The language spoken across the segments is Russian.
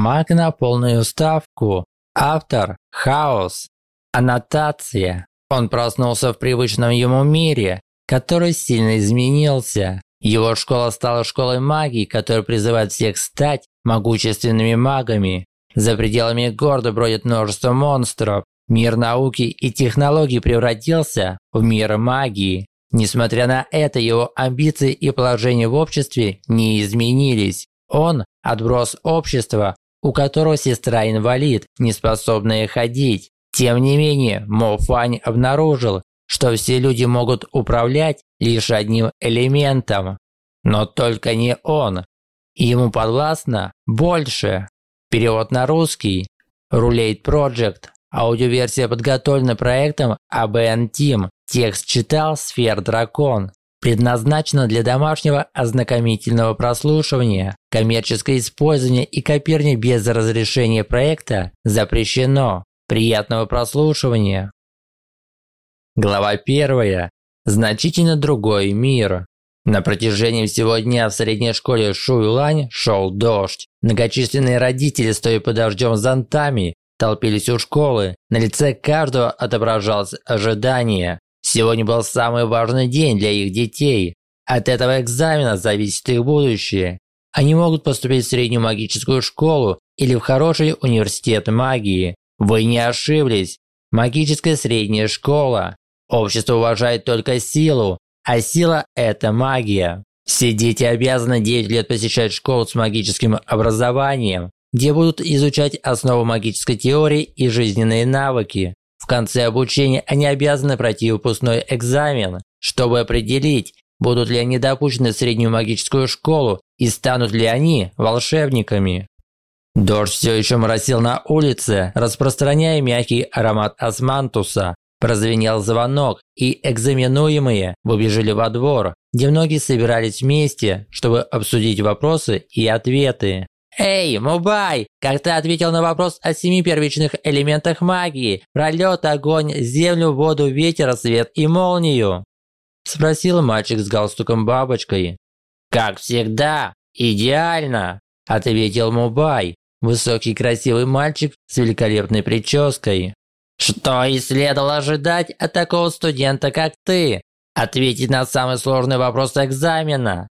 Маг на полную ставку. Автор – Хаос. Аннотация. Он проснулся в привычном ему мире, который сильно изменился. Его школа стала школой магии, которая призывает всех стать могущественными магами. За пределами города бродит множество монстров. Мир науки и технологий превратился в мир магии. Несмотря на это, его амбиции и положение в обществе не изменились. Он – отброс общества, у которого сестра инвалид, не способная ходить. Тем не менее, Мо Фань обнаружил, что все люди могут управлять лишь одним элементом. Но только не он. Ему подвластно больше. Перевод на русский. Rulate Project. Аудиоверсия подготовлена проектом ABN Team. Текст читал Сфер Дракон. Предназначена для домашнего ознакомительного прослушивания. Коммерческое использование и копирование без разрешения проекта запрещено. Приятного прослушивания. Глава 1. Значительно другой мир. На протяжении всего дня в средней школе Шуйлань шел дождь. Многочисленные родители, стоя под дождем зонтами, толпились у школы. На лице каждого отображалось ожидание. Сегодня был самый важный день для их детей. От этого экзамена зависит их будущее. Они могут поступить в среднюю магическую школу или в хороший университет магии. Вы не ошиблись. Магическая средняя школа. Общество уважает только силу, а сила – это магия. Все дети обязаны 9 лет посещать школу с магическим образованием, где будут изучать основу магической теории и жизненные навыки. Конце обучения они обязаны пройти выпускной экзамен, чтобы определить, будут ли они допущены в среднюю магическую школу и станут ли они волшебниками. Дождь все еще моросил на улице, распространяя мягкий аромат османтуса. Прозвенел звонок, и экзаменуемые выбежали во двор, где многие собирались вместе, чтобы обсудить вопросы и ответы. «Эй, Мубай, как ты ответил на вопрос о семи первичных элементах магии? Пролет, огонь, землю, воду, ветер, свет и молнию?» Спросил мальчик с галстуком-бабочкой. «Как всегда, идеально!» Ответил Мубай, Высокий красивый мальчик с великолепной прической. Что и следовало ожидать от такого студента, как ты? Ответить на самый сложный вопрос экзамена.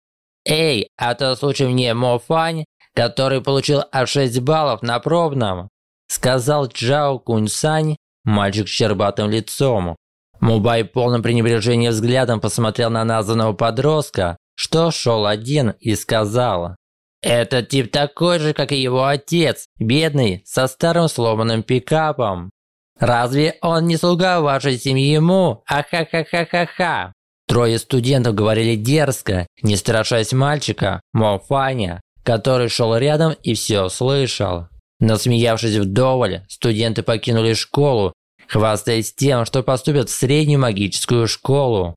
Эй, а то случай мне Мо Фань, который получил аж 6 баллов на пробном, сказал Джао Куньсань, мальчик с щербатым лицом. Мубай полным пренебрежением взглядом посмотрел на названного подростка, что шел один и сказал. Этот тип такой же, как и его отец, бедный, со старым сломанным пикапом. Разве он не слуга вашей семьи ему? Ахахахахаха. Трое студентов говорили дерзко, не страшась мальчика, Мофаня, который шел рядом и все слышал. Насмеявшись вдоволь, студенты покинули школу, хвастаясь тем, что поступят в среднюю магическую школу.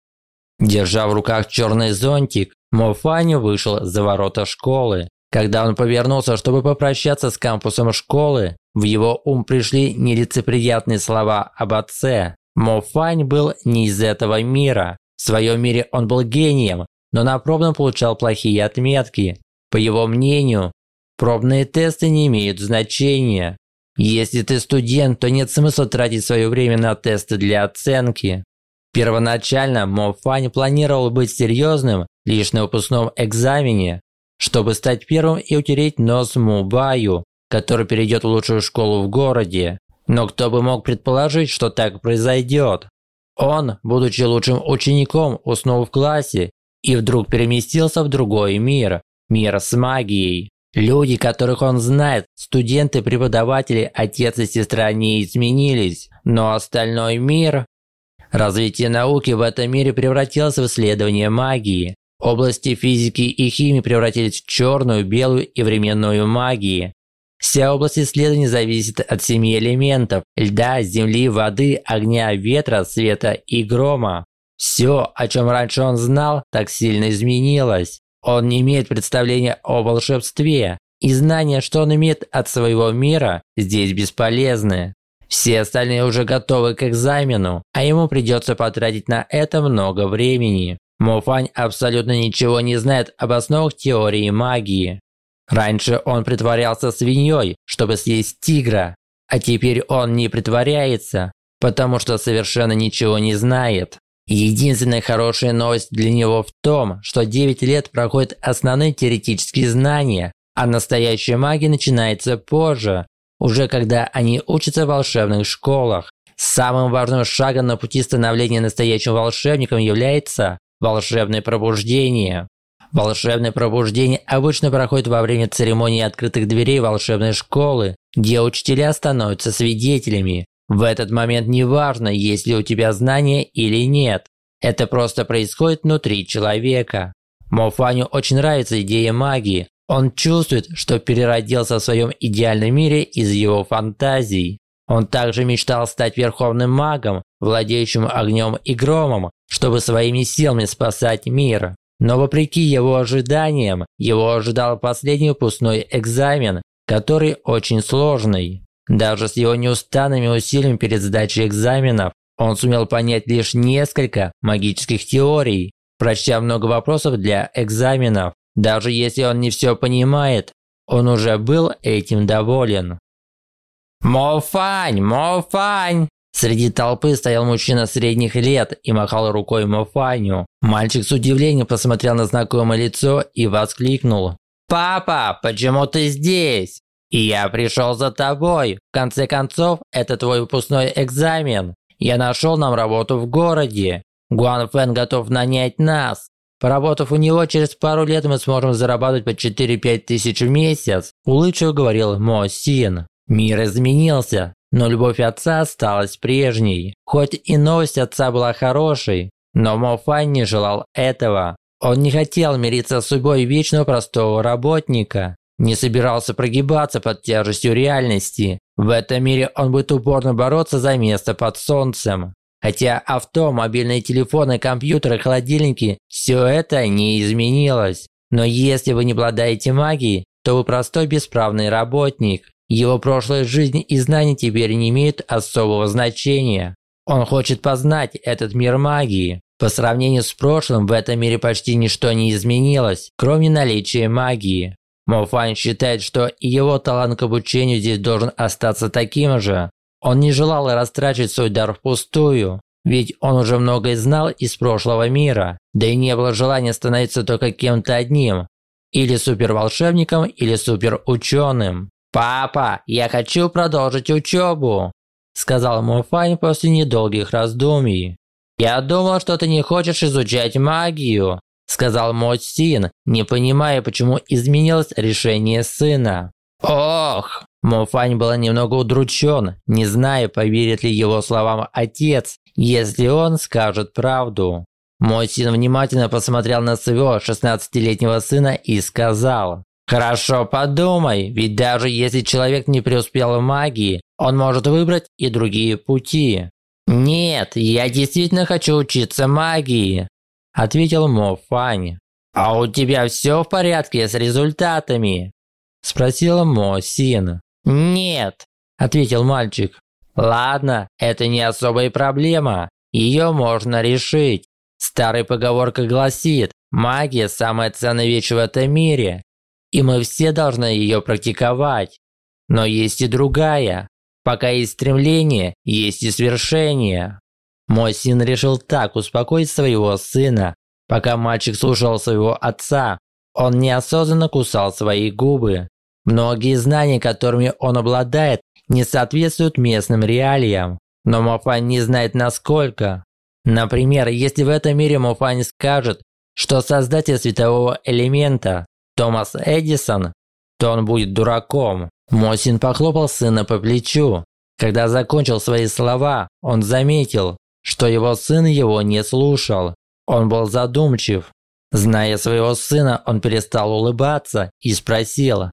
Держа в руках черный зонтик, Мофани вышел за ворота школы. Когда он повернулся, чтобы попрощаться с кампусом школы, в его ум пришли нелицеприятные слова об отце. Мофань был не из этого мира. В своем мире он был гением, но на пробном получал плохие отметки. По его мнению, пробные тесты не имеют значения. Если ты студент, то нет смысла тратить свое время на тесты для оценки. Первоначально Мо Фань планировал быть серьезным лишь на выпускном экзамене, чтобы стать первым и утереть нос Мубаю, который перейдет в лучшую школу в городе. Но кто бы мог предположить, что так произойдет? Он, будучи лучшим учеником, уснул в классе и вдруг переместился в другой мир, мир с магией. Люди, которых он знает, студенты, преподаватели, отец и сестра не изменились, но остальной мир Развитие науки в этом мире превратилось в исследование магии. Области физики и химии превратились в черную, белую и временную магии. Вся область исследований зависит от семи элементов – льда, земли, воды, огня, ветра, света и грома. Все, о чем раньше он знал, так сильно изменилось. Он не имеет представления о волшебстве, и знания, что он имеет от своего мира, здесь бесполезны. Все остальные уже готовы к экзамену, а ему придется потратить на это много времени. Муфань абсолютно ничего не знает об основах теории магии. Раньше он притворялся свиньей, чтобы съесть тигра, а теперь он не притворяется, потому что совершенно ничего не знает. Единственная хорошая новость для него в том, что 9 лет проходят основные теоретические знания, а настоящая магия начинается позже, уже когда они учатся в волшебных школах. Самым важным шагом на пути становления настоящим волшебником является волшебное пробуждение. Волшебное пробуждение обычно проходит во время церемонии открытых дверей волшебной школы, где учителя становятся свидетелями. В этот момент не важно, есть ли у тебя знания или нет. Это просто происходит внутри человека. Мофаню очень нравится идея магии. Он чувствует, что переродился в своем идеальном мире из его фантазий. Он также мечтал стать верховным магом, владеющим огнем и громом, чтобы своими силами спасать мир. Но вопреки его ожиданиям, его ожидал последний выпускной экзамен, который очень сложный. Даже с его неустанными усилиями перед сдачей экзаменов, он сумел понять лишь несколько магических теорий, прочтя много вопросов для экзаменов. Даже если он не все понимает, он уже был этим доволен. «Мофань! Мофань!» Среди толпы стоял мужчина средних лет и махал рукой Мофаню. Мальчик с удивлением посмотрел на знакомое лицо и воскликнул. «Папа, почему ты здесь?» «Я пришел за тобой. В конце концов, это твой выпускной экзамен. Я нашел нам работу в городе. Гуан Фэн готов нанять нас. Поработав у него, через пару лет мы сможем зарабатывать по 4-5 тысяч в месяц», – улыбчиво говорил Мо Син. Мир изменился, но любовь отца осталась прежней. Хоть и новость отца была хорошей, но Мо Фань не желал этого. Он не хотел мириться с судьбой вечного простого работника, не собирался прогибаться под тяжестью реальности. В этом мире он будет упорно бороться за место под солнцем. Хотя авто, мобильные телефоны, компьютеры, холодильники – все это не изменилось. Но если вы не обладаете магией, то вы простой бесправный работник. Его прошлая жизнь и знания теперь не имеют особого значения. Он хочет познать этот мир магии. По сравнению с прошлым, в этом мире почти ничто не изменилось, кроме наличия магии. Мофань считает, что его талант к обучению здесь должен остаться таким же. Он не желал растрачивать свой дар впустую, ведь он уже многое знал из прошлого мира, да и не было желания становиться только кем-то одним, или суперволшебником, или суперученым. «Папа, я хочу продолжить учебу», – сказал Муфань после недолгих раздумий. «Я думал, что ты не хочешь изучать магию», – сказал Мо Син, не понимая, почему изменилось решение сына. «Ох!» Муфань был немного удручен, не зная, поверит ли его словам отец, если он скажет правду. Мой сын внимательно посмотрел на своего 16-летнего сына и сказал, Хорошо подумай, ведь даже если человек не преуспел в магии, он может выбрать и другие пути. Нет, я действительно хочу учиться магии, ответил Мо Фань. А у тебя все в порядке с результатами? спросила Мо Син. Нет, ответил мальчик. Ладно, это не особая проблема. Ее можно решить. Старая поговорка гласит, магия самая ценная вещь в этом мире и мы все должны ее практиковать. Но есть и другая. Пока есть стремление, есть и свершение. Мой сын решил так успокоить своего сына. Пока мальчик слушал своего отца, он неосознанно кусал свои губы. Многие знания, которыми он обладает, не соответствуют местным реалиям. Но Мофань не знает насколько. Например, если в этом мире Мофань скажет, что создатель светового элемента Томас Эдисон, то он будет дураком. Мосин похлопал сына по плечу. Когда закончил свои слова, он заметил, что его сын его не слушал. Он был задумчив. Зная своего сына, он перестал улыбаться и спросил.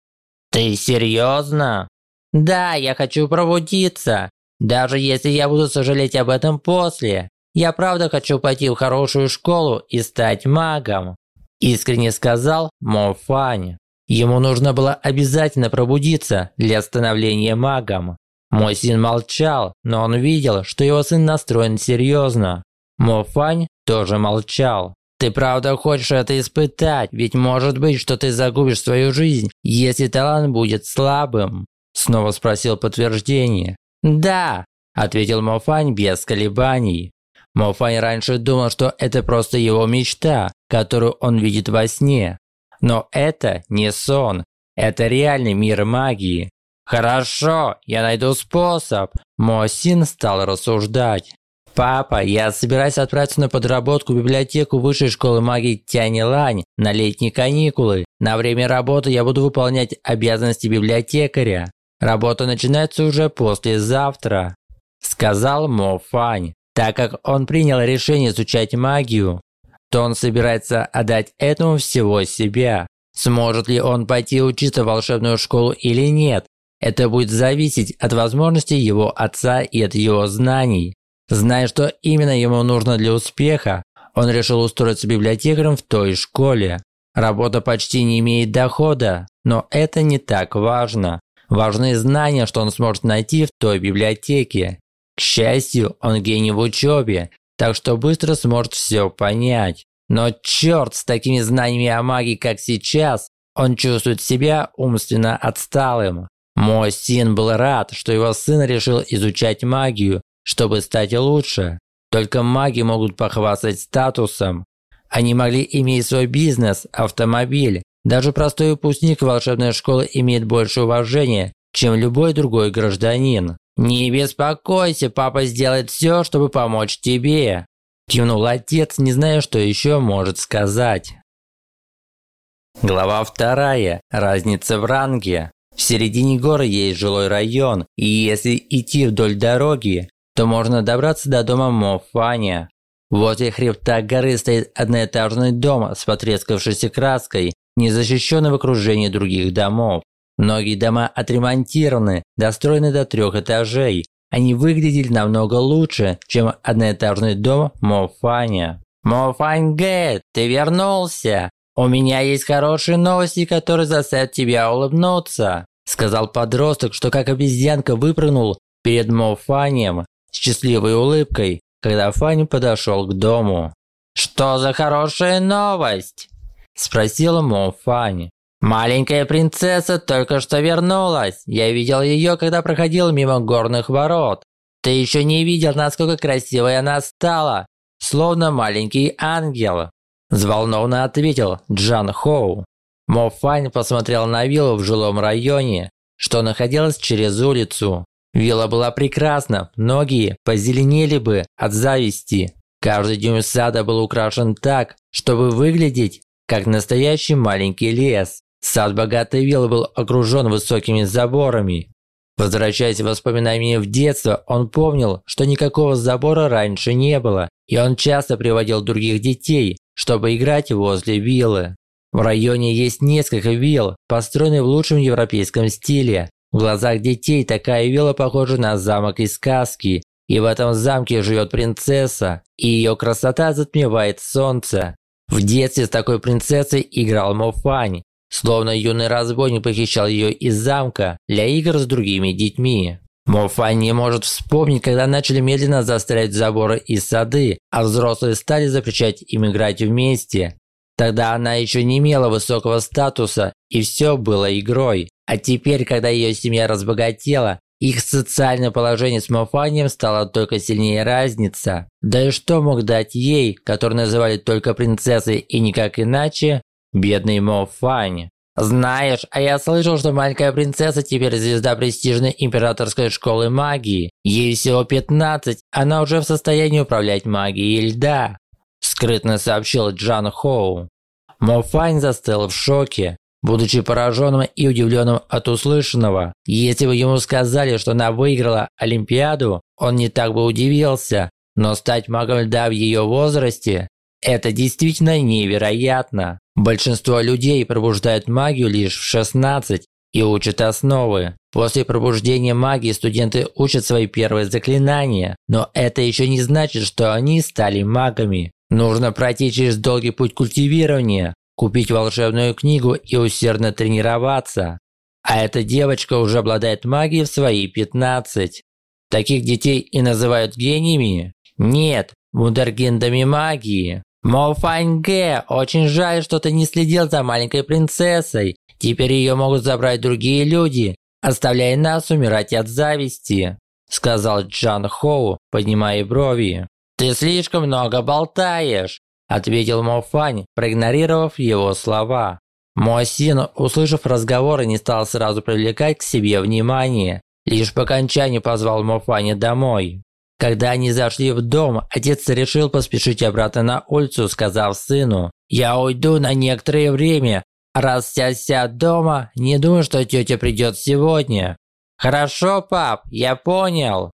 «Ты серьезно?» «Да, я хочу пробудиться. Даже если я буду сожалеть об этом после. Я правда хочу пойти в хорошую школу и стать магом». Искренне сказал Мо Фань. Ему нужно было обязательно пробудиться для становления магом. Мой сын молчал, но он видел, что его сын настроен серьезно. Мо Фань тоже молчал. Ты правда хочешь это испытать? Ведь может быть, что ты загубишь свою жизнь, если талант будет слабым?» Снова спросил подтверждение. «Да», – ответил Мофань без колебаний. Мофань раньше думал, что это просто его мечта, которую он видит во сне. Но это не сон, это реальный мир магии. Хорошо, я найду способ. Мосин стал рассуждать. «Папа, я собираюсь отправиться на подработку в библиотеку Высшей школы магии Тянь-Лань на летние каникулы. На время работы я буду выполнять обязанности библиотекаря. Работа начинается уже послезавтра», – сказал Мо Фань. Так как он принял решение изучать магию, то он собирается отдать этому всего себя. Сможет ли он пойти учиться в волшебную школу или нет, это будет зависеть от возможностей его отца и от его знаний. Зная, что именно ему нужно для успеха, он решил устроиться библиотекарем в той школе. Работа почти не имеет дохода, но это не так важно. Важны знания, что он сможет найти в той библиотеке. К счастью, он гений в учебе, так что быстро сможет все понять. Но черт, с такими знаниями о магии, как сейчас, он чувствует себя умственно отсталым. Мой сын был рад, что его сын решил изучать магию, чтобы стать лучше. Только маги могут похвастать статусом. Они могли иметь свой бизнес, автомобиль. Даже простой выпускник волшебной школы имеет больше уважения, чем любой другой гражданин. «Не беспокойся, папа сделает все, чтобы помочь тебе», – кивнул отец, не зная, что еще может сказать. Глава вторая. Разница в ранге. В середине горы есть жилой район, и если идти вдоль дороги, то можно добраться до дома Мофаня. Возле хребта горы стоит одноэтажный дом с потрескавшейся краской, не защищенный в окружении других домов. Многие дома отремонтированы, достроены до трех этажей. Они выглядели намного лучше, чем одноэтажный дом Мофаня. «Мофань Гэ, ты вернулся! У меня есть хорошие новости, которые заставят тебя улыбнуться!» Сказал подросток, что как обезьянка выпрыгнул перед Мофанем счастливой улыбкой, когда Фанни подошел к дому. «Что за хорошая новость?» – спросила Мо Фанни. «Маленькая принцесса только что вернулась. Я видел ее, когда проходил мимо горных ворот. Ты еще не видел, насколько красивой она стала, словно маленький ангел», – взволнованно ответил Джан Хоу. Мо Фань посмотрел на виллу в жилом районе, что находилась через улицу. Вилла была прекрасна, многие позеленели бы от зависти. Каждый дюйм сада был украшен так, чтобы выглядеть как настоящий маленький лес. Сад богатой виллы был окружен высокими заборами. Возвращаясь воспоминаниями в детство, он помнил, что никакого забора раньше не было, и он часто приводил других детей, чтобы играть возле виллы. В районе есть несколько вилл, построенных в лучшем европейском стиле. В глазах детей такая вилла похожа на замок из сказки, и в этом замке живет принцесса, и ее красота затмевает солнце. В детстве с такой принцессой играл Мофань, словно юный разбойник похищал ее из замка для игр с другими детьми. Мофань не может вспомнить, когда начали медленно застрять заборы и сады, а взрослые стали запрещать им играть вместе. Тогда она еще не имела высокого статуса, и все было игрой. А теперь, когда ее семья разбогатела, их социальное положение с Мофанием стало только сильнее разница. Да и что мог дать ей, которую называли только принцессой и никак иначе, бедный Мофань? Знаешь, а я слышал, что маленькая принцесса теперь звезда престижной императорской школы магии. Ей всего 15, она уже в состоянии управлять магией льда. Скрытно сообщил Джан Хоу. Мофань застыл в шоке будучи пораженным и удивленным от услышанного. Если бы ему сказали, что она выиграла Олимпиаду, он не так бы удивился, но стать магом льда в ее возрасте – это действительно невероятно. Большинство людей пробуждают магию лишь в 16 и учат основы. После пробуждения магии студенты учат свои первые заклинания, но это еще не значит, что они стали магами. Нужно пройти через долгий путь культивирования, купить волшебную книгу и усердно тренироваться. А эта девочка уже обладает магией в свои 15. Таких детей и называют гениями? Нет, вундеркиндами магии. Мофаньге, очень жаль, что ты не следил за маленькой принцессой. Теперь ее могут забрать другие люди, оставляя нас умирать от зависти», сказал Джан Хоу, поднимая брови. «Ты слишком много болтаешь», ответил Мофань, проигнорировав его слова. Муасин, услышав разговор, не стал сразу привлекать к себе внимание. Лишь по окончании позвал Мофаня домой. Когда они зашли в дом, отец решил поспешить обратно на улицу, сказав сыну, «Я уйду на некоторое время. Раз вся сядь дома, не думаю, что тетя придет сегодня». «Хорошо, пап, я понял».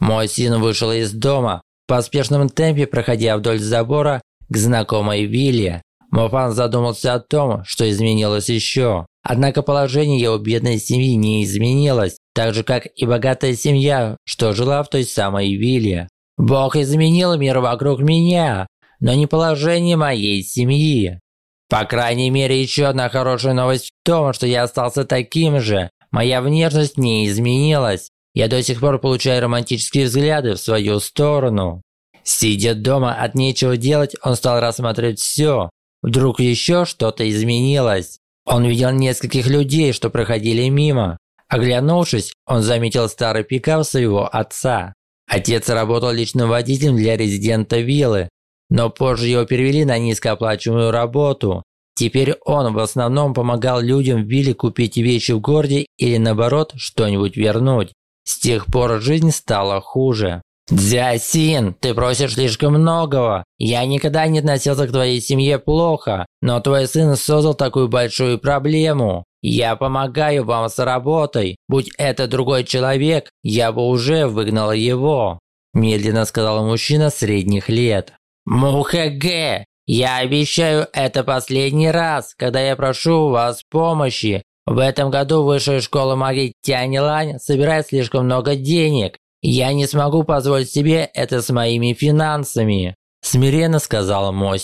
Мой сын вышел из дома, в поспешном темпе проходя вдоль забора к знакомой вилле. Мофан задумался о том, что изменилось еще. Однако положение его бедной семьи не изменилось, так же как и богатая семья, что жила в той самой вилле. Бог изменил мир вокруг меня, но не положение моей семьи. По крайней мере, еще одна хорошая новость в том, что я остался таким же. Моя внешность не изменилась. Я до сих пор получаю романтические взгляды в свою сторону. Сидя дома от нечего делать, он стал рассматривать все. Вдруг еще что-то изменилось. Он видел нескольких людей, что проходили мимо. Оглянувшись, он заметил старый пикап своего отца. Отец работал личным водителем для резидента виллы, но позже его перевели на низкооплачиваемую работу. Теперь он в основном помогал людям в вилле купить вещи в городе или наоборот что-нибудь вернуть. С тех пор жизнь стала хуже. «Дзясин, ты просишь слишком многого. Я никогда не относился к твоей семье плохо, но твой сын создал такую большую проблему. Я помогаю вам с работой. Будь это другой человек, я бы уже выгнал его», медленно сказал мужчина средних лет. «Мухаге, я обещаю, это последний раз, когда я прошу у вас помощи. В этом году высшая школа магии Тянилань собирает слишком много денег. Я не смогу позволить себе это с моими финансами», смиренно сказал мой.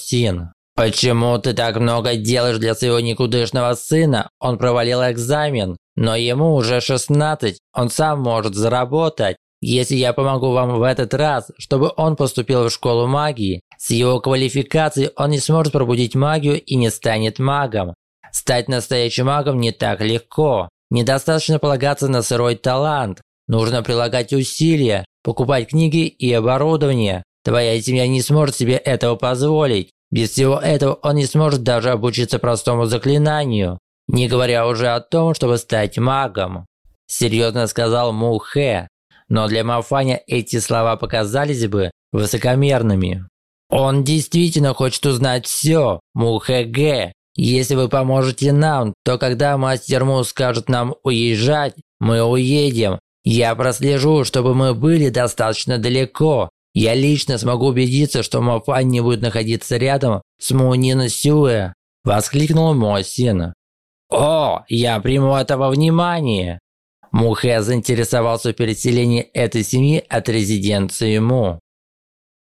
«Почему ты так много делаешь для своего никудышного сына? Он провалил экзамен, но ему уже 16, он сам может заработать. Если я помогу вам в этот раз, чтобы он поступил в школу магии, с его квалификацией он не сможет пробудить магию и не станет магом. Стать настоящим магом не так легко. Недостаточно полагаться на сырой талант. Нужно прилагать усилия, покупать книги и оборудование. Твоя семья не сможет себе этого позволить. Без всего этого он не сможет даже обучиться простому заклинанию, не говоря уже о том, чтобы стать магом. Серьезно сказал Мухэ, но для Мафаня эти слова показались бы высокомерными. Он действительно хочет узнать все, Мухэ Если вы поможете нам, то когда мастер Му скажет нам уезжать, мы уедем, я прослежу, чтобы мы были достаточно далеко. Я лично смогу убедиться, что Мафань не будет находиться рядом с Мунина Сюэ. Воскликнул мой сын. О, я приму этого внимания. Мухэ заинтересовался в переселении этой семьи от резиденции Му.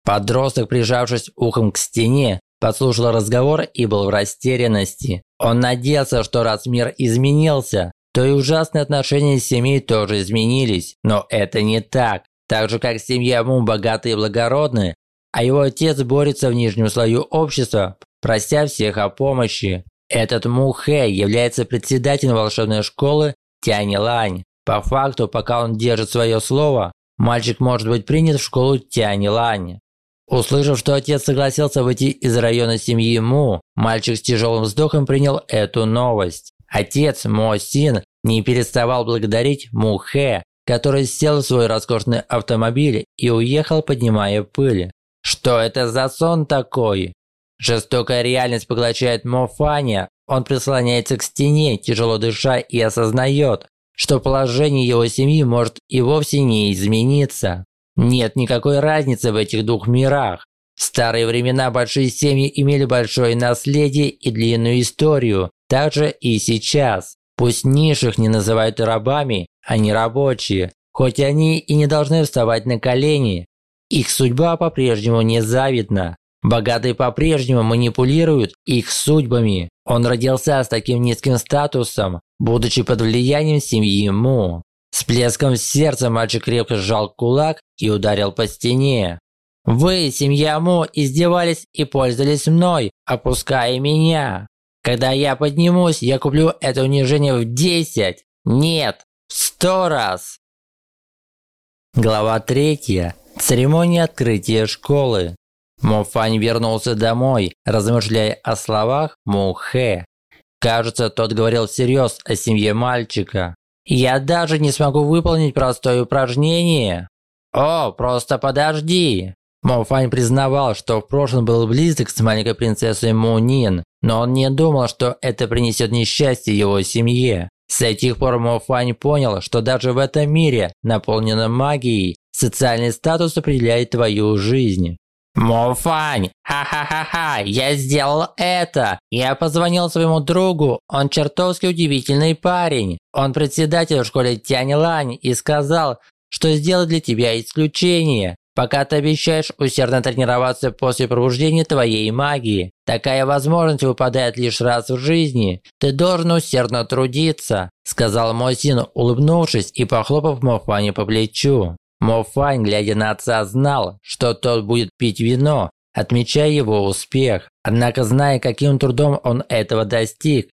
Подросток, прижавшись ухом к стене, подслушал разговор и был в растерянности. Он надеялся, что раз мир изменился, то и ужасные отношения с семьей тоже изменились. Но это не так. Так же, как семья Му богатая и благородная, а его отец борется в нижнем слою общества, прося всех о помощи. Этот Му Хэ является председателем волшебной школы Тянь Лань. По факту, пока он держит свое слово, мальчик может быть принят в школу Тянь Лань. Услышав, что отец согласился выйти из района семьи Му, мальчик с тяжелым вздохом принял эту новость. Отец Мо Син не переставал благодарить Му Хэ, который сел в свой роскошный автомобиль и уехал, поднимая пыль. Что это за сон такой? Жестокая реальность поглощает Мо Фаня. Он прислоняется к стене, тяжело дыша, и осознает, что положение его семьи может и вовсе не измениться. Нет никакой разницы в этих двух мирах. В старые времена большие семьи имели большое наследие и длинную историю, также и сейчас. Пусть низших не называют рабами, они рабочие, хоть они и не должны вставать на колени. Их судьба по-прежнему незавидна. Богатые по-прежнему манипулируют их судьбами. Он родился с таким низким статусом, будучи под влиянием семьи Му. С плеском сердца мальчик крепко сжал кулак и ударил по стене. Вы, семья Му, издевались и пользовались мной, опуская меня. Когда я поднимусь, я куплю это унижение в 10, нет, в 100 раз. Глава 3. Церемония открытия школы. Мофань вернулся домой, размышляя о словах Мухэ. Кажется, тот говорил всерьез о семье мальчика. «Я даже не смогу выполнить простое упражнение». «О, просто подожди!» Мофань признавал, что в прошлом был близок с маленькой принцессой Мунин, но он не думал, что это принесет несчастье его семье. С этих пор Мофань понял, что даже в этом мире, наполненном магией, социальный статус определяет твою жизнь. «Мофань! Ха-ха-ха-ха! Я сделал это! Я позвонил своему другу, он чертовски удивительный парень. Он председатель в школе Тянь-Лань и сказал, что сделает для тебя исключение. Пока ты обещаешь усердно тренироваться после пробуждения твоей магии, такая возможность выпадает лишь раз в жизни. Ты должен усердно трудиться», – сказал Мосин, улыбнувшись и похлопав Мофани по плечу. Мофань, глядя на отца, знал, что тот будет пить вино, отмечая его успех. Однако, зная, каким трудом он этого достиг,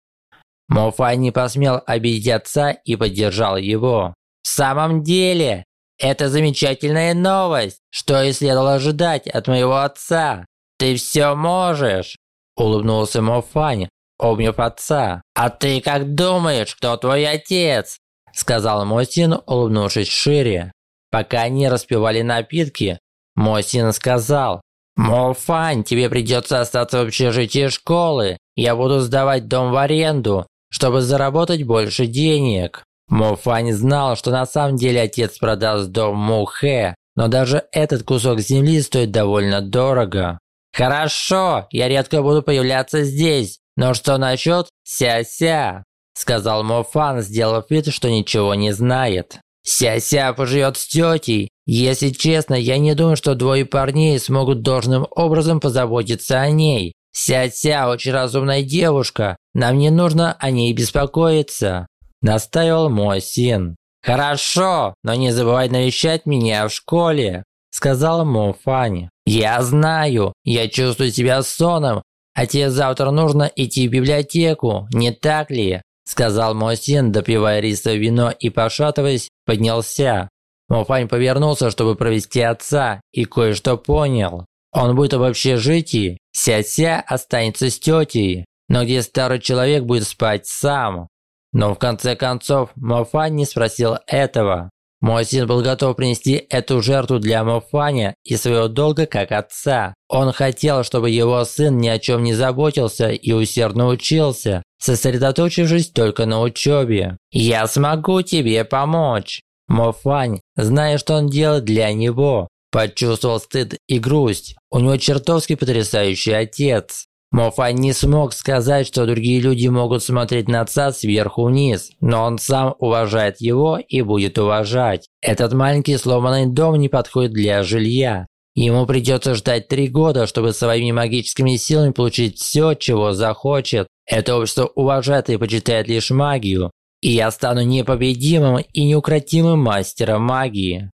Мофань не посмел обидеть отца и поддержал его. «В самом деле, это замечательная новость, что и следовало ожидать от моего отца. Ты все можешь!» Улыбнулся Мофань, обняв отца. «А ты как думаешь, кто твой отец?» Сказал мой сын, улыбнувшись шире. Пока они распивали напитки, мой сын сказал, «Мофань, тебе придется остаться в общежитии школы. Я буду сдавать дом в аренду, чтобы заработать больше денег». Мофань знал, что на самом деле отец продаст дом Мухэ, но даже этот кусок земли стоит довольно дорого. «Хорошо, я редко буду появляться здесь, но что насчет ся-ся?» Сказал Мофан, сделав вид, что ничего не знает. «Ся-ся поживет с тетей. Если честно, я не думаю, что двое парней смогут должным образом позаботиться о ней. Ся-ся очень разумная девушка, нам не нужно о ней беспокоиться» настаивал мой сын. «Хорошо, но не забывай навещать меня в школе», – сказала Мо Фанни. «Я знаю, я чувствую себя сонным, а тебе завтра нужно идти в библиотеку, не так ли?» – сказал мой сын, допивая рисовое вино и, пошатываясь, поднялся. Мофань повернулся, чтобы провести отца, и кое-что понял. Он будет в общежитии, Ся-Ся останется с тетей, но где старый человек будет спать сам. Но в конце концов Мофань не спросил этого. Мой сын был готов принести эту жертву для Мофаня и своего долга как отца. Он хотел, чтобы его сын ни о чем не заботился и усердно учился, сосредоточившись только на учебе. «Я смогу тебе помочь!» Мофань, зная, что он делает для него, почувствовал стыд и грусть. У него чертовски потрясающий отец. Мофань не смог сказать, что другие люди могут смотреть на отца сверху вниз, но он сам уважает его и будет уважать. Этот маленький сломанный дом не подходит для жилья. Ему придется ждать три года, чтобы своими магическими силами получить все, чего захочет. Это общество уважает и почитает лишь магию. И я стану непобедимым и неукротимым мастером магии.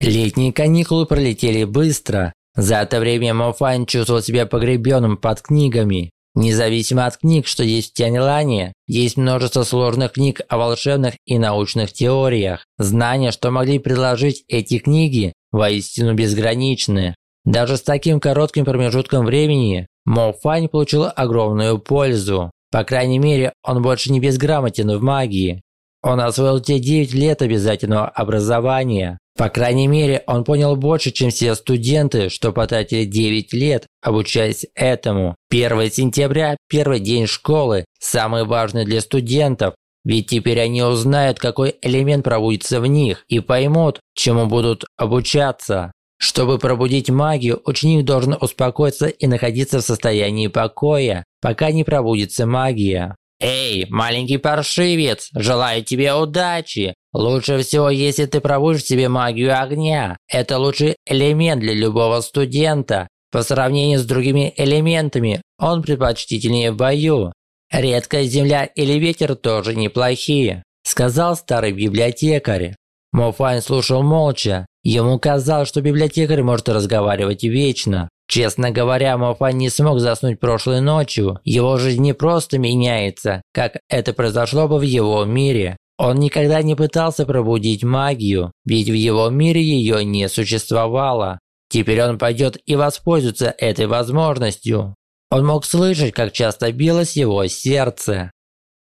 Летние каникулы пролетели быстро. За это время Мофань чувствовал себя погребенным под книгами. Независимо от книг, что есть в Тяньлане, есть множество сложных книг о волшебных и научных теориях. Знания, что могли предложить эти книги, воистину безграничны. Даже с таким коротким промежутком времени Мофань получил огромную пользу. По крайней мере, он больше не безграмотен в магии. Он освоил те 9 лет обязательного образования. По крайней мере, он понял больше, чем все студенты, что потратили 9 лет, обучаясь этому. 1 сентября – первый день школы, самый важный для студентов, ведь теперь они узнают, какой элемент проводится в них и поймут, чему будут обучаться. Чтобы пробудить магию, ученик должен успокоиться и находиться в состоянии покоя, пока не пробудится магия. «Эй, маленький паршивец, желаю тебе удачи! Лучше всего, если ты пробудешь в себе магию огня. Это лучший элемент для любого студента. По сравнению с другими элементами, он предпочтительнее в бою. Редкая земля или ветер тоже неплохие», – сказал старый библиотекарь. Мофань слушал молча. Ему казалось, что библиотекарь может разговаривать вечно. Честно говоря, Мофань не смог заснуть прошлой ночью. Его жизнь не просто меняется, как это произошло бы в его мире. Он никогда не пытался пробудить магию, ведь в его мире ее не существовало. Теперь он пойдет и воспользуется этой возможностью. Он мог слышать, как часто билось его сердце.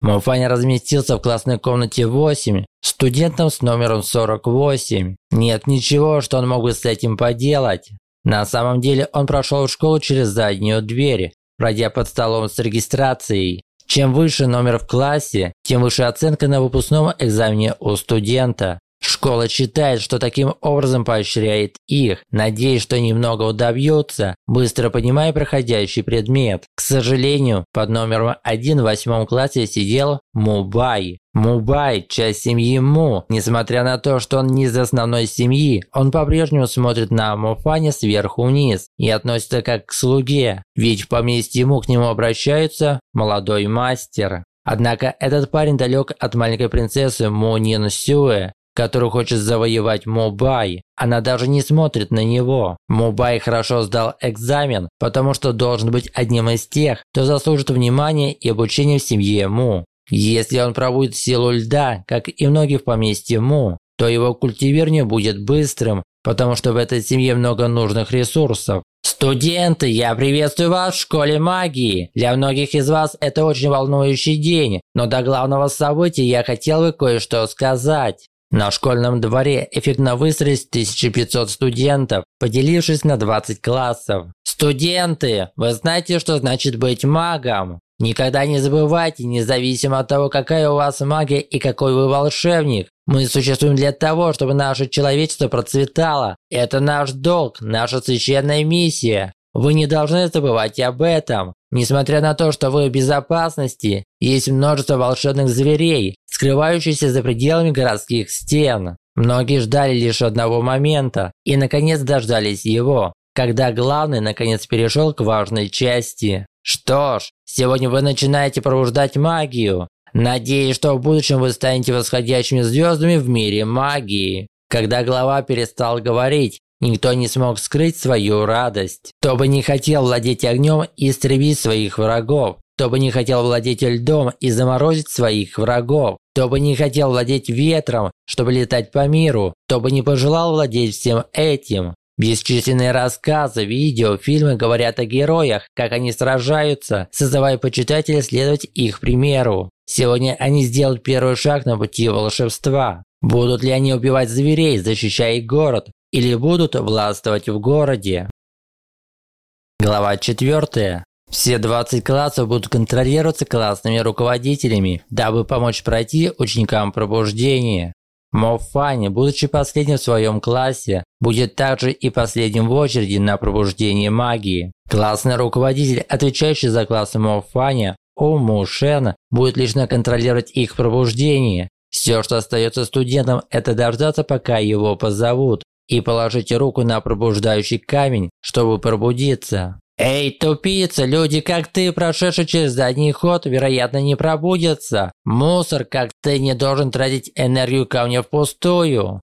Мофань разместился в классной комнате 8, студентом с номером 48. Нет ничего, что он мог бы с этим поделать. На самом деле он прошел в школу через заднюю дверь, пройдя под столом с регистрацией. Чем выше номер в классе, тем выше оценка на выпускном экзамене у студента. Школа считает, что таким образом поощряет их, надеясь, что немного добьются, быстро понимая проходящий предмет. К сожалению, под номером один в восьмом классе сидел Мубай. Мубай – часть семьи Му. Несмотря на то, что он не из основной семьи, он по-прежнему смотрит на Муфаня сверху вниз и относится как к слуге, ведь в поместье Му к нему обращаются молодой мастер. Однако этот парень далек от маленькой принцессы Му Нин Сюэ, который хочет завоевать Мобай. Она даже не смотрит на него. Мобай хорошо сдал экзамен, потому что должен быть одним из тех, кто заслужит внимания и обучения в семье Му. Если он пробудет силу льда, как и многие в поместье Му, то его культивирование будет быстрым, потому что в этой семье много нужных ресурсов. Студенты, я приветствую вас в школе магии. Для многих из вас это очень волнующий день, но до главного события я хотел бы кое-что сказать. На школьном дворе эффектно выстроились 1500 студентов, поделившись на 20 классов. Студенты, вы знаете, что значит быть магом? Никогда не забывайте, независимо от того, какая у вас магия и какой вы волшебник, мы существуем для того, чтобы наше человечество процветало. Это наш долг, наша священная миссия. Вы не должны забывать об этом. Несмотря на то, что вы в безопасности, есть множество волшебных зверей, скрывающихся за пределами городских стен. Многие ждали лишь одного момента и наконец дождались его, когда главный наконец перешел к важной части. Что ж, сегодня вы начинаете пробуждать магию. Надеюсь, что в будущем вы станете восходящими звездами в мире магии. Когда глава перестал говорить, Никто не смог скрыть свою радость. Кто бы не хотел владеть огнем и истребить своих врагов. Кто бы не хотел владеть льдом и заморозить своих врагов. Кто бы не хотел владеть ветром, чтобы летать по миру. Кто бы не пожелал владеть всем этим. Бесчисленные рассказы, видео, фильмы говорят о героях, как они сражаются, созывая почитателей следовать их примеру. Сегодня они сделают первый шаг на пути волшебства. Будут ли они убивать зверей, защищая город, или будут властвовать в городе. Глава 4. Все 20 классов будут контролироваться классными руководителями, дабы помочь пройти ученикам пробуждение. Мофани, будучи последним в своем классе, будет также и последним в очереди на пробуждение магии. Классный руководитель, отвечающий за класс Мофани, Уму Шен, будет лично контролировать их пробуждение. Все, что остается студентам, это дождаться, пока его позовут и положите руку на пробуждающий камень, чтобы пробудиться. Эй, тупица, люди как ты, прошедшие через задний ход, вероятно, не пробудятся. Мусор, как ты, не должен тратить энергию камня впустую,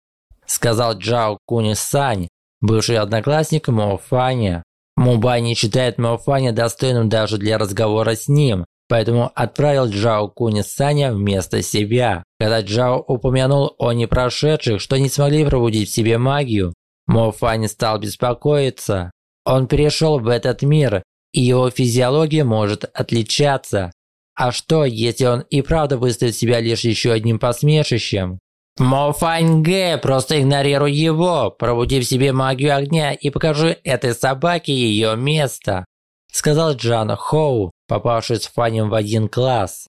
сказал Джао Куни-сань, бывший одноклассник Мо Фаня. Мубай не считает Мо достойным даже для разговора с ним, поэтому отправил Джао Куни Саня вместо себя. Когда Джао упомянул о непрошедших, что не смогли пробудить в себе магию, Мо стал беспокоиться. Он перешел в этот мир, и его физиология может отличаться. А что, если он и правда выставит себя лишь еще одним посмешищем? Мо Фань Гэ, просто игнорируй его, пробуди в себе магию огня и покажи этой собаке ее место сказал Джан Хоу, попавший с Фанем в один класс.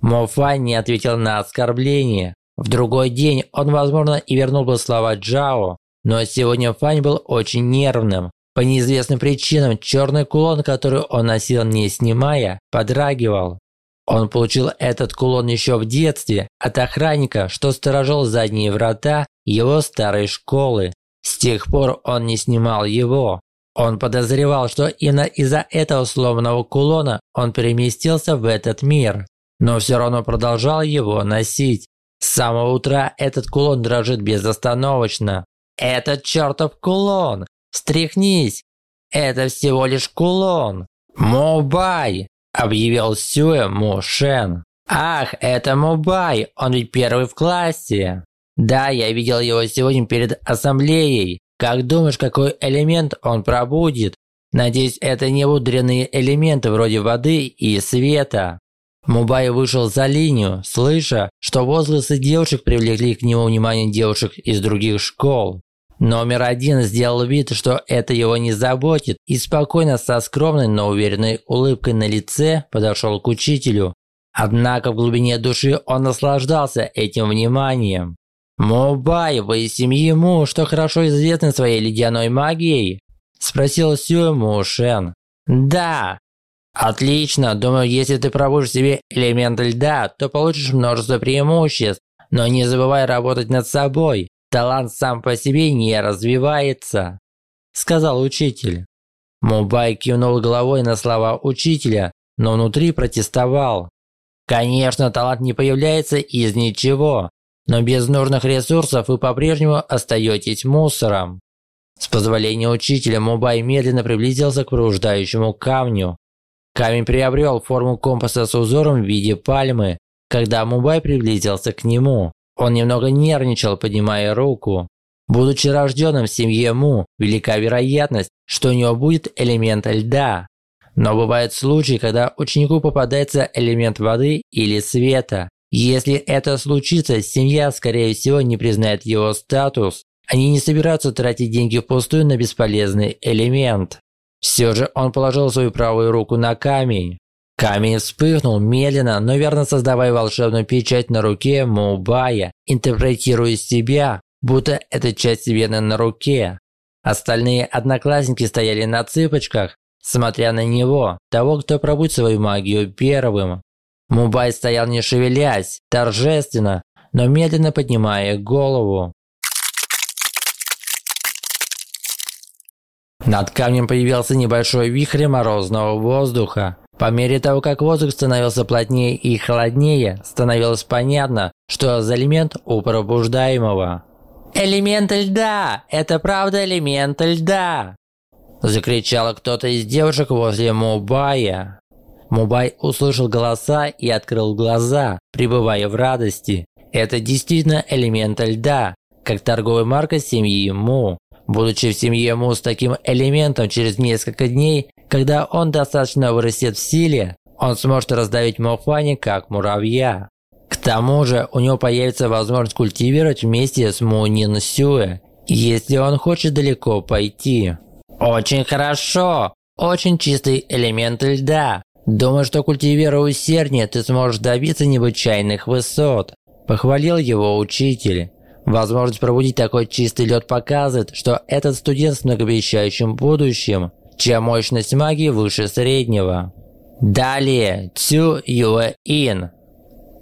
Мо Фань не ответил на оскорбление. В другой день он, возможно, и вернул бы слова Джао, но сегодня Фань был очень нервным. По неизвестным причинам черный кулон, который он носил не снимая, подрагивал. Он получил этот кулон еще в детстве от охранника, что сторожил задние врата его старой школы. С тех пор он не снимал его. Он подозревал, что именно из-за этого сломанного кулона он переместился в этот мир, но все равно продолжал его носить. С самого утра этот кулон дрожит безостановочно. Этот чертов кулон! Стряхнись! Это всего лишь кулон! Мубай! Объявил Сюэ Му Шен. Ах, это Мубай, он ведь первый в классе. Да, я видел его сегодня перед ассамблеей. Как думаешь, какой элемент он пробудит? Надеюсь, это не удренные элементы вроде воды и света. Мубай вышел за линию, слыша, что возгласы девушек привлекли к нему внимание девушек из других школ. Номер один сделал вид, что это его не заботит, и спокойно со скромной, но уверенной улыбкой на лице подошел к учителю. Однако в глубине души он наслаждался этим вниманием. «Мубай, вы из семьи Му, что хорошо известны своей ледяной магией?» – спросил Сюэ Му Шен. «Да, Отлично, думаю, если ты пробудешь себе элемент льда, то получишь множество преимуществ. Но не забывай работать над собой. Талант сам по себе не развивается, сказал учитель. Мубай кивнул головой на слова учителя, но внутри протестовал. Конечно, талант не появляется из ничего, но без нужных ресурсов вы по-прежнему остаетесь мусором. С позволения учителя Мубай медленно приблизился к пробуждающему камню. Камень приобрел форму компаса с узором в виде пальмы. Когда Мубай приблизился к нему, он немного нервничал, поднимая руку. Будучи рожденным в семье Му, велика вероятность, что у него будет элемент льда. Но бывают случаи, когда ученику попадается элемент воды или света. Если это случится, семья, скорее всего, не признает его статус. Они не собираются тратить деньги впустую на бесполезный элемент. Все же он положил свою правую руку на камень. Камень вспыхнул медленно, но верно создавая волшебную печать на руке Мубая, интерпретируя себя, будто это часть Вены на руке. Остальные одноклассники стояли на цыпочках, смотря на него, того, кто пробудет свою магию первым. Мубай стоял не шевелясь, торжественно, но медленно поднимая голову. Над камнем появился небольшой вихрь морозного воздуха. По мере того, как воздух становился плотнее и холоднее, становилось понятно, что за элемент у пробуждаемого. «Элемент льда! Это правда элемент льда!» Закричала кто-то из девушек возле Мубая. Мубай услышал голоса и открыл глаза, пребывая в радости. Это действительно элемент льда, как торговая марка семьи Му. Будучи в семье Му с таким элементом через несколько дней, когда он достаточно вырастет в силе, он сможет раздавить Мохвани как муравья. К тому же у него появится возможность культивировать вместе с Му Нин Сюэ, если он хочет далеко пойти. Очень хорошо! Очень чистый элемент льда. Думаю, что культивируя усерднее, ты сможешь добиться необычайных высот. Похвалил его учитель. Возможность пробудить такой чистый лед показывает, что этот студент с многообещающим будущим, чья мощность магии выше среднего. Далее, Цю Юэ Ин.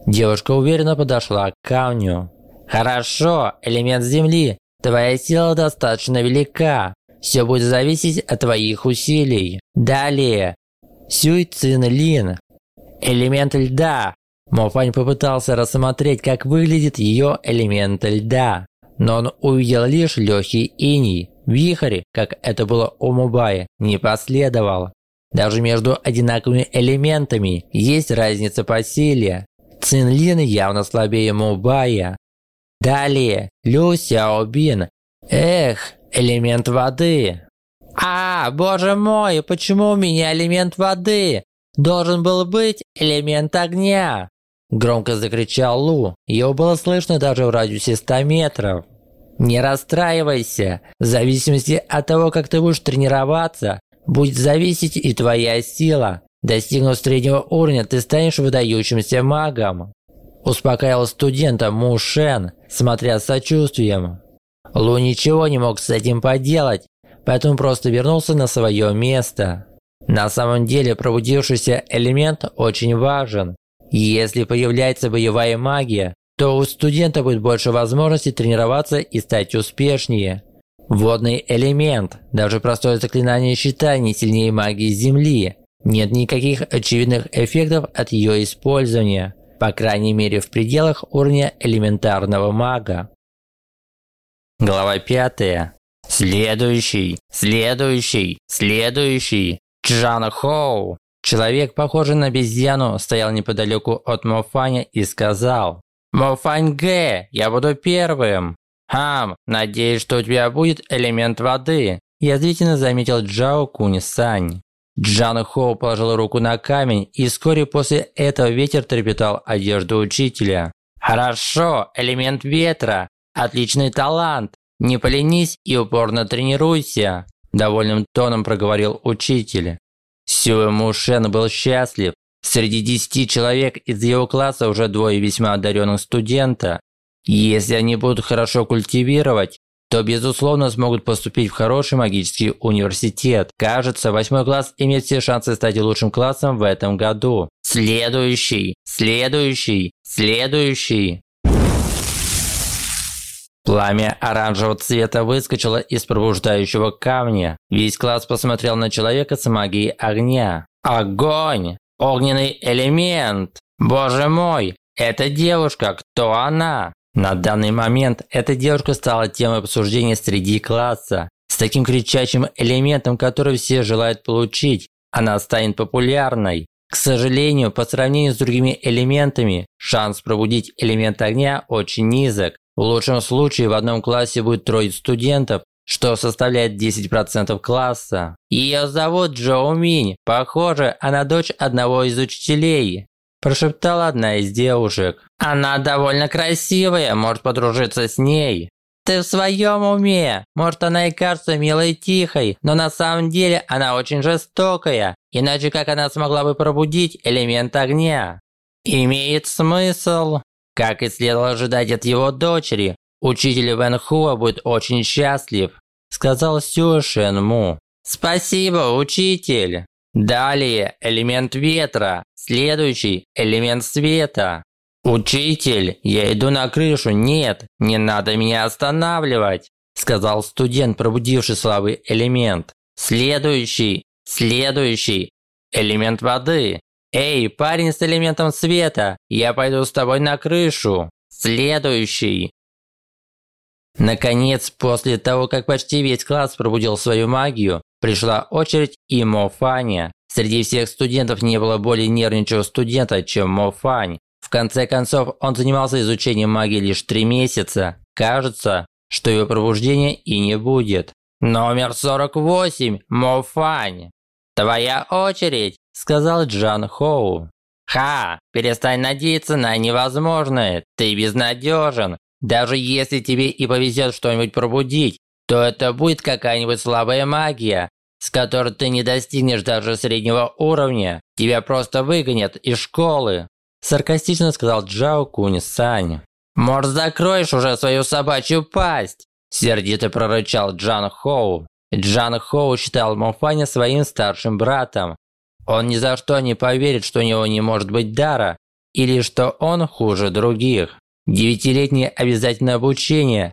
Девушка уверенно подошла к камню. Хорошо, элемент земли. Твоя сила достаточно велика. Все будет зависеть от твоих усилий. Далее, Сюй Цин Лин. Элемент льда. Мофань попытался рассмотреть, как выглядит ее элемент льда, но он увидел лишь легкий иней. Вихрь, как это было у Мубая, не последовал. Даже между одинаковыми элементами есть разница по силе. Цинлин явно слабее Мубая. Далее, Лю Сяобин. Эх, элемент воды. А, боже мой, почему у меня элемент воды? Должен был быть элемент огня. Громко закричал Лу. Его было слышно даже в радиусе 100 метров. Не расстраивайся. В зависимости от того, как ты будешь тренироваться, будет зависеть и твоя сила. Достигнув среднего уровня, ты станешь выдающимся магом. Успокаивал студента Му Шен, смотря с сочувствием. Лу ничего не мог с этим поделать, поэтому просто вернулся на свое место. На самом деле пробудившийся элемент очень важен. Если появляется боевая магия, то у студента будет больше возможностей тренироваться и стать успешнее. Водный элемент, даже простое заклинание щита не сильнее магии Земли. Нет никаких очевидных эффектов от ее использования. по крайней мере в пределах уровня элементарного мага. Глава 5. Следующий, следующий, следующий. Джан Хоу. Человек, похожий на обезьяну, стоял неподалеку от Мофаня и сказал «Мофань Г, я буду первым». «Хам, надеюсь, что у тебя будет элемент воды», язвительно заметил Джао Кунь Сань. Джан Хоу положил руку на камень, и вскоре после этого ветер трепетал одежду учителя. «Хорошо, элемент ветра. Отличный талант. Не поленись и упорно тренируйся», – довольным тоном проговорил учитель. Сюэ Мушен был счастлив. Среди десяти человек из его класса уже двое весьма одаренных студента. Если они будут хорошо культивировать, то безусловно смогут поступить в хороший магический университет. Кажется, восьмой класс имеет все шансы стать лучшим классом в этом году. Следующий, следующий, следующий. Пламя оранжевого цвета выскочило из пробуждающего камня. Весь класс посмотрел на человека с магией огня. Огонь! Огненный элемент! Боже мой! Эта девушка, кто она? На данный момент эта девушка стала темой обсуждения среди класса. С таким кричащим элементом, который все желают получить, она станет популярной. К сожалению, по сравнению с другими элементами, шанс пробудить элемент огня очень низок. В лучшем случае в одном классе будет трое студентов, что составляет 10% класса. Ее зовут Джоу Минь. Похоже, она дочь одного из учителей прошептала одна из девушек. «Она довольно красивая, может подружиться с ней». «Ты в своем уме? Может, она и кажется милой и тихой, но на самом деле она очень жестокая. Иначе как она смогла бы пробудить элемент огня?» «Имеет смысл». Как и следовало ожидать от его дочери, учитель Вэн Хуа будет очень счастлив, сказал Сюэ Шен Му. «Спасибо, учитель!» Далее элемент ветра, следующий элемент света. «Учитель, я иду на крышу, нет, не надо меня останавливать», сказал студент, пробудивший слабый элемент. Следующий, следующий, элемент воды. «Эй, парень с элементом света, я пойду с тобой на крышу». Следующий. Наконец, после того, как почти весь класс пробудил свою магию, Пришла очередь и Мофаня. Среди всех студентов не было более нервничего студента, чем Мофань. В конце концов, он занимался изучением магии лишь три месяца. Кажется, что его пробуждения и не будет. «Номер 48, Мофань!» «Твоя очередь!» – сказал Джан Хоу. «Ха! Перестань надеяться на невозможное! Ты безнадежен! Даже если тебе и повезет что-нибудь пробудить, то это будет какая-нибудь слабая магия, с которой ты не достигнешь даже среднего уровня. Тебя просто выгонят из школы. Саркастично сказал Джао Кунь Сань. Может, закроешь уже свою собачью пасть? Сердито прорычал Джан Хоу. Джан Хоу считал Мофаня своим старшим братом. Он ни за что не поверит, что у него не может быть дара, или что он хуже других. Девятилетнее обязательное обучение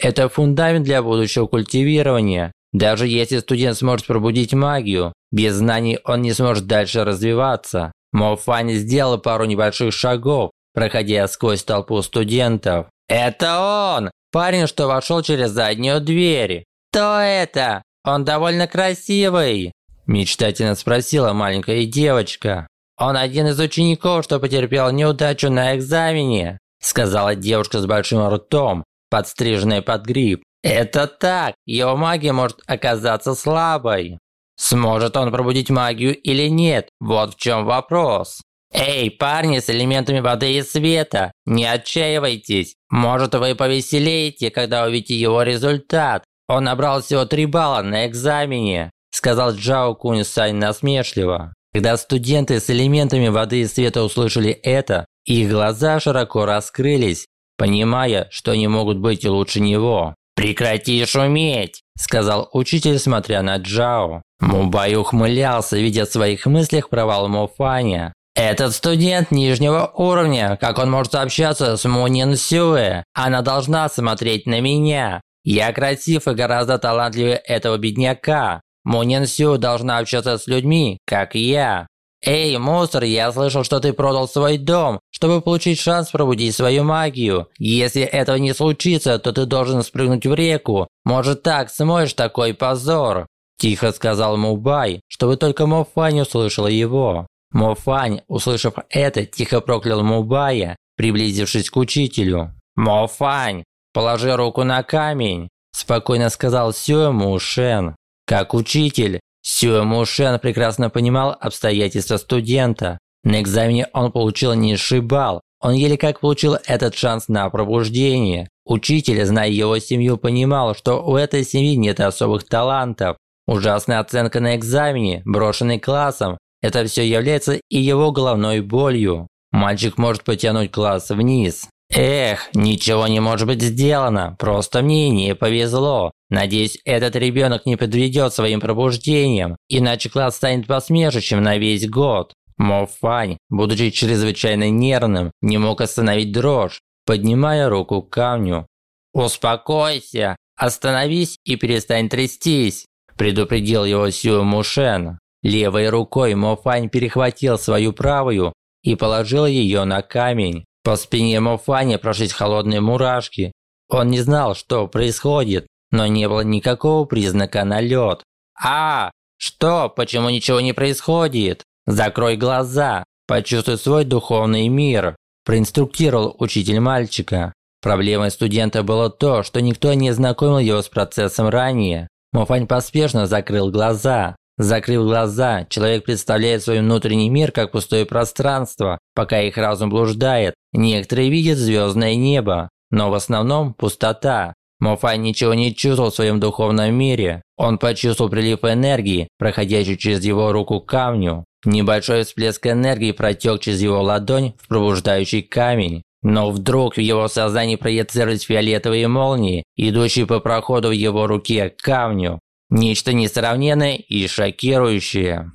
это фундамент для будущего культивирования. Даже если студент сможет пробудить магию, без знаний он не сможет дальше развиваться. Мофани сделал пару небольших шагов, проходя сквозь толпу студентов. «Это он! Парень, что вошел через заднюю дверь!» «Кто это? Он довольно красивый!» Мечтательно спросила маленькая девочка. «Он один из учеников, что потерпел неудачу на экзамене», сказала девушка с большим ртом, подстриженная под гриб. Это так, его магия может оказаться слабой. Сможет он пробудить магию или нет, вот в чем вопрос. Эй, парни с элементами воды и света, не отчаивайтесь. Может вы повеселеете, когда увидите его результат. Он набрал всего 3 балла на экзамене, сказал Джао Кунь Сань насмешливо. Когда студенты с элементами воды и света услышали это, их глаза широко раскрылись, понимая, что они могут быть лучше него. «Прекрати шуметь!» – сказал учитель, смотря на Джао. Мубай ухмылялся, видя в своих мыслях провал Муфаня. «Этот студент нижнего уровня, как он может общаться с Мунин Сюэ? Она должна смотреть на меня. Я красив и гораздо талантливее этого бедняка. Мунин Сю должна общаться с людьми, как я». «Эй, мусор, я слышал, что ты продал свой дом, чтобы получить шанс пробудить свою магию. Если этого не случится, то ты должен спрыгнуть в реку. Может так смоешь такой позор?» Тихо сказал Мубай, чтобы только Мофань услышала его. Мофань, услышав это, тихо проклял Мубая, приблизившись к учителю. «Мофань, положи руку на камень», – спокойно сказал Сюэ Мушен. Как учитель, Сюэ Мушен прекрасно понимал обстоятельства студента. На экзамене он получил низший балл. Он еле как получил этот шанс на пробуждение. Учитель, зная его семью, понимал, что у этой семьи нет особых талантов. Ужасная оценка на экзамене, брошенный классом – это все является и его головной болью. Мальчик может потянуть класс вниз. Эх, ничего не может быть сделано, просто мне не повезло. Надеюсь, этот ребенок не подведет своим пробуждением, иначе класс станет посмешищем на весь год. Мофань, будучи чрезвычайно нервным, не мог остановить дрожь, поднимая руку к камню. «Успокойся, остановись и перестань трястись», предупредил его Сю Мушен. Левой рукой Мофань перехватил свою правую и положил ее на камень. По спине Мофани прошлись холодные мурашки. Он не знал, что происходит, но не было никакого признака на лед. «А, что? Почему ничего не происходит? Закрой глаза, почувствуй свой духовный мир», проинструктировал учитель мальчика. Проблемой студента было то, что никто не знакомил его с процессом ранее. Мофань поспешно закрыл глаза. Закрыв глаза, человек представляет свой внутренний мир как пустое пространство, пока их разум блуждает. Некоторые видят звездное небо, но в основном пустота. Мофай ничего не чувствовал в своем духовном мире. Он почувствовал прилив энергии, проходящий через его руку к камню. Небольшой всплеск энергии протек через его ладонь в пробуждающий камень. Но вдруг в его сознании проецировались фиолетовые молнии, идущие по проходу в его руке к камню. Нечто несравненное и шокирующее.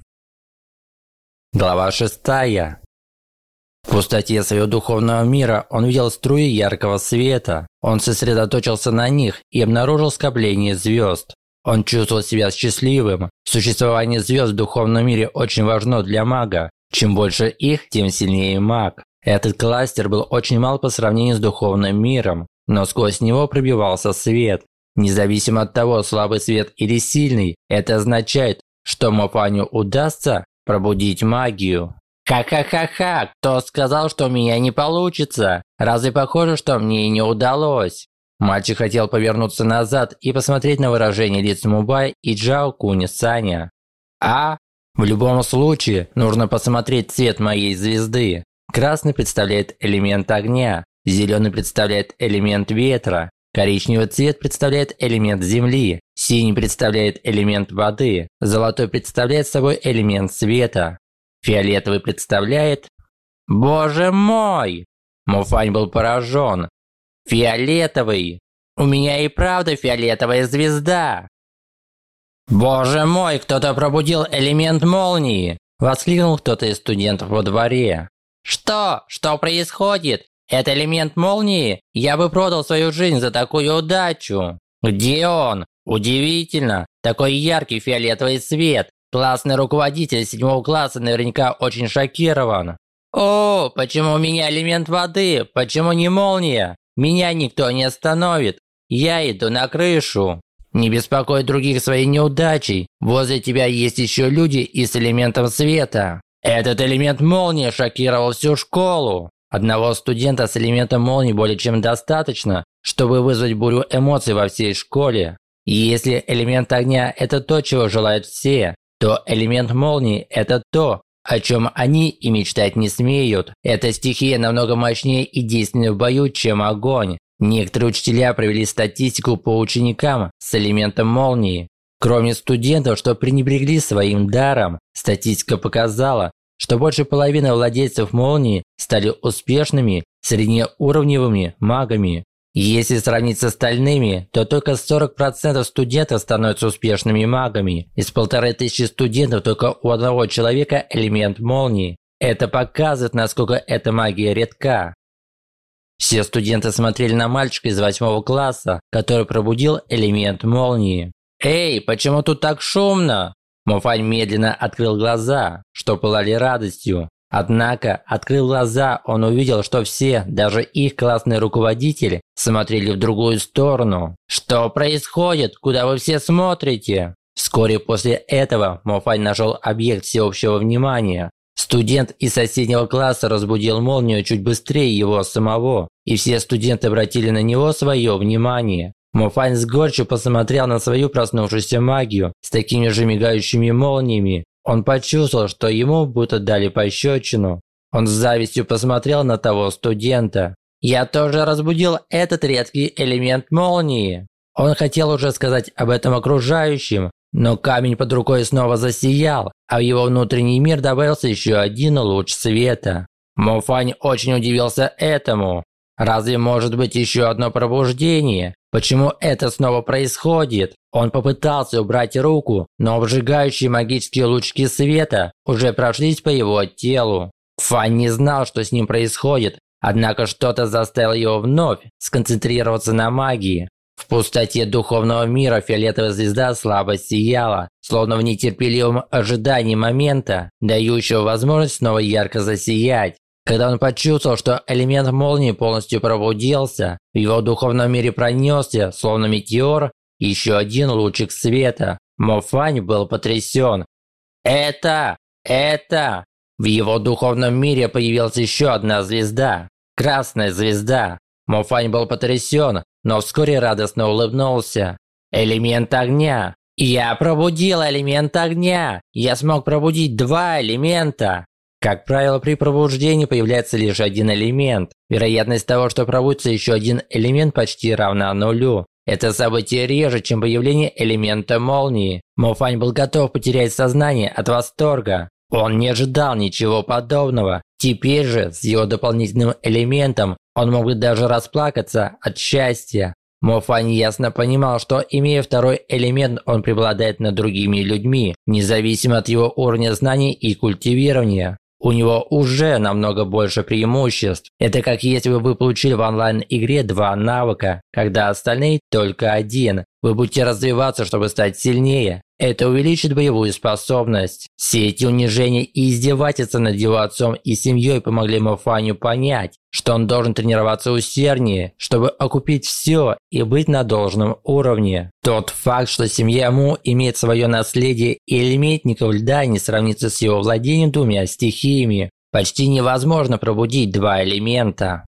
Глава шестая. В пустоте своего духовного мира он видел струи яркого света. Он сосредоточился на них и обнаружил скопление звезд. Он чувствовал себя счастливым. Существование звезд в духовном мире очень важно для мага. Чем больше их, тем сильнее маг. Этот кластер был очень мал по сравнению с духовным миром, но сквозь него пробивался свет. Независимо от того, слабый свет или сильный, это означает, что Мофаню удастся пробудить магию. Ха-ха-ха-ха, кто сказал, что у меня не получится? Разве похоже, что мне не удалось? Мальчик хотел повернуться назад и посмотреть на выражение лиц Мубай и Джао Куни Саня. А? В любом случае, нужно посмотреть цвет моей звезды. Красный представляет элемент огня, зеленый представляет элемент ветра, Коричневый цвет представляет элемент земли, синий представляет элемент воды, золотой представляет собой элемент света, фиолетовый представляет... Боже мой! Муфань был поражен. Фиолетовый! У меня и правда фиолетовая звезда! Боже мой, кто-то пробудил элемент молнии! Воскликнул кто-то из студентов во дворе. Что? Что происходит? Это элемент молнии? Я бы продал свою жизнь за такую удачу. Где он? Удивительно. Такой яркий фиолетовый цвет. Классный руководитель седьмого класса наверняка очень шокирован. О, почему у меня элемент воды? Почему не молния? Меня никто не остановит. Я иду на крышу. Не беспокой других своей неудачей. Возле тебя есть еще люди и с элементом света. Этот элемент молнии шокировал всю школу. Одного студента с элементом молнии более чем достаточно, чтобы вызвать бурю эмоций во всей школе. Если элемент огня – это то, чего желают все, то элемент молнии – это то, о чем они и мечтать не смеют. Эта стихия намного мощнее и действеннее в бою, чем огонь. Некоторые учителя провели статистику по ученикам с элементом молнии. Кроме студентов, что пренебрегли своим даром, статистика показала, что больше половины владельцев молнии стали успешными среднеуровневыми магами. Если сравнить с остальными, то только 40% студентов становятся успешными магами. Из полторы тысячи студентов только у одного человека элемент молнии. Это показывает, насколько эта магия редка. Все студенты смотрели на мальчика из восьмого класса, который пробудил элемент молнии. «Эй, почему тут так шумно?» Мофань медленно открыл глаза, что пылали радостью. Однако, открыв глаза, он увидел, что все, даже их классный руководитель, смотрели в другую сторону. «Что происходит? Куда вы все смотрите?» Вскоре после этого Мофань нашел объект всеобщего внимания. Студент из соседнего класса разбудил молнию чуть быстрее его самого, и все студенты обратили на него свое внимание. Мофань с горечью посмотрел на свою проснувшуюся магию с такими же мигающими молниями. Он почувствовал, что ему будто дали пощечину. Он с завистью посмотрел на того студента. «Я тоже разбудил этот редкий элемент молнии». Он хотел уже сказать об этом окружающим, но камень под рукой снова засиял, а в его внутренний мир добавился еще один луч света. Мофань очень удивился этому. Разве может быть еще одно пробуждение? Почему это снова происходит? Он попытался убрать руку, но обжигающие магические лучки света уже прошлись по его телу. Фан не знал, что с ним происходит, однако что-то заставило его вновь сконцентрироваться на магии. В пустоте духовного мира фиолетовая звезда слабо сияла, словно в нетерпеливом ожидании момента, дающего возможность снова ярко засиять. Когда он почувствовал, что элемент молнии полностью пробудился, в его духовном мире пронесся, словно метеор, еще один лучик света. Мофань был потрясен. «Это! Это!» В его духовном мире появилась еще одна звезда. Красная звезда. Мофань был потрясен, но вскоре радостно улыбнулся. «Элемент огня! Я пробудил элемент огня! Я смог пробудить два элемента!» Как правило, при пробуждении появляется лишь один элемент. Вероятность того, что пробудится еще один элемент почти равна нулю. Это событие реже, чем появление элемента молнии. Мофань был готов потерять сознание от восторга. Он не ожидал ничего подобного. Теперь же, с его дополнительным элементом, он мог даже расплакаться от счастья. Мофань ясно понимал, что имея второй элемент, он преобладает над другими людьми, независимо от его уровня знаний и культивирования. У него уже намного больше преимуществ. Это как если бы вы получили в онлайн-игре два навыка, когда остальные только один. Вы будете развиваться, чтобы стать сильнее. Это увеличит боевую способность. Все эти унижения и издевательства над его отцом и семьей помогли Мофаню понять, что он должен тренироваться усерднее, чтобы окупить все и быть на должном уровне. Тот факт, что семья Му имеет свое наследие и элементников льда не сравнится с его владением двумя стихиями. Почти невозможно пробудить два элемента.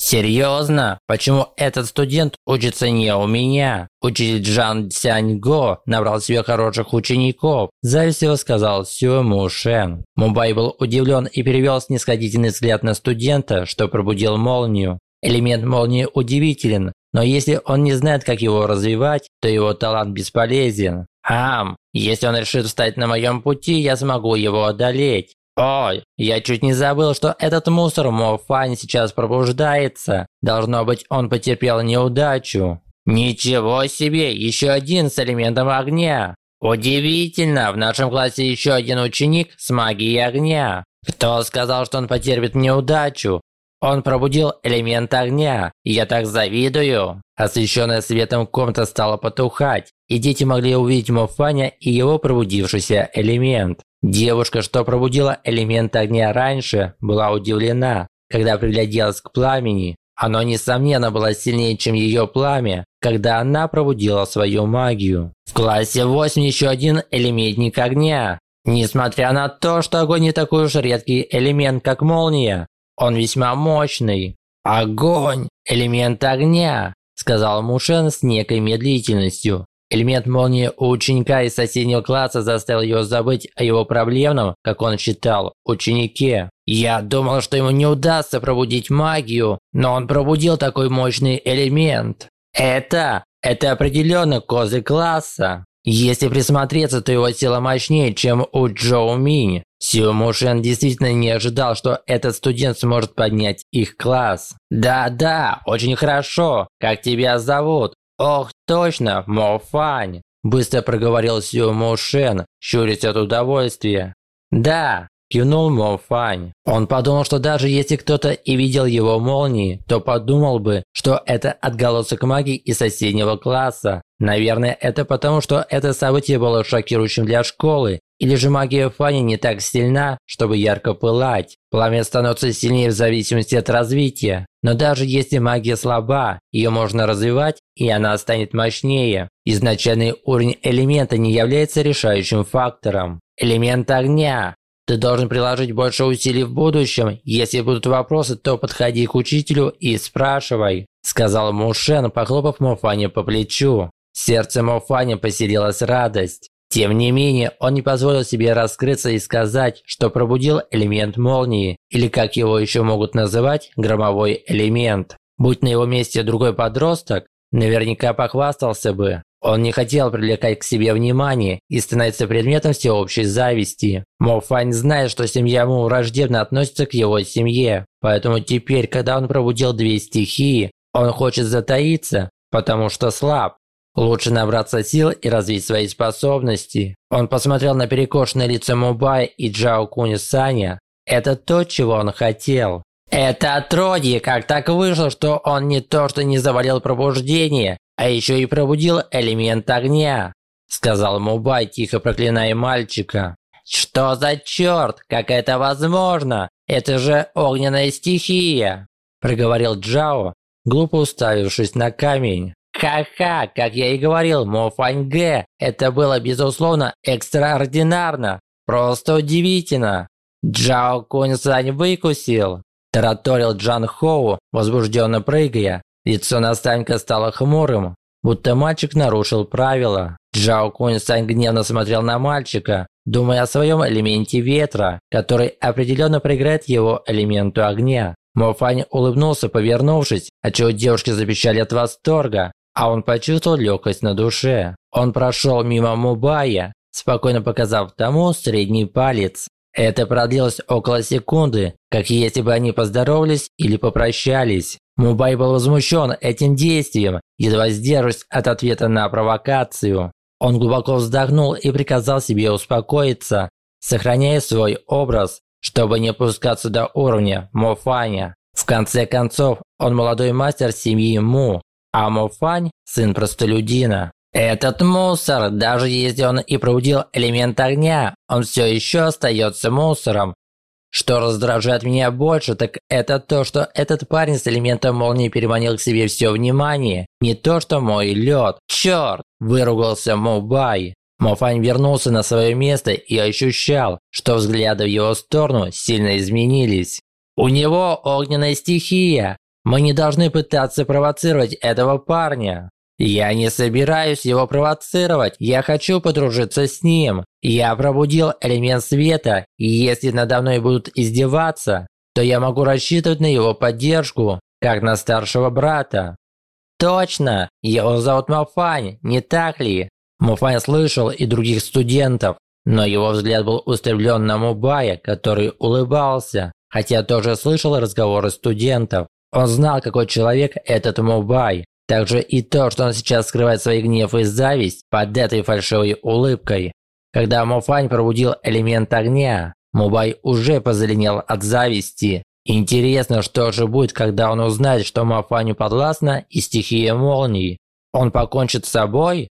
Серьезно? Почему этот студент учится не у меня? Учитель Джан Цяньго набрал себе хороших учеников, завистливо сказал Сю Му Шен. Мубай был удивлен и перевел снисходительный взгляд на студента, что пробудил молнию. Элемент молнии удивителен, но если он не знает, как его развивать, то его талант бесполезен. Ам, если он решит встать на моем пути, я смогу его одолеть. Ой, я чуть не забыл, что этот мусор Мофань сейчас пробуждается. Должно быть, он потерпел неудачу. Ничего себе, еще один с элементом огня. Удивительно, в нашем классе еще один ученик с магией огня. Кто сказал, что он потерпит неудачу? Он пробудил элемент огня, и я так завидую. Освещенная светом комната стала потухать, и дети могли увидеть Мофаня и его пробудившийся элемент. Девушка, что пробудила элемент огня раньше, была удивлена, когда пригляделась к пламени. Оно, несомненно, было сильнее, чем ее пламя, когда она пробудила свою магию. В классе 8 еще один элементник огня. Несмотря на то, что огонь не такой уж редкий элемент, как молния, он весьма мощный. Огонь – элемент огня, сказал Мушен с некой медлительностью. Элемент молнии у ученика из соседнего класса заставил его забыть о его проблемном, как он считал, ученике. Я думал, что ему не удастся пробудить магию, но он пробудил такой мощный элемент. Это, это определенно козы класса. Если присмотреться, то его тело мощнее, чем у Джоу Минь. Сио Мушен действительно не ожидал, что этот студент сможет поднять их класс. «Да-да, очень хорошо. Как тебя зовут?» «Ох, точно, Мофань!» Быстро проговорил Сю Моушен, щурясь от удовольствия. «Да!» – кивнул Мофань. Он подумал, что даже если кто-то и видел его молнии, то подумал бы, что это отголосок магии из соседнего класса. Наверное, это потому, что это событие было шокирующим для школы, или же магия Фани не так сильна, чтобы ярко пылать. Пламя становится сильнее в зависимости от развития. Но даже если магия слаба, ее можно развивать, и она станет мощнее. Изначальный уровень элемента не является решающим фактором. Элемент огня. Ты должен приложить больше усилий в будущем. Если будут вопросы, то подходи к учителю и спрашивай», – сказал Мушен, похлопав Мофане по плечу. В сердце Мофани поселилась радость. Тем не менее, он не позволил себе раскрыться и сказать, что пробудил элемент молнии, или как его еще могут называть, громовой элемент. Будь на его месте другой подросток, наверняка похвастался бы. Он не хотел привлекать к себе внимание и становиться предметом всеобщей зависти. Мофань знает, что семья Му враждебно относится к его семье, поэтому теперь, когда он пробудил две стихии, он хочет затаиться, потому что слаб. Лучше набраться сил и развить свои способности. Он посмотрел на перекошенное лицо Мубай и Джао Куни Саня. Это то, чего он хотел. Это отродье, как так вышло, что он не то что не завалил пробуждение, а еще и пробудил элемент огня, сказал Мубай, тихо проклиная мальчика. Что за черт? Как это возможно? Это же огненная стихия, проговорил Джао, глупо уставившись на камень. Ха-ха, как я и говорил, Мофаньге, это было безусловно экстраординарно, просто удивительно. Джао Кунь-сань выкусил, тараторил Джан Хоу, возбужденно прыгая. Лицо наставника стало хмурым, будто мальчик нарушил правила. Джао Кунь-сань гневно смотрел на мальчика, думая о своем элементе ветра, который определенно проиграет его элементу огня. Мофань улыбнулся, повернувшись, отчего девушки запищали от восторга, а он почувствовал легкость на душе. Он прошел мимо Мубая, спокойно показав тому средний палец. Это продлилось около секунды, как если бы они поздоровались или попрощались. Мубай был возмущен этим действием, едва сдерживаясь от ответа на провокацию. Он глубоко вздохнул и приказал себе успокоиться, сохраняя свой образ, чтобы не опускаться до уровня Мофаня. В конце концов, он молодой мастер семьи Му, а Мофань – сын простолюдина. Этот мусор, даже если он и пробудил элемент огня, он все еще остается мусором. Что раздражает меня больше, так это то, что этот парень с элементом молнии переманил к себе все внимание. Не то, что мой лед. Черт! Выругался Мубай. Мофань вернулся на свое место и ощущал, что взгляды в его сторону сильно изменились. У него огненная стихия, мы не должны пытаться провоцировать этого парня. Я не собираюсь его провоцировать, я хочу подружиться с ним. Я пробудил элемент света, и если надо мной будут издеваться, то я могу рассчитывать на его поддержку, как на старшего брата. Точно, его зовут Мафань, не так ли? Муфань слышал и других студентов, но его взгляд был устремлен на Мубая, который улыбался, хотя тоже слышал разговоры студентов. Он знал, какой человек этот Мубай. Также и то, что он сейчас скрывает свой гнев и зависть под этой фальшивой улыбкой. Когда Муфань пробудил элемент огня, Мубай уже позеленел от зависти. Интересно, что же будет, когда он узнает, что Муфаню подвластна и стихия молний. Он покончит с собой?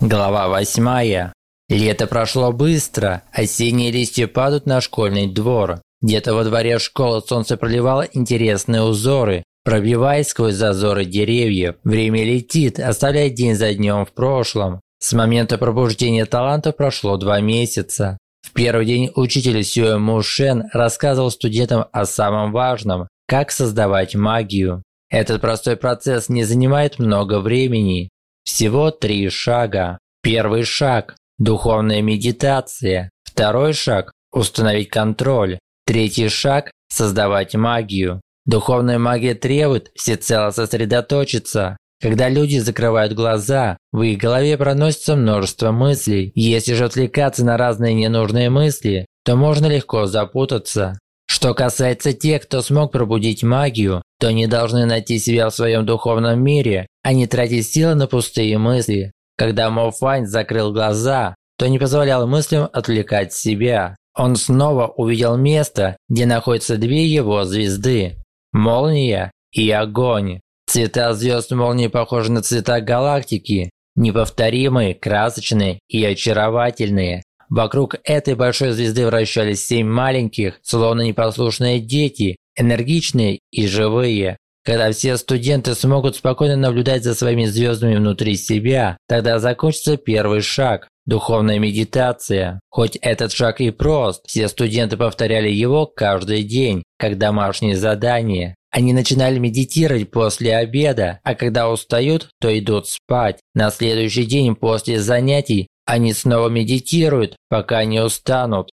Глава восьмая. Лето прошло быстро, осенние листья падают на школьный двор. Где-то во дворе школы солнце проливало интересные узоры, пробиваясь сквозь зазоры деревьев. Время летит, оставляя день за днем в прошлом. С момента пробуждения талантов прошло два месяца. В первый день учитель Сюэ Мушен рассказывал студентам о самом важном – как создавать магию. Этот простой процесс не занимает много времени. Всего три шага. Первый шаг – духовная медитация. Второй шаг – установить контроль. Третий шаг – создавать магию. Духовная магия требует всецело сосредоточиться. Когда люди закрывают глаза, в их голове проносится множество мыслей. Если же отвлекаться на разные ненужные мысли, то можно легко запутаться. Что касается тех, кто смог пробудить магию, то они должны найти себя в своем духовном мире, а не тратить силы на пустые мысли. Когда Мофань закрыл глаза, то не позволял мыслям отвлекать себя. Он снова увидел место, где находятся две его звезды – молния и огонь. Цвет Цвета звезд молнии похожи на цвета галактики, неповторимые, красочные и очаровательные. Вокруг этой большой звезды вращались семь маленьких, словно непослушные дети, энергичные и живые. Когда все студенты смогут спокойно наблюдать за своими звездами внутри себя, тогда закончится первый шаг – духовная медитация. Хоть этот шаг и прост, все студенты повторяли его каждый день, как домашнее задание. Они начинали медитировать после обеда, а когда устают, то идут спать. На следующий день после занятий они снова медитируют, пока не устанут.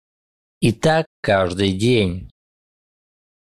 И так каждый день.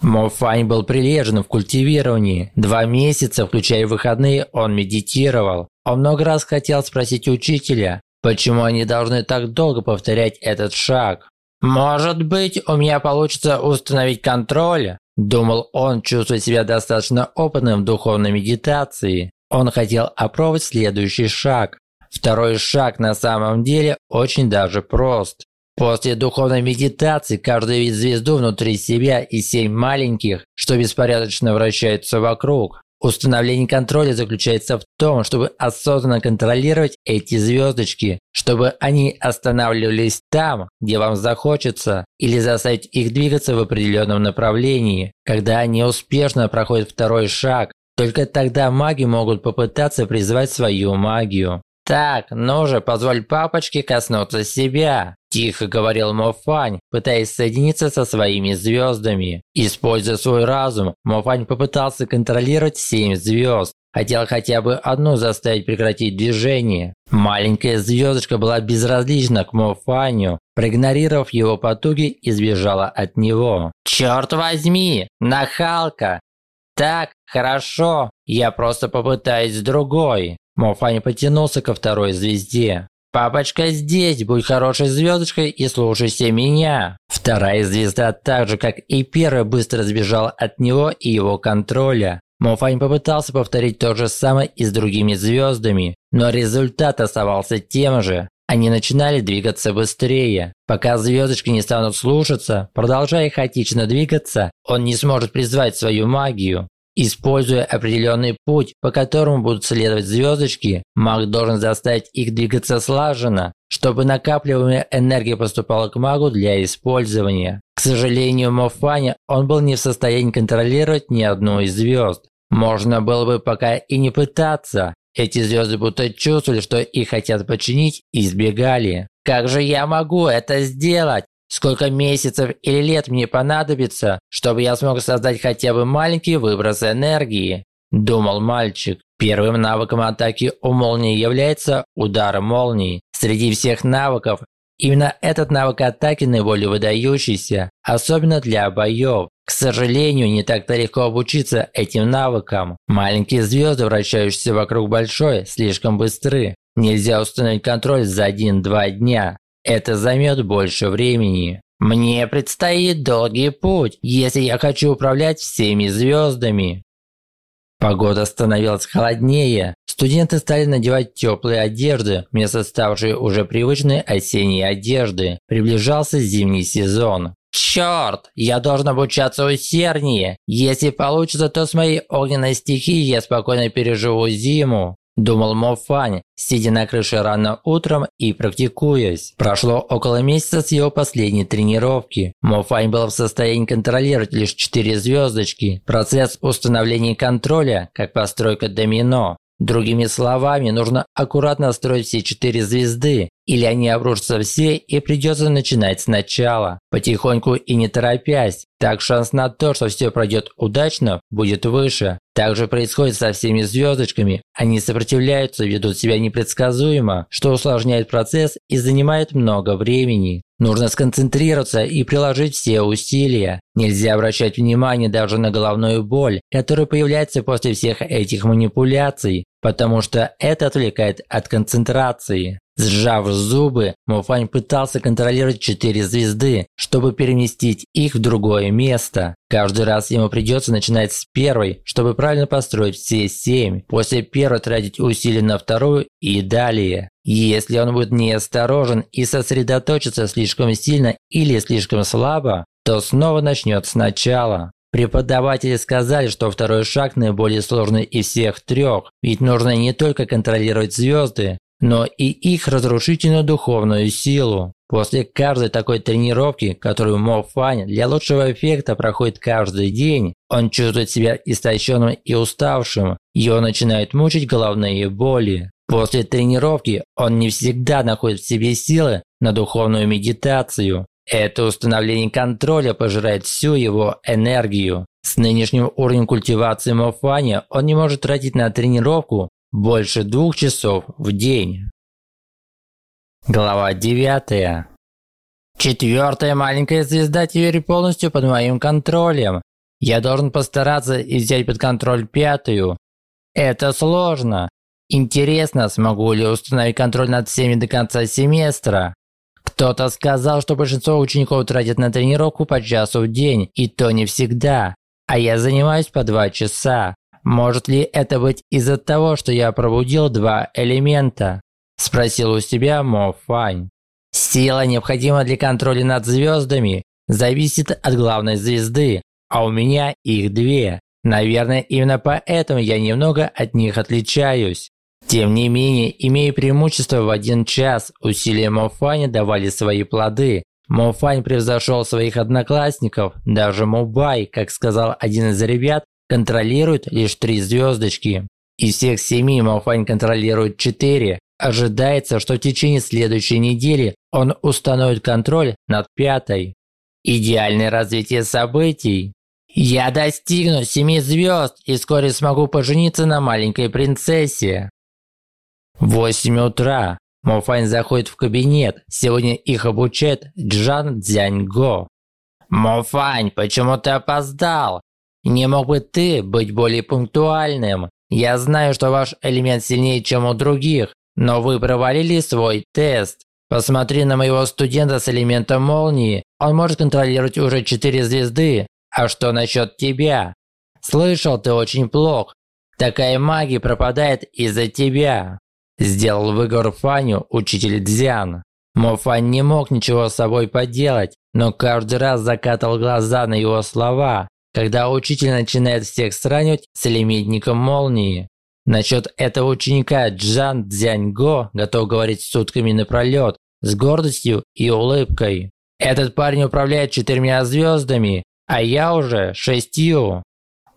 Мофань был прилежен в культивировании. Два месяца, включая выходные, он медитировал. Он много раз хотел спросить учителя, почему они должны так долго повторять этот шаг. «Может быть, у меня получится установить контроль?» Думал он, чувствуя себя достаточно опытным в духовной медитации. Он хотел опробовать следующий шаг. Второй шаг на самом деле очень даже прост. После духовной медитации каждый видит звезду внутри себя и семь маленьких, что беспорядочно вращаются вокруг. Установление контроля заключается в том, чтобы осознанно контролировать эти звездочки, чтобы они останавливались там, где вам захочется, или заставить их двигаться в определенном направлении. Когда они успешно проходят второй шаг, только тогда маги могут попытаться призвать свою магию. «Так, ну же, позволь папочке коснуться себя», – тихо говорил Мофань, пытаясь соединиться со своими звездами. Используя свой разум, Мофань попытался контролировать семь звезд. Хотел хотя бы одну заставить прекратить движение. Маленькая звездочка была безразлична к Мофаню, проигнорировав его потуги, избежала от него. «Черт возьми, нахалка! Так, хорошо, я просто попытаюсь с другой». Мофань потянулся ко второй звезде. «Папочка здесь, будь хорошей звездочкой и слушайся меня!» Вторая звезда, так же как и первая, быстро сбежала от него и его контроля. Мофань попытался повторить то же самое и с другими звездами, но результат оставался тем же. Они начинали двигаться быстрее. Пока звездочки не станут слушаться, продолжая хаотично двигаться, он не сможет призвать свою магию. Используя определенный путь, по которому будут следовать звездочки, маг должен заставить их двигаться слаженно, чтобы накапливаемая энергия поступала к магу для использования. К сожалению, Мофаня он был не в состоянии контролировать ни одну из звезд. Можно было бы пока и не пытаться. Эти звезды будто чувствовали, что их хотят подчинить и избегали. «Как же я могу это сделать?» Сколько месяцев или лет мне понадобится, чтобы я смог создать хотя бы маленький выброс энергии? Думал мальчик. Первым навыком атаки у молнии является удар молнии. Среди всех навыков именно этот навык атаки наиболее выдающийся, особенно для боев. К сожалению, не так-то легко обучиться этим навыкам. Маленькие звезды, вращающиеся вокруг большой, слишком быстры. Нельзя установить контроль за 1-2 дня. Это займет больше времени. Мне предстоит долгий путь, если я хочу управлять всеми звездами. Погода становилась холоднее. Студенты стали надевать теплые одежды, вместо ставшей уже привычной осенней одежды. Приближался зимний сезон. Черт, я должен обучаться усерднее. Если получится, то с моей огненной стихией я спокойно переживу зиму. Думал Мофань, сидя на крыше рано утром и практикуясь. Прошло около месяца с его последней тренировки. Мофань был в состоянии контролировать лишь четыре звездочки. Процесс установления контроля, как постройка домино. Другими словами, нужно аккуратно строить все четыре звезды, или они обрушатся все и придется начинать сначала, потихоньку и не торопясь. Так шанс на то, что все пройдет удачно, будет выше. Так же происходит со всеми звездочками. Они сопротивляются, ведут себя непредсказуемо, что усложняет процесс и занимает много времени. Нужно сконцентрироваться и приложить все усилия. Нельзя обращать внимание даже на головную боль, которая появляется после всех этих манипуляций, потому что это отвлекает от концентрации. Сжав зубы, Муфань пытался контролировать четыре звезды, чтобы переместить их в другое место. Каждый раз ему придется начинать с первой, чтобы правильно построить все семь. После первой тратить усилия на вторую и далее. Если он будет неосторожен и сосредоточится слишком сильно или слишком слабо, то снова начнет сначала. Преподаватели сказали, что второй шаг наиболее сложный из всех трех, ведь нужно не только контролировать звезды, но и их разрушительную духовную силу. После каждой такой тренировки, которую Мо Фань для лучшего эффекта проходит каждый день, он чувствует себя истощенным и уставшим, его начинают мучить головные боли. После тренировки он не всегда находит в себе силы на духовную медитацию. Это установление контроля пожирает всю его энергию. С нынешним уровнем культивации Мофаня он не может тратить на тренировку больше двух часов в день. Глава 9. Четвертая маленькая звезда теперь полностью под моим контролем. Я должен постараться и взять под контроль пятую. Это сложно. Интересно, смогу ли установить контроль над всеми до конца семестра. Кто-то сказал, что большинство учеников тратят на тренировку по часу в день, и то не всегда. А я занимаюсь по два часа. Может ли это быть из-за того, что я пробудил два элемента? Спросил у себя Мо Фань. Сила, необходимая для контроля над звездами, зависит от главной звезды, а у меня их две. Наверное, именно поэтому я немного от них отличаюсь. Тем не менее, имея преимущество в один час, усилия Мофаня давали свои плоды. Мофань превзошел своих одноклассников, даже Мубай, как сказал один из ребят, контролирует лишь три звездочки. Из всех семи Мофань контролирует четыре. Ожидается, что в течение следующей недели он установит контроль над пятой. Идеальное развитие событий. Я достигну семи звезд и вскоре смогу пожениться на маленькой принцессе. Восемь утра. Мофань заходит в кабинет. Сегодня их обучает Джан Цзяньго. Мофань, почему ты опоздал? Не мог бы ты быть более пунктуальным? Я знаю, что ваш элемент сильнее, чем у других, но вы провалили свой тест. Посмотри на моего студента с элементом молнии. Он может контролировать уже четыре звезды. А что насчет тебя? Слышал, ты очень плох. Такая магия пропадает из-за тебя. Сделал выговор Фаню учитель Дзян. Мофань не мог ничего с собой поделать, но каждый раз закатывал глаза на его слова, когда учитель начинает всех сравнивать с элементником молнии. Насчет этого ученика Джан Цзяньго готов говорить сутками напролет, с гордостью и улыбкой. Этот парень управляет четырьмя звездами, а я уже шестью.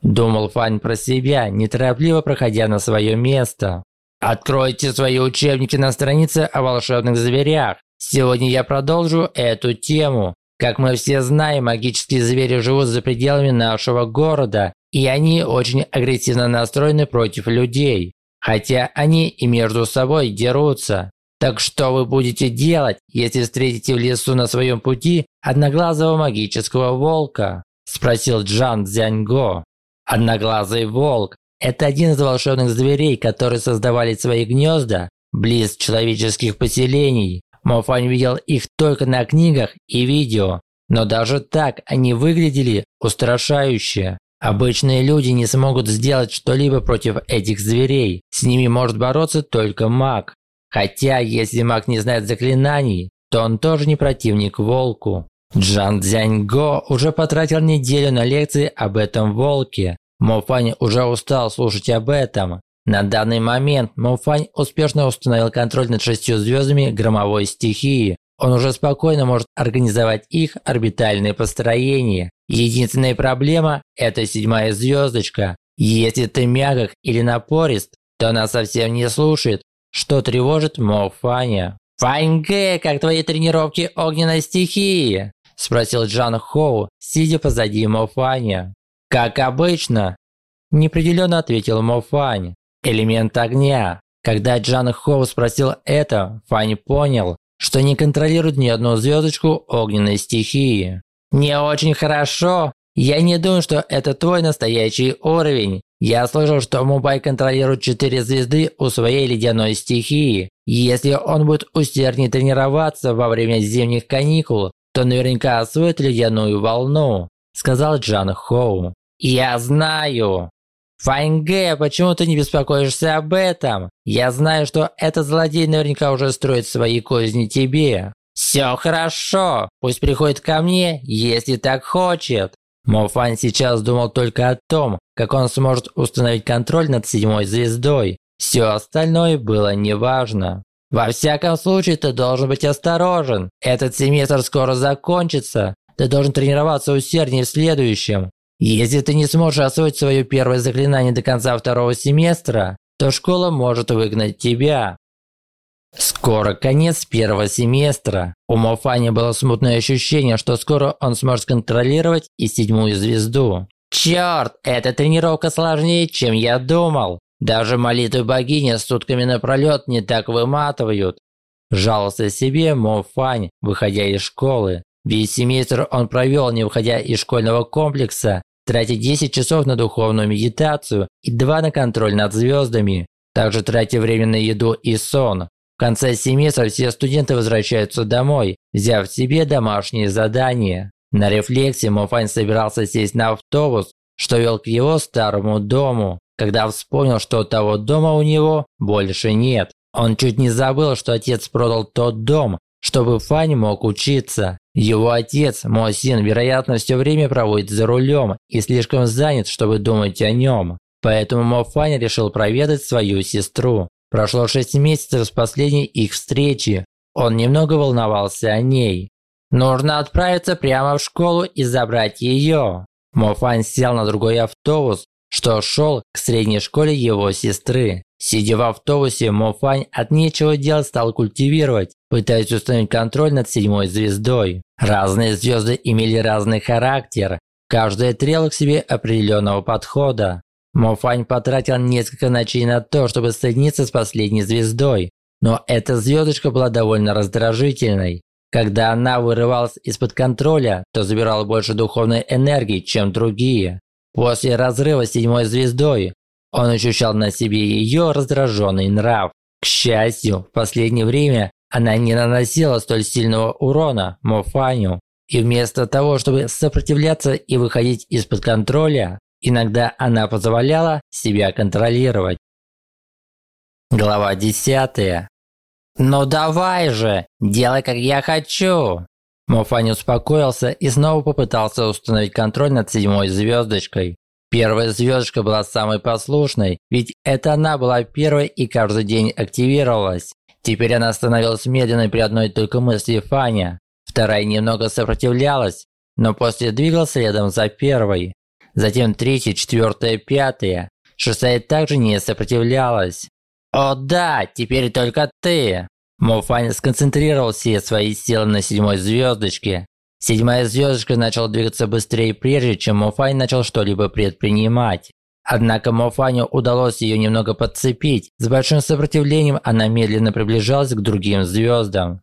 Думал Фань про себя, неторопливо проходя на свое место. Откройте свои учебники на странице о волшебных зверях. Сегодня я продолжу эту тему. Как мы все знаем, магические звери живут за пределами нашего города, и они очень агрессивно настроены против людей. Хотя они и между собой дерутся. Так что вы будете делать, если встретите в лесу на своем пути одноглазого магического волка? Спросил Джан Цзяньго. Одноглазый волк это один из волшебных зверей, которые создавали свои гнезда близ человеческих поселений. Мофань видел их только на книгах и видео, но даже так они выглядели устрашающе. Обычные люди не смогут сделать что-либо против этих зверей, с ними может бороться только маг. Хотя, если маг не знает заклинаний, то он тоже не противник волку. Джан Цзяньго уже потратил неделю на лекции об этом волке, Мофань уже устал слушать об этом. На данный момент Мофань успешно установил контроль над шестью звездами громовой стихии. Он уже спокойно может организовать их орбитальное построение. Единственная проблема – это седьмая звездочка. Если ты мягок или напорист, то она совсем не слушает, что тревожит Мофаня. «Фаньге, как твои тренировки огненной стихии?» – спросил Джан Хоу, сидя позади Мофаня. «Как обычно», – неопределенно ответил Мо Фань. «Элемент огня». Когда Джан Хоу спросил это, Фань понял, что не контролирует ни одну звездочку огненной стихии. «Не очень хорошо. Я не думаю, что это твой настоящий уровень. Я слышал, что Мубай контролирует четыре звезды у своей ледяной стихии. Если он будет усерднее тренироваться во время зимних каникул, то наверняка освоит ледяную волну сказал Джан Хоу. «Я знаю!» «Фаньге, почему ты не беспокоишься об этом? Я знаю, что этот злодей наверняка уже строит свои козни тебе. Все хорошо, пусть приходит ко мне, если так хочет». Мофань сейчас думал только о том, как он сможет установить контроль над седьмой звездой. Все остальное было неважно. Во всяком случае, ты должен быть осторожен. Этот семестр скоро закончится. Ты должен тренироваться усерднее в следующем. Если ты не сможешь освоить свое первое заклинание до конца второго семестра, то школа может выгнать тебя. Скоро конец первого семестра. У Мофани было смутное ощущение, что скоро он сможет контролировать и седьмую звезду. Черт, эта тренировка сложнее, чем я думал. Даже молитвы богини сутками напролет не так выматывают. Жаловался себе Мофань, выходя из школы. Весь семестр он провел, не выходя из школьного комплекса, тратя 10 часов на духовную медитацию и 2 на контроль над звездами. Также тратя время на еду и сон. В конце семестра все студенты возвращаются домой, взяв себе домашние задания. На рефлексе Мофань собирался сесть на автобус, что вел к его старому дому, когда вспомнил, что того дома у него больше нет. Он чуть не забыл, что отец продал тот дом, чтобы Фань мог учиться. Его отец, мой вероятно, все время проводит за рулем и слишком занят, чтобы думать о нем. Поэтому Мофань решил проведать свою сестру. Прошло шесть месяцев с последней их встречи. Он немного волновался о ней. Нужно отправиться прямо в школу и забрать ее. Мофан сел на другой автобус, что шел к средней школе его сестры. Сидя в автобусе, Мофань от нечего делать стал культивировать, пытаясь установить контроль над седьмой звездой. Разные звезды имели разный характер, каждая требовала к себе определенного подхода. Мофань потратил несколько ночей на то, чтобы соединиться с последней звездой, но эта звездочка была довольно раздражительной. Когда она вырывалась из-под контроля, то забирала больше духовной энергии, чем другие. После разрыва с седьмой звездой, он ощущал на себе ее раздраженный нрав. К счастью, в последнее время она не наносила столь сильного урона Мофаню. И вместо того, чтобы сопротивляться и выходить из-под контроля, Иногда она позволяла себя контролировать. Глава 10. «Ну давай же, делай как я хочу!» Мофани успокоился и снова попытался установить контроль над седьмой звездочкой. Первая звездочка была самой послушной, ведь это она была первой и каждый день активировалась. Теперь она становилась медленной при одной только мысли Фаня. Вторая немного сопротивлялась, но после двигалась следом за первой. Затем третья, четвертая, пятая. Шестая также не сопротивлялась. «О да, теперь только ты!» Мофань сконцентрировал все свои силы на седьмой звездочке. Седьмая звездочка начала двигаться быстрее прежде, чем Мофань начал что-либо предпринимать. Однако Мофаню удалось ее немного подцепить. С большим сопротивлением она медленно приближалась к другим звездам.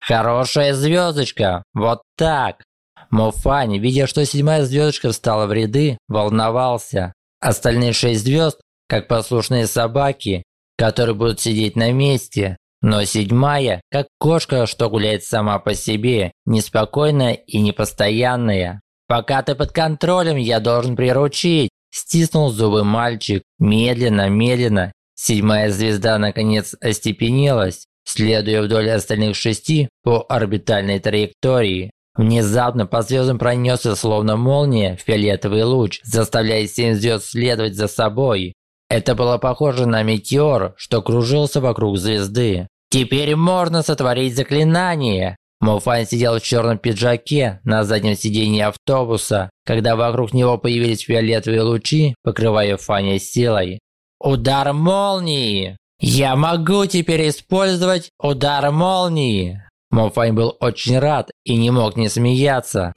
«Хорошая звездочка! Вот так!» Мофани, видя, что седьмая звездочка встала в ряды, волновался. Остальные шесть звезд, как послушные собаки, которые будут сидеть на месте. Но седьмая, как кошка, что гуляет сама по себе, неспокойная и непостоянная. «Пока ты под контролем, я должен приручить!» Стиснул зубы мальчик. Медленно, медленно. Седьмая звезда наконец остепенилась, следуя вдоль остальных шести по орбитальной траектории. Внезапно по звездам пронесся словно молния фиолетовый луч, заставляя семь звезд следовать за собой. Это было похоже на метеор, что кружился вокруг звезды. «Теперь можно сотворить заклинание!» Мофань сидел в черном пиджаке на заднем сиденье автобуса, когда вокруг него появились фиолетовые лучи, покрывая Фаня силой. «Удар молнии! Я могу теперь использовать удар молнии!» Мофань был очень рад и не мог не смеяться.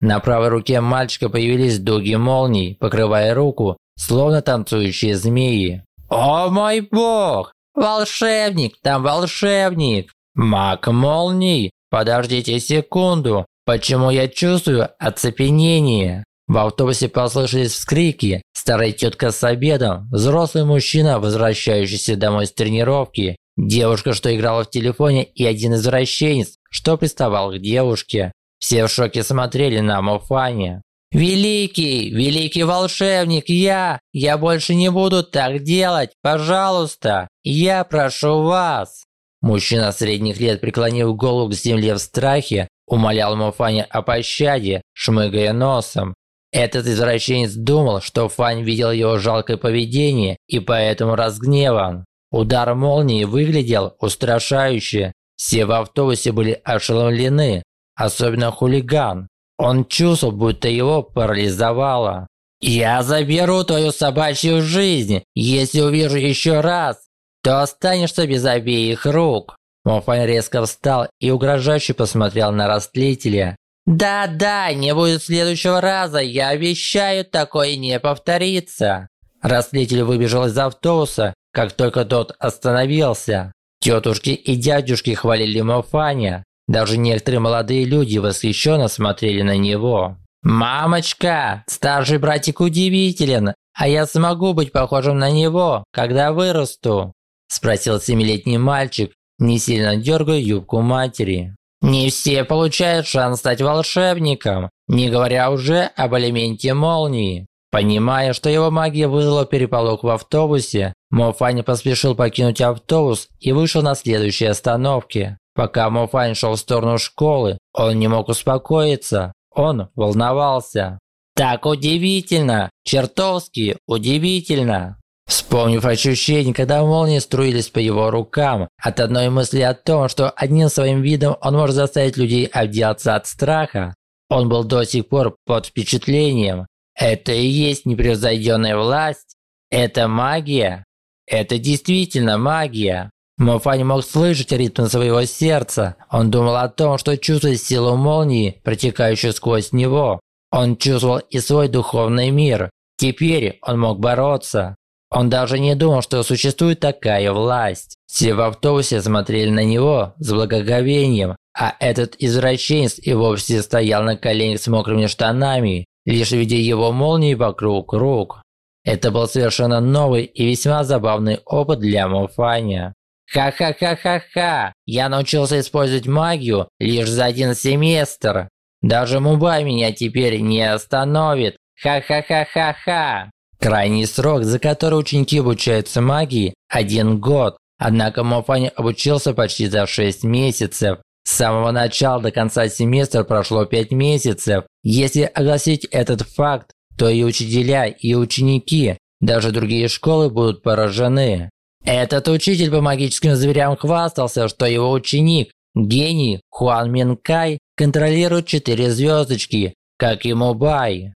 На правой руке мальчика появились дуги молний, покрывая руку, словно танцующие змеи. «О мой бог! Волшебник! Там волшебник! Маг молний! Подождите секунду! Почему я чувствую оцепенение?» В автобусе послышались вскрики. Старая тетка с обедом, взрослый мужчина, возвращающийся домой с тренировки, Девушка, что играла в телефоне, и один извращенец, что приставал к девушке. Все в шоке смотрели на Мофани. «Великий, великий волшебник, я! Я больше не буду так делать, пожалуйста! Я прошу вас!» Мужчина средних лет, преклонив голову к земле в страхе, умолял Муфаня о пощаде, шмыгая носом. Этот извращенец думал, что Фань видел его жалкое поведение и поэтому разгневан. Удар молнии выглядел устрашающе. Все в автобусе были ошеломлены, особенно хулиган. Он чувствовал, будто его парализовало. «Я заберу твою собачью жизнь, если увижу еще раз, то останешься без обеих рук». Мофань резко встал и угрожающе посмотрел на растлителя. «Да-да, не будет следующего раза, я обещаю, такое не повторится». Растлитель выбежал из автобуса, как только тот остановился. Тетушки и дядюшки хвалили Мофаня. Даже некоторые молодые люди восхищенно смотрели на него. «Мамочка, старший братик удивителен, а я смогу быть похожим на него, когда вырасту?» Спросил семилетний мальчик, не сильно дергая юбку матери. «Не все получают шанс стать волшебником, не говоря уже об элементе молнии». Понимая, что его магия вызвала переполох в автобусе, Мофань поспешил покинуть автобус и вышел на следующей остановке. Пока Мофань шел в сторону школы, он не мог успокоиться. Он волновался. Так удивительно! Чертовски удивительно! Вспомнив ощущение, когда молнии струились по его рукам, от одной мысли о том, что одним своим видом он может заставить людей обделаться от страха, он был до сих пор под впечатлением. Это и есть непревзойденная власть? Это магия? Это действительно магия? Мофань мог слышать ритм своего сердца. Он думал о том, что чувствует силу молнии, протекающую сквозь него. Он чувствовал и свой духовный мир. Теперь он мог бороться. Он даже не думал, что существует такая власть. Все в автобусе смотрели на него с благоговением, а этот извращенец и вовсе стоял на коленях с мокрыми штанами, лишь видя его молнии вокруг рук. Это был совершенно новый и весьма забавный опыт для Мофаня. Ха-ха-ха-ха-ха! Я научился использовать магию лишь за один семестр. Даже Муба меня теперь не остановит. Ха-ха-ха-ха-ха! Крайний срок, за который ученики обучаются магии – один год. Однако Мофани обучился почти за 6 месяцев. С самого начала до конца семестра прошло 5 месяцев. Если огласить этот факт, то и учителя, и ученики, даже другие школы будут поражены. Этот учитель по магическим зверям хвастался, что его ученик, гений Хуан Минкай, контролирует четыре звездочки, как и Мубай.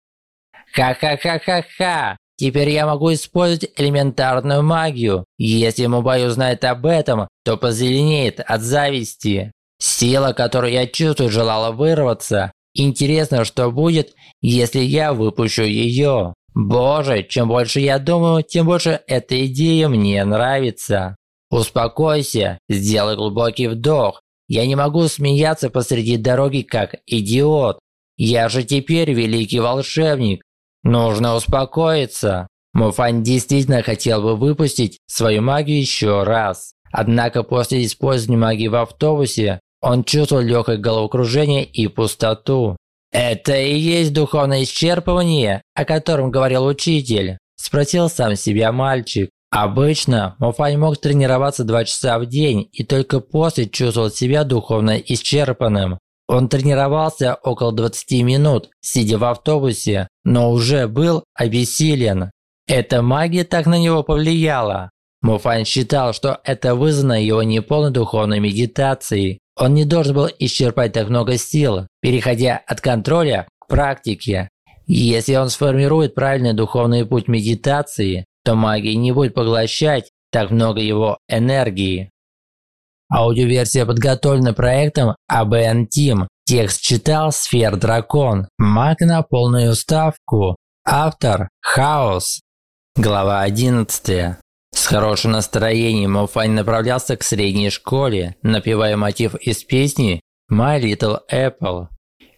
Ха-ха-ха-ха-ха! Теперь я могу использовать элементарную магию. Если Мубай узнает об этом, то позеленеет от зависти. Сила, которую я чувствую, желала вырваться. Интересно, что будет, если я выпущу ее. Боже, чем больше я думаю, тем больше эта идея мне нравится. Успокойся, сделай глубокий вдох. Я не могу смеяться посреди дороги как идиот. Я же теперь великий волшебник. Нужно успокоиться. Муфань действительно хотел бы выпустить свою магию еще раз. Однако после использования магии в автобусе, он чувствовал легкое головокружение и пустоту. «Это и есть духовное исчерпывание, о котором говорил учитель?» – спросил сам себя мальчик. Обычно Муфань мог тренироваться два часа в день и только после чувствовал себя духовно исчерпанным. Он тренировался около 20 минут, сидя в автобусе, но уже был обессилен. Эта магия так на него повлияла. Муфань считал, что это вызвано его неполной духовной медитацией. Он не должен был исчерпать так много сил, переходя от контроля к практике. Если он сформирует правильный духовный путь медитации, то магия не будет поглощать так много его энергии. Аудиоверсия подготовлена проектом ABN Team. Текст читал Сфер Дракон. Маг на полную ставку. Автор Хаос. Глава 11. С хорошим настроением Мофань направлялся к средней школе, напевая мотив из песни «My Little Apple».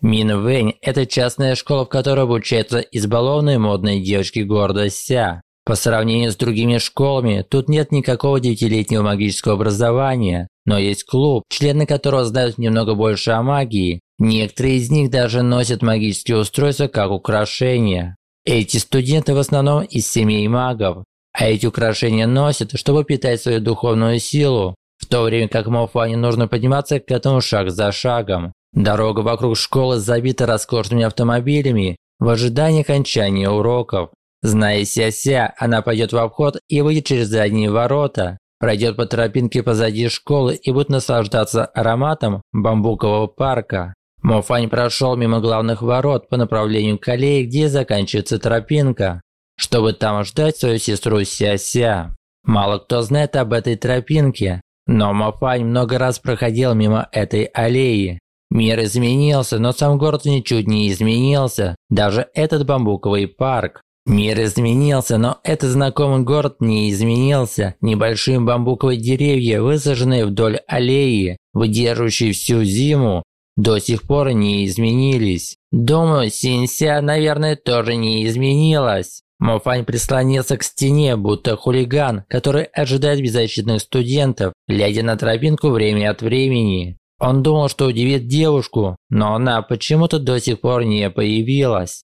Мин Вэнь – это частная школа, в которой обучаются избалованные модные девочки города Ся. По сравнению с другими школами, тут нет никакого девятилетнего магического образования, но есть клуб, члены которого знают немного больше о магии. Некоторые из них даже носят магические устройства как украшения. Эти студенты в основном из семей магов. А эти украшения носят, чтобы питать свою духовную силу, в то время как Мофане нужно подниматься к этому шаг за шагом. Дорога вокруг школы забита роскошными автомобилями в ожидании окончания уроков. Зная ся-ся, она пойдет в обход и выйдет через задние ворота, пройдет по тропинке позади школы и будет наслаждаться ароматом бамбукового парка. Мофань прошел мимо главных ворот по направлению к аллее, где заканчивается тропинка, чтобы там ждать свою сестру Ся-Ся. Мало кто знает об этой тропинке, но Мофань много раз проходил мимо этой аллеи. Мир изменился, но сам город ничуть не изменился, даже этот бамбуковый парк. Мир изменился, но этот знакомый город не изменился. Небольшие бамбуковые деревья, высаженные вдоль аллеи, выдерживающие всю зиму, до сих пор не изменились. Думаю, Синься, наверное, тоже не изменилась. Мофань прислонился к стене, будто хулиган, который ожидает беззащитных студентов, глядя на тропинку время от времени. Он думал, что удивит девушку, но она почему-то до сих пор не появилась.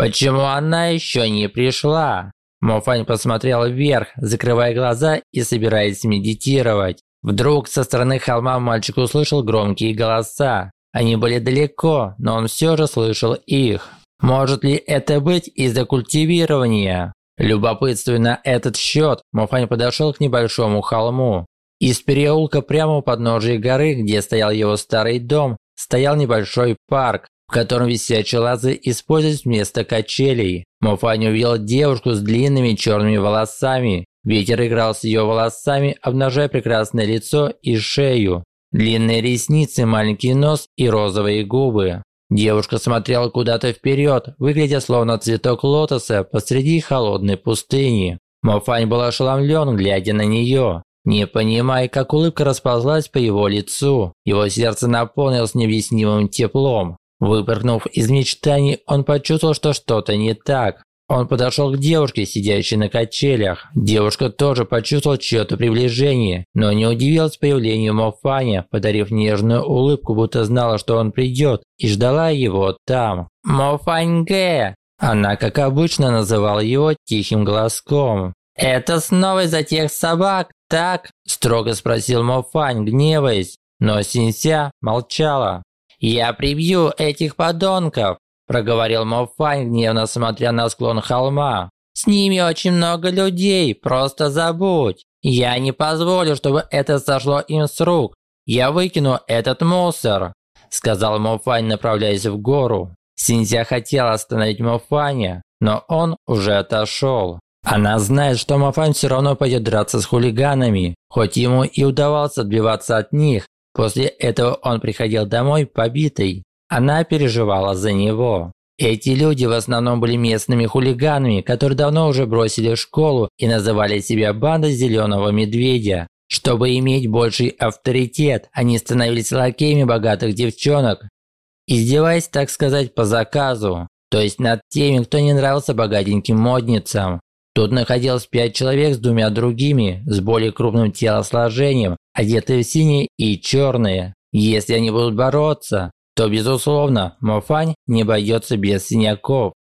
Почему она еще не пришла? Мофань посмотрел вверх, закрывая глаза и собираясь медитировать. Вдруг со стороны холма мальчик услышал громкие голоса. Они были далеко, но он все же слышал их. Может ли это быть из-за культивирования? Любопытствуя на этот счет, Мофань подошел к небольшому холму. Из переулка прямо у подножия горы, где стоял его старый дом, стоял небольшой парк, в котором висячие лазы использовались вместо качелей. Мофань увидел девушку с длинными черными волосами. Ветер играл с ее волосами, обнажая прекрасное лицо и шею. Длинные ресницы, маленький нос и розовые губы. Девушка смотрела куда-то вперед, выглядя словно цветок лотоса посреди холодной пустыни. Мофань был ошеломлен, глядя на нее. Не понимая, как улыбка расползлась по его лицу, его сердце наполнилось необъяснимым теплом. Выпрыгнув из мечтаний, он почувствовал, что что-то не так. Он подошел к девушке, сидящей на качелях. Девушка тоже почувствовала чье-то приближение, но не удивилась появлению Мофаня, подарив нежную улыбку, будто знала, что он придет, и ждала его там. «Мофаньге!» Она, как обычно, называла его тихим глазком. «Это снова из-за тех собак, так?» – строго спросил Мофань, гневаясь. Но Синся молчала. «Я прибью этих подонков!» проговорил Мофань, гневно смотря на склон холма. «С ними очень много людей, просто забудь. Я не позволю, чтобы это сошло им с рук. Я выкину этот мусор», – сказал Мофань, направляясь в гору. Синзя хотела остановить Мофаня, но он уже отошел. Она знает, что Мофань все равно пойдет драться с хулиганами, хоть ему и удавалось отбиваться от них. После этого он приходил домой побитый. Она переживала за него. Эти люди в основном были местными хулиганами, которые давно уже бросили школу и называли себя бандой Зеленого Медведя. Чтобы иметь больший авторитет, они становились лакеями богатых девчонок, издеваясь, так сказать, по заказу, то есть над теми, кто не нравился богатеньким модницам. Тут находилось пять человек с двумя другими, с более крупным телосложением, одетые в синие и черные. Если они будут бороться, то, безусловно, Мофань не обойдется без синяков.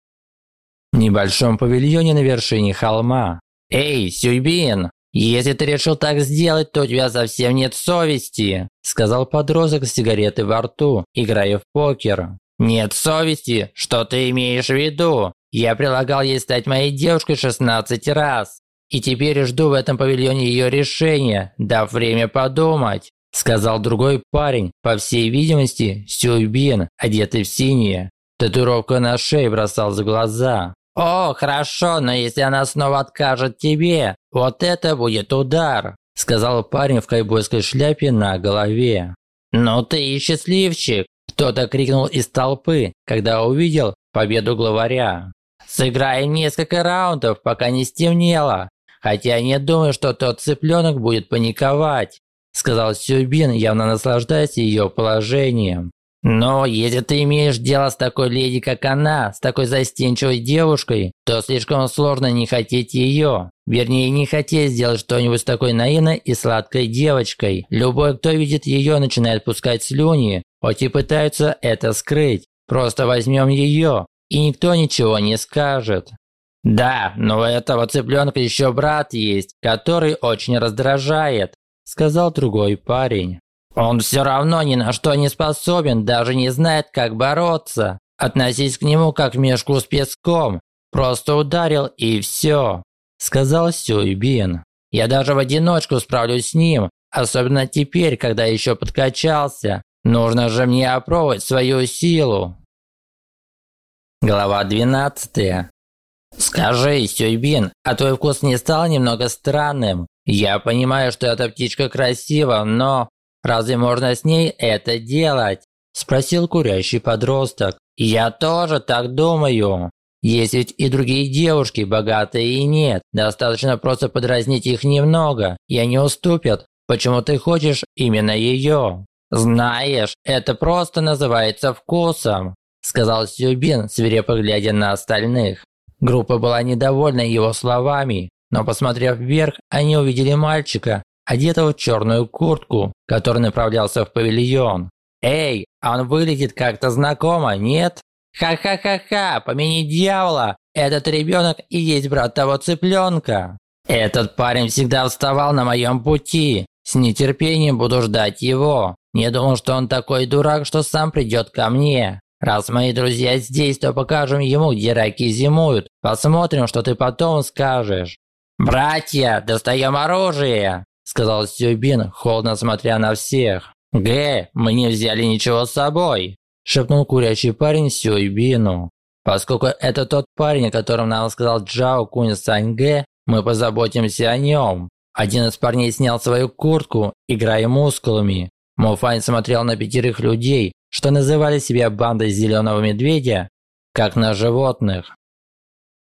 В небольшом павильоне на вершине холма. «Эй, Сюйбин, если ты решил так сделать, то у тебя совсем нет совести», сказал подросток с сигаретой во рту, играя в покер. «Нет совести? Что ты имеешь в виду? Я предлагал ей стать моей девушкой 16 раз. И теперь жду в этом павильоне ее решения, дав время подумать сказал другой парень, по всей видимости, Сюйбин, одетый в синее. Татуировка на шее бросал за глаза. «О, хорошо, но если она снова откажет тебе, вот это будет удар», сказал парень в кайбойской шляпе на голове. «Ну ты и счастливчик!» Кто-то крикнул из толпы, когда увидел победу главаря. «Сыграй несколько раундов, пока не стемнело, хотя не думаю, что тот цыпленок будет паниковать сказал Сюбин, явно наслаждаясь ее положением. Но если ты имеешь дело с такой леди, как она, с такой застенчивой девушкой, то слишком сложно не хотеть ее. Вернее, не хотеть сделать что-нибудь с такой наивной и сладкой девочкой. Любой, кто видит ее, начинает пускать слюни, хоть и пытаются это скрыть. Просто возьмем ее, и никто ничего не скажет. Да, но у этого цыпленка еще брат есть, который очень раздражает сказал другой парень. Он все равно ни на что не способен, даже не знает, как бороться. Относись к нему как к мешку с песком. Просто ударил и все», – сказал Сюйбин. «Я даже в одиночку справлюсь с ним, особенно теперь, когда еще подкачался. Нужно же мне опробовать свою силу». Глава 12. «Скажи, Сюйбин, а твой вкус не стал немного странным? Я понимаю, что эта птичка красива, но разве можно с ней это делать?» Спросил курящий подросток. «Я тоже так думаю. Есть ведь и другие девушки, богатые и нет. Достаточно просто подразнить их немного, и они уступят. Почему ты хочешь именно ее?» «Знаешь, это просто называется вкусом», сказал Сюбин, свирепо глядя на остальных. Группа была недовольна его словами, но посмотрев вверх, они увидели мальчика, одетого в черную куртку, который направлялся в павильон. «Эй, он выглядит как-то знакомо, нет?» «Ха-ха-ха-ха, помяни дьявола! Этот ребенок и есть брат того цыпленка!» «Этот парень всегда вставал на моем пути. С нетерпением буду ждать его. Не думал, что он такой дурак, что сам придет ко мне. Раз мои друзья здесь, то покажем ему, где раки зимуют. Посмотрим, что ты потом скажешь. «Братья, достаем оружие!» – сказал Сюбин, холодно смотря на всех. «Гэ, мы не взяли ничего с собой!» – шепнул курящий парень Сюйбину. «Поскольку это тот парень, о котором нам сказал Джао Кунь Сань Гэ, мы позаботимся о нем». Один из парней снял свою куртку, играя мускулами. Муфань смотрел на пятерых людей, что называли себя бандой зеленого медведя, как на животных.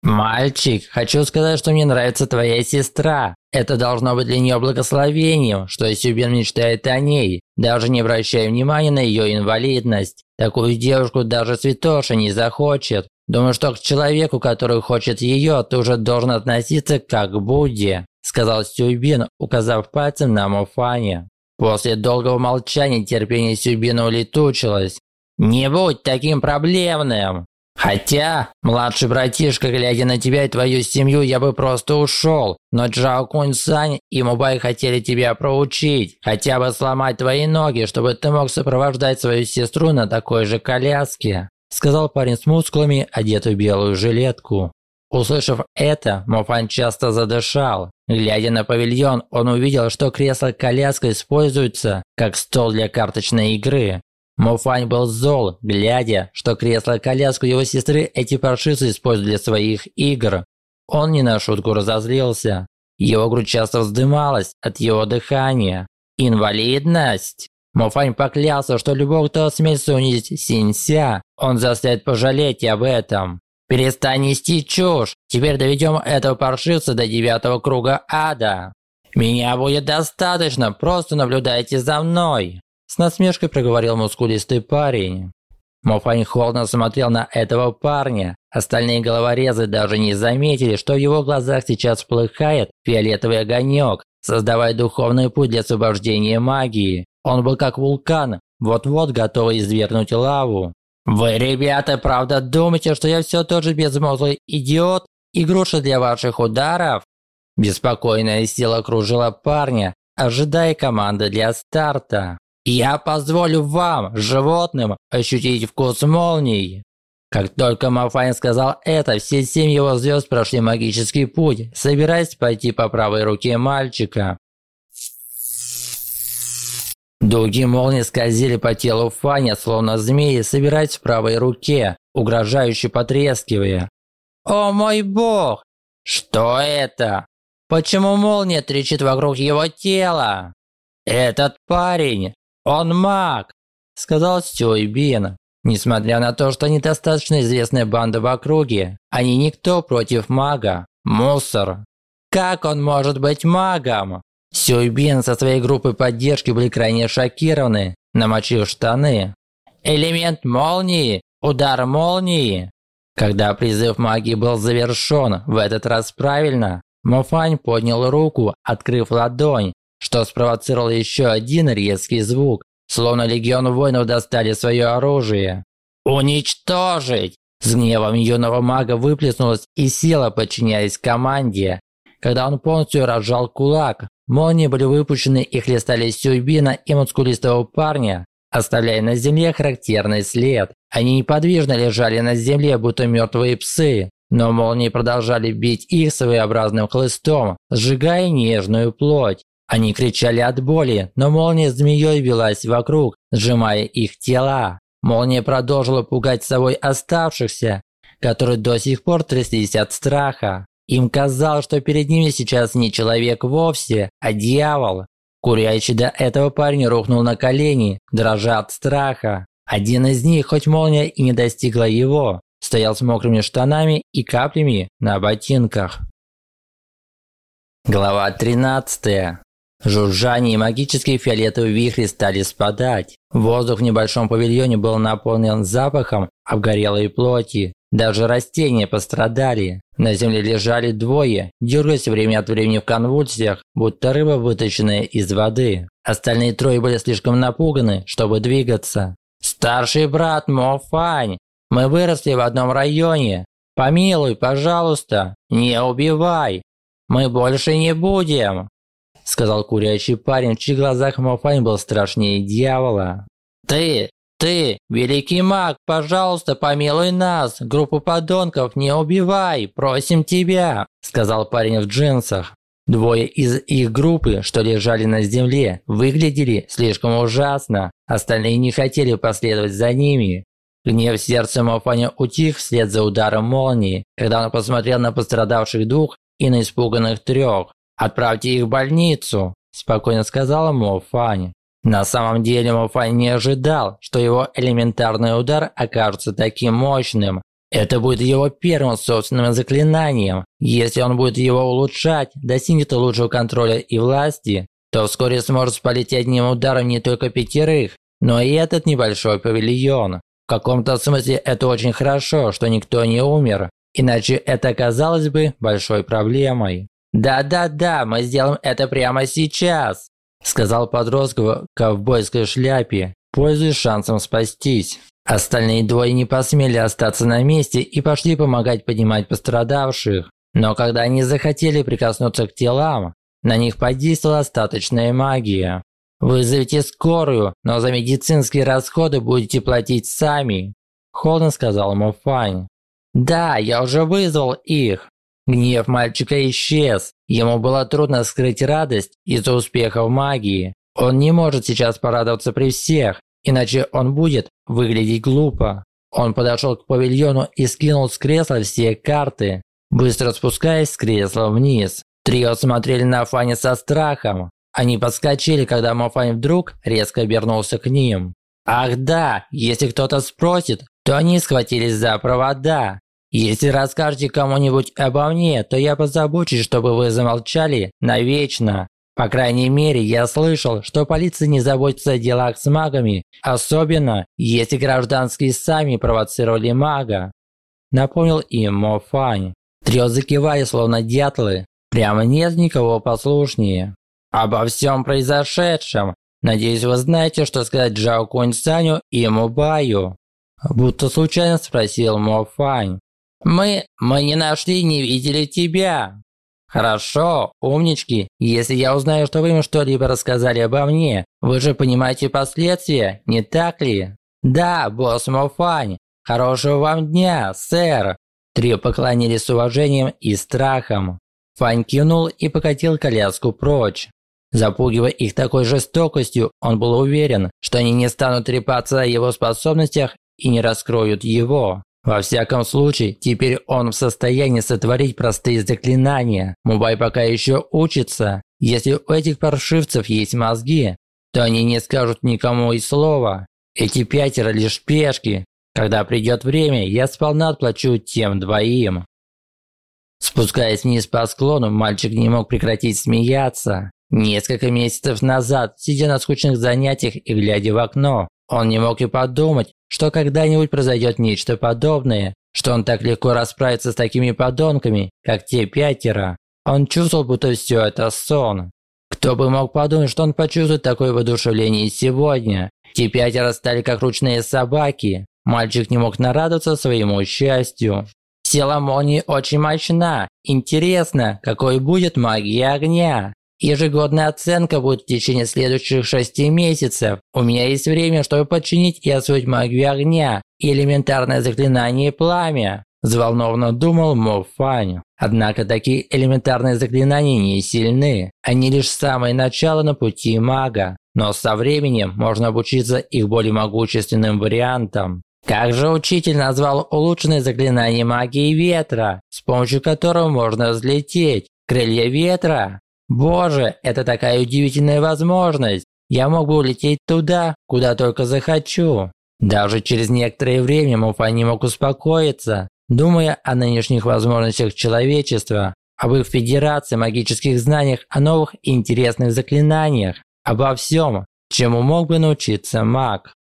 «Мальчик, хочу сказать, что мне нравится твоя сестра. Это должно быть для нее благословением, что Сюбин мечтает о ней, даже не обращая внимания на ее инвалидность. Такую девушку даже святоша не захочет. Думаю, что к человеку, который хочет ее, ты уже должен относиться как к Будде», сказал Сюбин, указав пальцем на Муфане. После долгого молчания терпение Сюбина улетучилось. «Не будь таким проблемным!» Хотя, младший братишка, глядя на тебя и твою семью, я бы просто ушел. Но Джао Кунь Сань и Мубай хотели тебя проучить. Хотя бы сломать твои ноги, чтобы ты мог сопровождать свою сестру на такой же коляске. Сказал парень с мускулами, одетый в белую жилетку. Услышав это, Мофан часто задышал. Глядя на павильон, он увидел, что кресло-коляска используется как стол для карточной игры. Мофань был зол, глядя, что кресло-коляску его сестры эти паршивцы используют для своих игр. Он не на шутку разозлился. Его грудь часто вздымалась от его дыхания. Инвалидность? Мофань поклялся, что любого, кто осмелится унизить Синься, он заставит пожалеть об этом. Перестань нести чушь. Теперь доведем этого паршивца до девятого круга ада. Меня будет достаточно, просто наблюдайте за мной. С насмешкой проговорил мускулистый парень. Мофань холодно смотрел на этого парня. Остальные головорезы даже не заметили, что в его глазах сейчас вплыхает фиолетовый огонек, создавая духовный путь для освобождения магии. Он был как вулкан, вот-вот готовый извергнуть лаву. «Вы, ребята, правда думаете, что я все тот же безмозглый идиот и груша для ваших ударов?» Беспокойная сила окружила парня, ожидая команды для старта. «Я позволю вам, животным, ощутить вкус молний!» Как только Мафайн сказал это, все семь его звезд прошли магический путь, собираясь пойти по правой руке мальчика. Дуги молнии скользили по телу Фаня, словно змеи, собираясь в правой руке, угрожающе потрескивая. «О мой бог! Что это? Почему молния трещит вокруг его тела? Этот парень, он маг!» Сказал Сюй Бин. Несмотря на то, что недостаточно известная банда в округе, они никто против мага. Мусор. Как он может быть магом? Сюйбин со своей группой поддержки были крайне шокированы, намочив штаны. Элемент молнии! Удар молнии! Когда призыв магии был завершен, в этот раз правильно, Мофань поднял руку, открыв ладонь, что спровоцировало еще один резкий звук, словно легион воинов достали свое оружие. «Уничтожить!» С гневом юного мага выплеснулась и сила, подчиняясь команде. Когда он полностью разжал кулак, молнии были выпущены и хлестали Сюйбина и мускулистого парня, оставляя на земле характерный след. Они неподвижно лежали на земле, будто мертвые псы, но молнии продолжали бить их своеобразным хлыстом, сжигая нежную плоть. Они кричали от боли, но молния змеей велась вокруг, сжимая их тела. Молния продолжила пугать собой оставшихся, которые до сих пор тряслись от страха. Им казалось, что перед ними сейчас не человек вовсе, а дьявол. Курящий до этого парень рухнул на колени, дрожа от страха. Один из них, хоть молния и не достигла его, стоял с мокрыми штанами и каплями на ботинках. Глава 13. Жужжание и магические фиолетовые вихри стали спадать. Воздух в небольшом павильоне был наполнен запахом обгорелой плоти. Даже растения пострадали. На земле лежали двое, дергаясь время от времени в конвульсиях, будто рыба, вытащенная из воды. Остальные трое были слишком напуганы, чтобы двигаться. «Старший брат Мофань, мы выросли в одном районе. Помилуй, пожалуйста, не убивай. Мы больше не будем!» сказал курящий парень, в чьих глазах Мофань был страшнее дьявола. «Ты, ты, великий маг, пожалуйста, помилуй нас, группу подонков не убивай, просим тебя», сказал парень в джинсах. Двое из их группы, что лежали на земле, выглядели слишком ужасно, остальные не хотели последовать за ними. Гнев сердца Мофаня утих вслед за ударом молнии, когда он посмотрел на пострадавших двух и на испуганных трех. «Отправьте их в больницу», – спокойно сказала Мо. На самом деле Мо Фань не ожидал, что его элементарный удар окажется таким мощным. Это будет его первым собственным заклинанием. Если он будет его улучшать, достигнет лучшего контроля и власти, то вскоре сможет спалить одним ударом не только пятерых, но и этот небольшой павильон. В каком-то смысле это очень хорошо, что никто не умер, иначе это оказалось бы большой проблемой. «Да-да-да, мы сделаем это прямо сейчас», – сказал подросток в ковбойской шляпе, пользуясь шансом спастись. Остальные двое не посмели остаться на месте и пошли помогать поднимать пострадавших. Но когда они захотели прикоснуться к телам, на них подействовала остаточная магия. «Вызовите скорую, но за медицинские расходы будете платить сами», – холодно сказал ему Фань. «Да, я уже вызвал их», Гнев мальчика исчез. Ему было трудно скрыть радость из-за успеха в магии. Он не может сейчас порадоваться при всех, иначе он будет выглядеть глупо. Он подошел к павильону и скинул с кресла все карты, быстро спускаясь с кресла вниз. Трио смотрели на Фани со страхом. Они подскочили, когда Мафань вдруг резко обернулся к ним. Ах да, если кто-то спросит, то они схватились за провода. Если расскажете кому-нибудь обо мне, то я позабочусь, чтобы вы замолчали навечно. По крайней мере, я слышал, что полиция не заботится о делах с магами, особенно если гражданские сами провоцировали мага. Напомнил им Мо Фань. Трио закивали, словно дятлы. Прямо нет никого послушнее. Обо всем произошедшем. Надеюсь, вы знаете, что сказать Джао Кунь Саню и Мубаю. Будто случайно спросил Мо Фань. Мы... мы не нашли не видели тебя. Хорошо, умнички. Если я узнаю, что вы им что-либо рассказали обо мне, вы же понимаете последствия, не так ли? Да, босс Мофань. Хорошего вам дня, сэр. Трио поклонились с уважением и страхом. Фань кивнул и покатил коляску прочь. Запугивая их такой жестокостью, он был уверен, что они не станут трепаться о его способностях и не раскроют его. Во всяком случае, теперь он в состоянии сотворить простые заклинания. Мубай пока еще учится. Если у этих паршивцев есть мозги, то они не скажут никому и слова. Эти пятеро лишь пешки. Когда придет время, я сполна отплачу тем двоим. Спускаясь вниз по склону, мальчик не мог прекратить смеяться. Несколько месяцев назад, сидя на скучных занятиях и глядя в окно, он не мог и подумать, что когда-нибудь произойдет нечто подобное, что он так легко расправится с такими подонками, как те пятеро. Он чувствовал, будто все это сон. Кто бы мог подумать, что он почувствует такое воодушевление сегодня. Те пятеро стали как ручные собаки. Мальчик не мог нарадоваться своему счастью. Сила молнии очень мощна. Интересно, какой будет магия огня. Ежегодная оценка будет в течение следующих шести месяцев. У меня есть время, чтобы подчинить и освоить магию огня и элементарное заклинание пламя. Взволнованно думал Мо Фань. Однако такие элементарные заклинания не сильны. Они лишь самое начало на пути мага. Но со временем можно обучиться их более могущественным вариантам. Как же учитель назвал улучшенное заклинание магии ветра, с помощью которого можно взлететь? Крылья ветра? Боже, это такая удивительная возможность. Я мог бы улететь туда, куда только захочу. Даже через некоторое время Муфа не мог успокоиться, думая о нынешних возможностях человечества, об их федерации, магических знаниях, о новых и интересных заклинаниях, обо всем, чему мог бы научиться маг.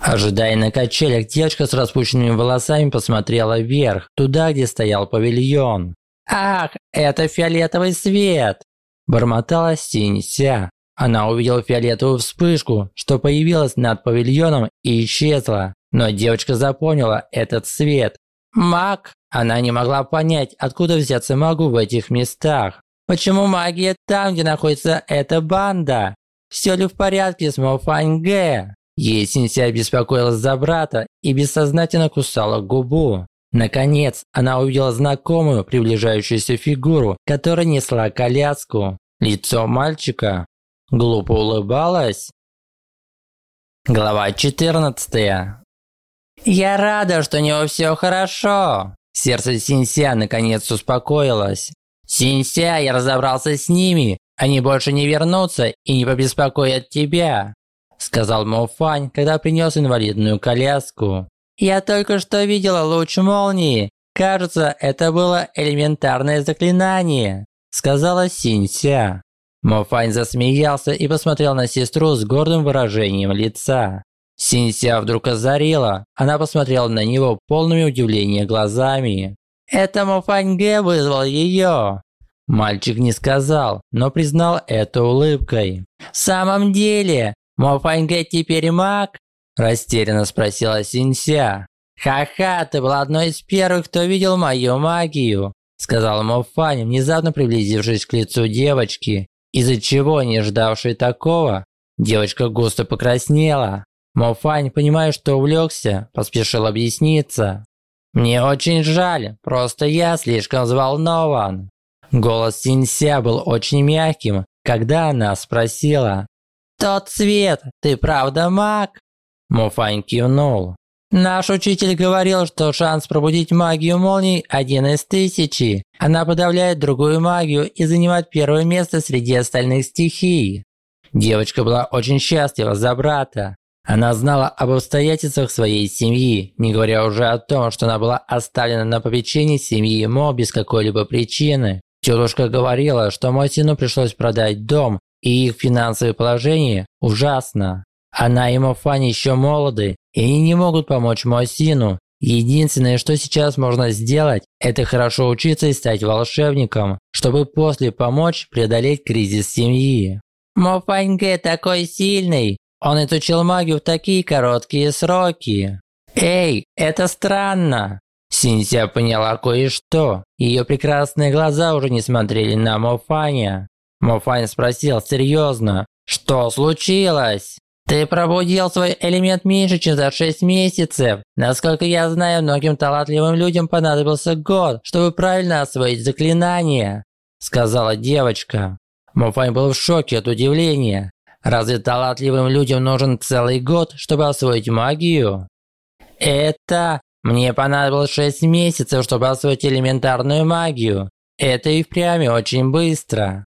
Ожидая на качелях, девочка с распущенными волосами посмотрела вверх, туда, где стоял павильон. «Ах, это фиолетовый свет!» Бормотала Синься. Она увидела фиолетовую вспышку, что появилась над павильоном и исчезла. Но девочка запомнила этот свет. Маг? Она не могла понять, откуда взяться магу в этих местах. Почему магия там, где находится эта банда? Все ли в порядке с Мофаньге? Ей Синься беспокоилась за брата и бессознательно кусала губу. Наконец, она увидела знакомую приближающуюся фигуру, которая несла коляску. Лицо мальчика глупо улыбалось. Глава 14. Я рада, что у него все хорошо. Сердце Синся наконец успокоилось. Синся, я разобрался с ними. Они больше не вернутся и не побеспокоят тебя, сказал Мофань, когда принес инвалидную коляску. Я только что видела луч молнии. Кажется, это было элементарное заклинание, сказала Синься. Мофань засмеялся и посмотрел на сестру с гордым выражением лица. Синься вдруг озарила. Она посмотрела на него полными удивления глазами. «Это Мофаньге вызвал ее!» Мальчик не сказал, но признал это улыбкой. «В самом деле, Мофаньге теперь маг?» Растерянно спросила Синься. «Ха-ха, ты была одной из первых, кто видел мою магию», сказал Мофань, внезапно приблизившись к лицу девочки, из-за чего, не ждавшей такого, девочка густо покраснела. Мофань, понимая, что увлекся, поспешил объясниться. «Мне очень жаль, просто я слишком взволнован». Голос Синься был очень мягким, когда она спросила. «Тот цвет, ты правда маг?» Муфань кивнул. Наш учитель говорил, что шанс пробудить магию молний один из тысячи. Она подавляет другую магию и занимает первое место среди остальных стихий. Девочка была очень счастлива за брата. Она знала об обстоятельствах своей семьи, не говоря уже о том, что она была оставлена на попечении семьи Мо без какой-либо причины. Тетушка говорила, что Мотину пришлось продать дом, и их финансовое положение ужасно. Она и Мофани еще молоды, и не могут помочь Мосину. Единственное, что сейчас можно сделать, это хорошо учиться и стать волшебником, чтобы после помочь преодолеть кризис семьи. Мофаньге такой сильный, он изучил магию в такие короткие сроки. Эй, это странно. Синься поняла кое-что. Ее прекрасные глаза уже не смотрели на Мофаня. Мофань спросил серьезно, что случилось? Ты пробудил свой элемент меньше, чем за 6 месяцев. Насколько я знаю, многим талантливым людям понадобился год, чтобы правильно освоить заклинание», – сказала девочка. Муфань был в шоке от удивления. Разве талантливым людям нужен целый год, чтобы освоить магию? Это... Мне понадобилось 6 месяцев, чтобы освоить элементарную магию. Это и впрямь очень быстро.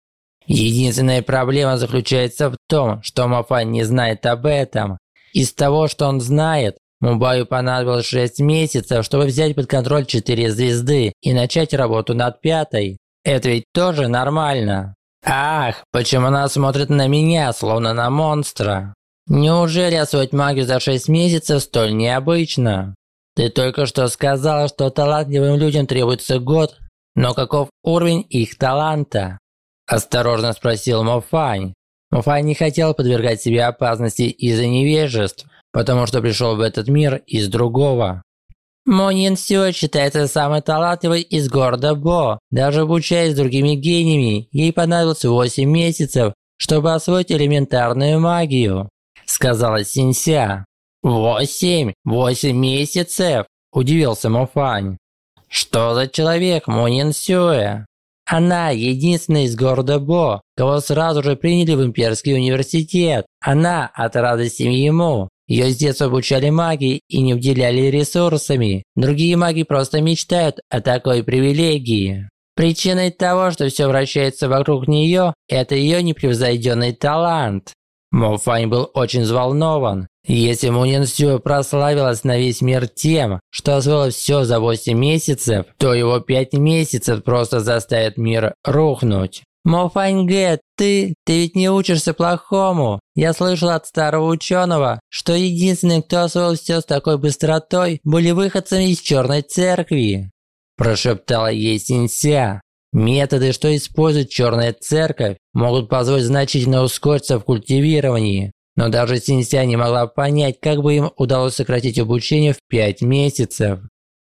Единственная проблема заключается в том, что Мафань не знает об этом. Из того, что он знает, Мубаю понадобилось 6 месяцев, чтобы взять под контроль 4 звезды и начать работу над пятой. Это ведь тоже нормально. Ах, почему она смотрит на меня, словно на монстра? Неужели освоить магию за 6 месяцев столь необычно? Ты только что сказала, что талантливым людям требуется год, но каков уровень их таланта? Осторожно спросил Мофань. Мофань не хотел подвергать себе опасности из-за невежеств, потому что пришел в этот мир из другого. Монин Сюэ считается самой талантливой из города Бо. Даже обучаясь другими гениями, ей понадобилось 8 месяцев, чтобы освоить элементарную магию», – сказала Синься. «Восемь? Восемь месяцев?» – удивился Мофань. «Что за человек Монин Сюэ?» Она единственная из города Бо, кого сразу же приняли в имперский университет. Она от радости ему. Ее с детства обучали магии и не уделяли ресурсами. Другие маги просто мечтают о такой привилегии. Причиной того, что все вращается вокруг нее, это ее непревзойденный талант. Мо Фань был очень взволнован. Если Мунин Сю прославилась на весь мир тем, что освоила все за 8 месяцев, то его 5 месяцев просто заставит мир рухнуть. Мо Фань Гэ, ты, ты ведь не учишься плохому. Я слышал от старого ученого, что единственный, кто освоил все с такой быстротой, были выходцами из Черной Церкви. Прошептала ей Синься. Методы, что использует Черная Церковь, могут позволить значительно ускориться в культивировании. Но даже Синься не могла понять, как бы им удалось сократить обучение в 5 месяцев.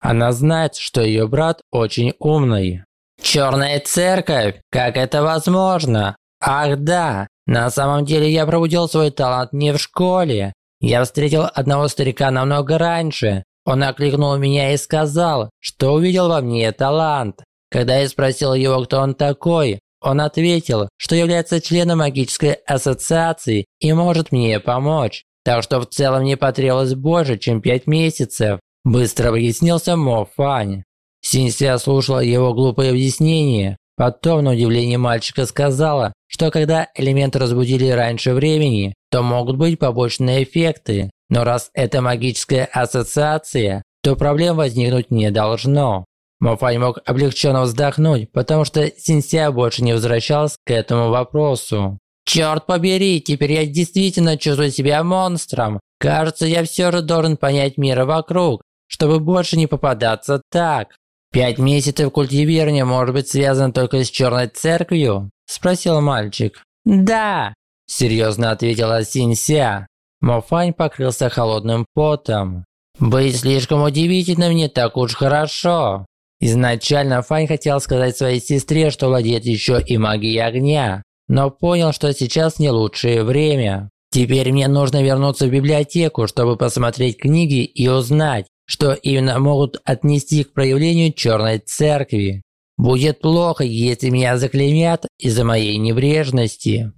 Она знает, что ее брат очень умный. Черная церковь? Как это возможно? Ах да, на самом деле я пробудил свой талант не в школе. Я встретил одного старика намного раньше. Он окликнул меня и сказал, что увидел во мне талант. Когда я спросил его, кто он такой, он ответил, что является членом магической ассоциации и может мне помочь. Так что в целом не потребовалось больше, чем пять месяцев. Быстро объяснился Мо Фань. Синься слушала его глупое объяснение. Потом, на удивление мальчика, сказала, что когда элементы разбудили раньше времени, то могут быть побочные эффекты. Но раз это магическая ассоциация, то проблем возникнуть не должно. Мофай мог облегченно вздохнуть, потому что Синся больше не возвращалась к этому вопросу. «Черт побери, теперь я действительно чувствую себя монстром. Кажется, я все же должен понять мир вокруг, чтобы больше не попадаться так. Пять месяцев культивирования может быть связано только с Черной Церковью?» – спросил мальчик. «Да», – серьезно ответила Синься. Мофань покрылся холодным потом. «Быть слишком удивительным не так уж хорошо. Изначально Фань хотел сказать своей сестре, что владеет еще и магией огня, но понял, что сейчас не лучшее время. Теперь мне нужно вернуться в библиотеку, чтобы посмотреть книги и узнать, что именно могут отнести к проявлению Черной Церкви. Будет плохо, если меня заклеймят из-за моей небрежности.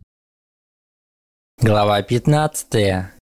Глава 15.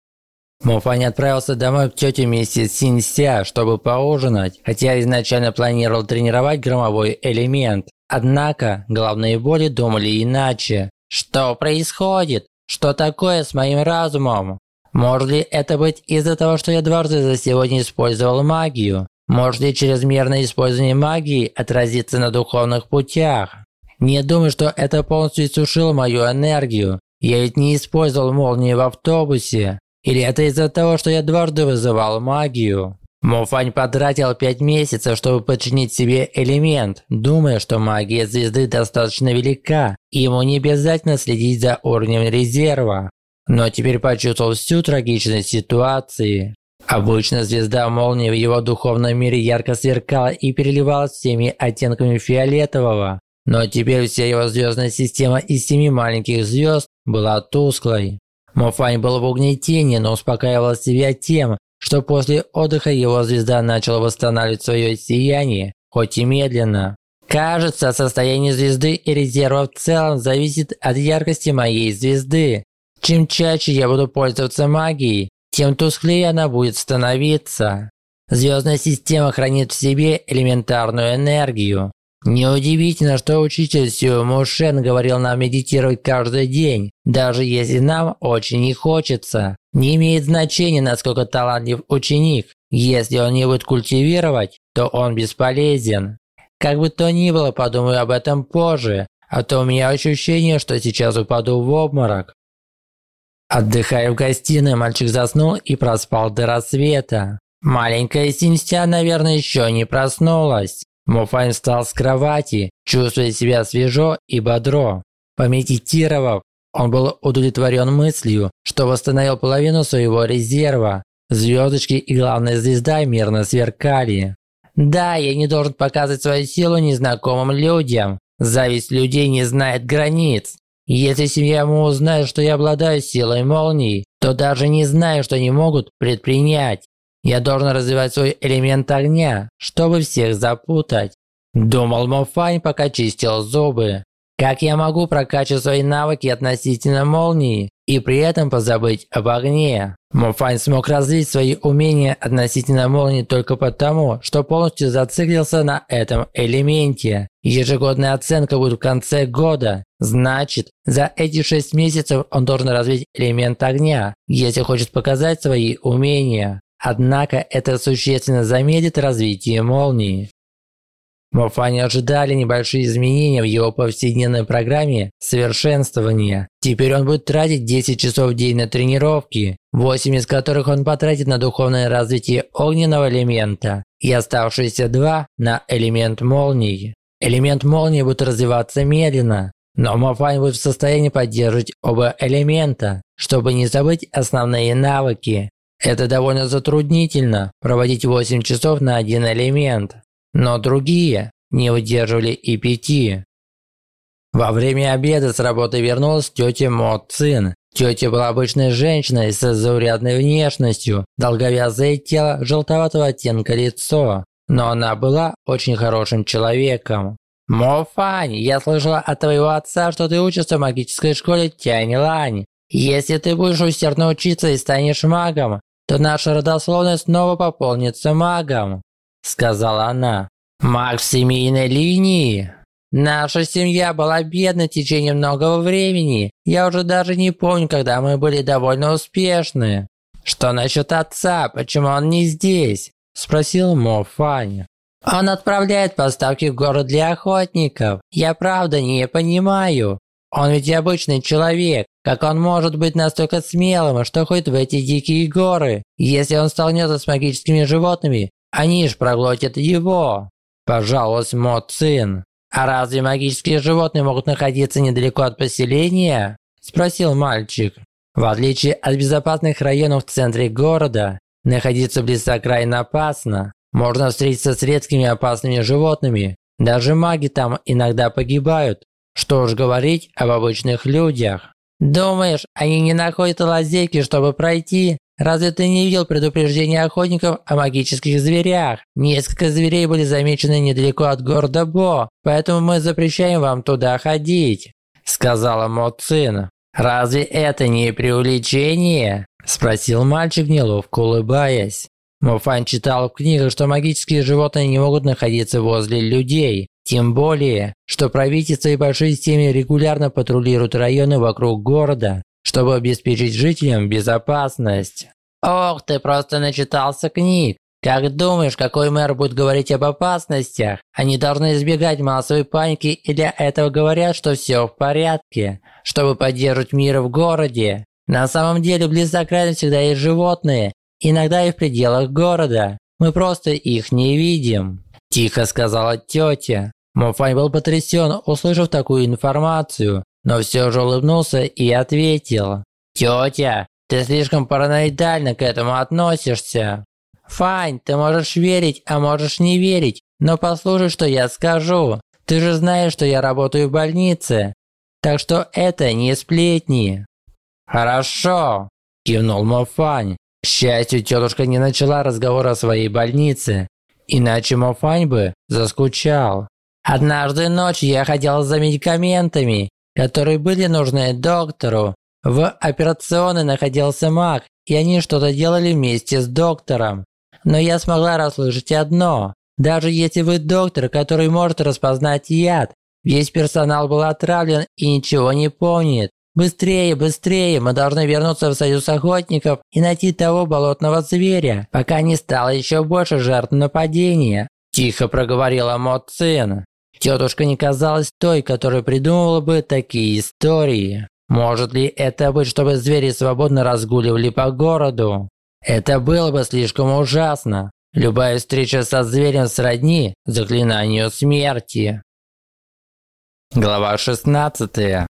Муфань отправился домой к тете вместе с Синься, чтобы поужинать, хотя изначально планировал тренировать громовой элемент. Однако, главные боли думали иначе. Что происходит? Что такое с моим разумом? Может ли это быть из-за того, что я дважды за сегодня использовал магию? Может ли чрезмерное использование магии отразиться на духовных путях? Не думаю, что это полностью иссушило мою энергию. Я ведь не использовал молнии в автобусе. Или это из-за того, что я дважды вызывал магию? Муфань потратил пять месяцев, чтобы подчинить себе элемент, думая, что магия звезды достаточно велика, и ему не обязательно следить за уровнем резерва. Но теперь почувствовал всю трагичность ситуации. Обычно звезда молнии в его духовном мире ярко сверкала и переливалась всеми оттенками фиолетового. Но теперь вся его звездная система из семи маленьких звезд была тусклой. Мофань был в угнетении, но успокаивал себя тем, что после отдыха его звезда начала восстанавливать свое сияние, хоть и медленно. Кажется, состояние звезды и резерва в целом зависит от яркости моей звезды. Чем чаще я буду пользоваться магией, тем тусклее она будет становиться. Звездная система хранит в себе элементарную энергию. Неудивительно, что учитель Сю Мушен говорил нам медитировать каждый день, даже если нам очень не хочется. Не имеет значения, насколько талантлив ученик. Если он не будет культивировать, то он бесполезен. Как бы то ни было, подумаю об этом позже, а то у меня ощущение, что сейчас упаду в обморок. Отдыхая в гостиной, мальчик заснул и проспал до рассвета. Маленькая Синстя, наверное, еще не проснулась. Муфайн встал с кровати, чувствуя себя свежо и бодро. Помедитировав, он был удовлетворен мыслью, что восстановил половину своего резерва. Звездочки и главная звезда мирно сверкали. Да, я не должен показывать свою силу незнакомым людям. Зависть людей не знает границ. Если семья Му узнает, что я обладаю силой молний, то даже не знаю, что они могут предпринять. Я должен развивать свой элемент огня, чтобы всех запутать. Думал Мофань, пока чистил зубы. Как я могу прокачивать свои навыки относительно молнии и при этом позабыть об огне? Мофань смог развить свои умения относительно молнии только потому, что полностью зациклился на этом элементе. Ежегодная оценка будет в конце года. Значит, за эти 6 месяцев он должен развить элемент огня, если хочет показать свои умения. Однако это существенно замедлит развитие молнии. Мофане ожидали небольшие изменения в его повседневной программе совершенствования. Теперь он будет тратить 10 часов в день на тренировки, 8 из которых он потратит на духовное развитие огненного элемента и оставшиеся 2 на элемент молнии. Элемент молнии будет развиваться медленно, но Мофань будет в состоянии поддерживать оба элемента, чтобы не забыть основные навыки. Это довольно затруднительно – проводить 8 часов на один элемент но другие не выдерживали и пяти. Во время обеда с работы вернулась тетя Мо Цин. Тетя была обычной женщиной с заурядной внешностью, долговязое тело, желтоватого оттенка лицо. Но она была очень хорошим человеком. «Мо Фань, я слышала от твоего отца, что ты учишься в магической школе Тянь Лань. Если ты будешь усердно учиться и станешь магом, то наша родословная снова пополнится магом сказала она. «Маг в семейной линии? Наша семья была бедной в течение многого времени. Я уже даже не помню, когда мы были довольно успешны. Что насчет отца? Почему он не здесь?» Спросил Мо Фань. «Он отправляет поставки в город для охотников. Я правда не понимаю. Он ведь обычный человек. Как он может быть настолько смелым, что ходит в эти дикие горы? Если он столкнется с магическими животными, они ж проглотят его!» – пожаловалась Мо Цин. «А разве магические животные могут находиться недалеко от поселения?» – спросил мальчик. В отличие от безопасных районов в центре города, находиться близ окраин опасно. Можно встретиться с редкими опасными животными. Даже маги там иногда погибают. Что уж говорить об обычных людях. Думаешь, они не находят лазейки, чтобы пройти? Разве ты не видел предупреждения охотников о магических зверях? Несколько зверей были замечены недалеко от города Бо, поэтому мы запрещаем вам туда ходить», – сказала Моцин. «Разве это не преувеличение?» – спросил мальчик, неловко улыбаясь. Мофан читал в книгах, что магические животные не могут находиться возле людей. Тем более, что правительство и большие семьи регулярно патрулируют районы вокруг города, чтобы обеспечить жителям безопасность. Ох, ты просто начитался книг. Как думаешь, какой мэр будет говорить об опасностях? Они должны избегать массовой паники и для этого говорят, что все в порядке, чтобы поддерживать мир в городе. На самом деле, близ окраин всегда есть животные, иногда и в пределах города. Мы просто их не видим. Тихо сказала тетя. Мофань был потрясен, услышав такую информацию но все же улыбнулся и ответил. «Тетя, ты слишком параноидально к этому относишься. Файн, ты можешь верить, а можешь не верить, но послушай, что я скажу. Ты же знаешь, что я работаю в больнице, так что это не сплетни». «Хорошо», – кивнул Мофань. К счастью, тетушка не начала разговор о своей больнице, иначе Мофань бы заскучал. «Однажды ночью я ходил за медикаментами которые были нужны доктору. В операционной находился маг, и они что-то делали вместе с доктором. Но я смогла расслышать одно. Даже если вы доктор, который может распознать яд, весь персонал был отравлен и ничего не помнит. Быстрее, быстрее, мы должны вернуться в союз охотников и найти того болотного зверя, пока не стало еще больше жертв нападения. Тихо проговорила Моцин. Тетушка не казалась той, которая придумывала бы такие истории. Может ли это быть, чтобы звери свободно разгуливали по городу? Это было бы слишком ужасно. Любая встреча со зверем сродни заклинанию смерти. Глава 16.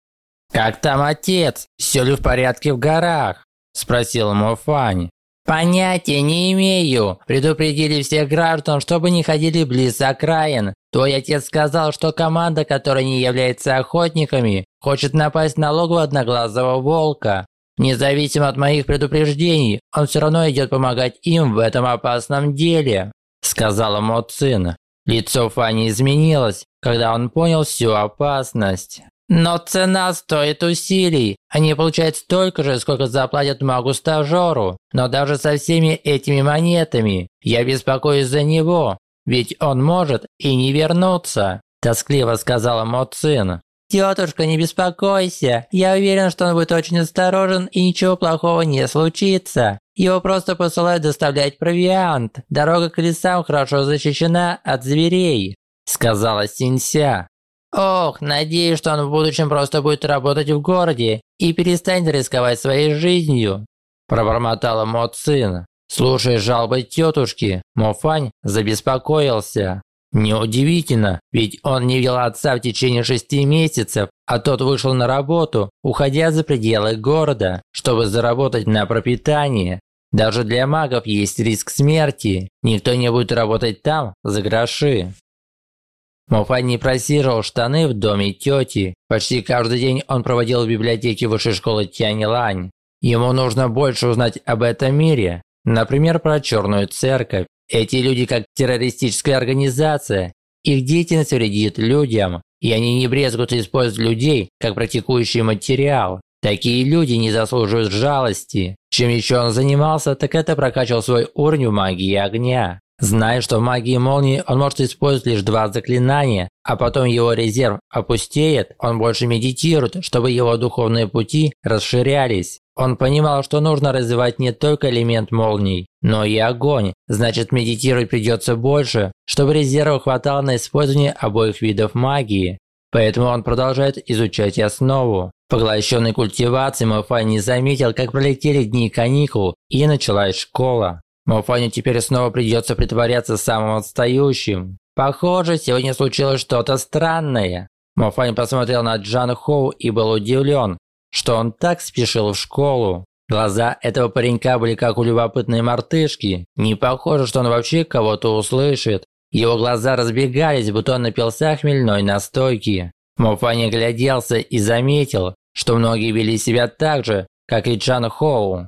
«Как там отец? Все ли в порядке в горах?» – спросил Мофань. Понятия не имею. Предупредили всех граждан, чтобы не ходили близ окраин. Твой отец сказал, что команда, которая не является охотниками, хочет напасть на логово одноглазого волка. Независимо от моих предупреждений, он все равно идет помогать им в этом опасном деле», – сказала Моцин. Лицо Фани изменилось, когда он понял всю опасность. Но цена стоит усилий. Они получают столько же, сколько заплатят магу-стажеру. Но даже со всеми этими монетами я беспокоюсь за него, ведь он может и не вернуться», – тоскливо сказала Моцин. «Тетушка, не беспокойся. Я уверен, что он будет очень осторожен и ничего плохого не случится. Его просто посылают доставлять провиант. Дорога к лесам хорошо защищена от зверей», – сказала Синься. Ох, надеюсь, что он в будущем просто будет работать в городе и перестанет рисковать своей жизнью. Пробормотала Мо сын. Слушая жалобы тетушки, Мофань забеспокоился. Неудивительно, ведь он не видел отца в течение шести месяцев, а тот вышел на работу, уходя за пределы города, чтобы заработать на пропитание. Даже для магов есть риск смерти. Никто не будет работать там за гроши. Мофань не просиживал штаны в доме тети. Почти каждый день он проводил в библиотеке высшей школы Тяньлань. Ему нужно больше узнать об этом мире. Например, про Черную Церковь. Эти люди как террористическая организация. Их деятельность вредит людям, и они не брезгуют использовать людей как практикующий материал. Такие люди не заслуживают жалости. Чем еще он занимался, так это прокачивал свой уровень магии огня. Зная, что в магии молнии он может использовать лишь два заклинания, а потом его резерв опустеет, он больше медитирует, чтобы его духовные пути расширялись. Он понимал, что нужно развивать не только элемент молний, но и огонь, значит медитировать придется больше, чтобы резерва хватало на использование обоих видов магии. Поэтому он продолжает изучать основу. Поглощенный культивацией Малфай не заметил, как пролетели дни каникул и началась школа. Мофаню теперь снова придется притворяться самым отстающим. Похоже, сегодня случилось что-то странное. Мофань посмотрел на Джан Хоу и был удивлен, что он так спешил в школу. Глаза этого паренька были как у любопытной мартышки. Не похоже, что он вообще кого-то услышит. Его глаза разбегались, будто он напился хмельной настойки. Мофань огляделся и заметил, что многие вели себя так же, как и Джан Хоу.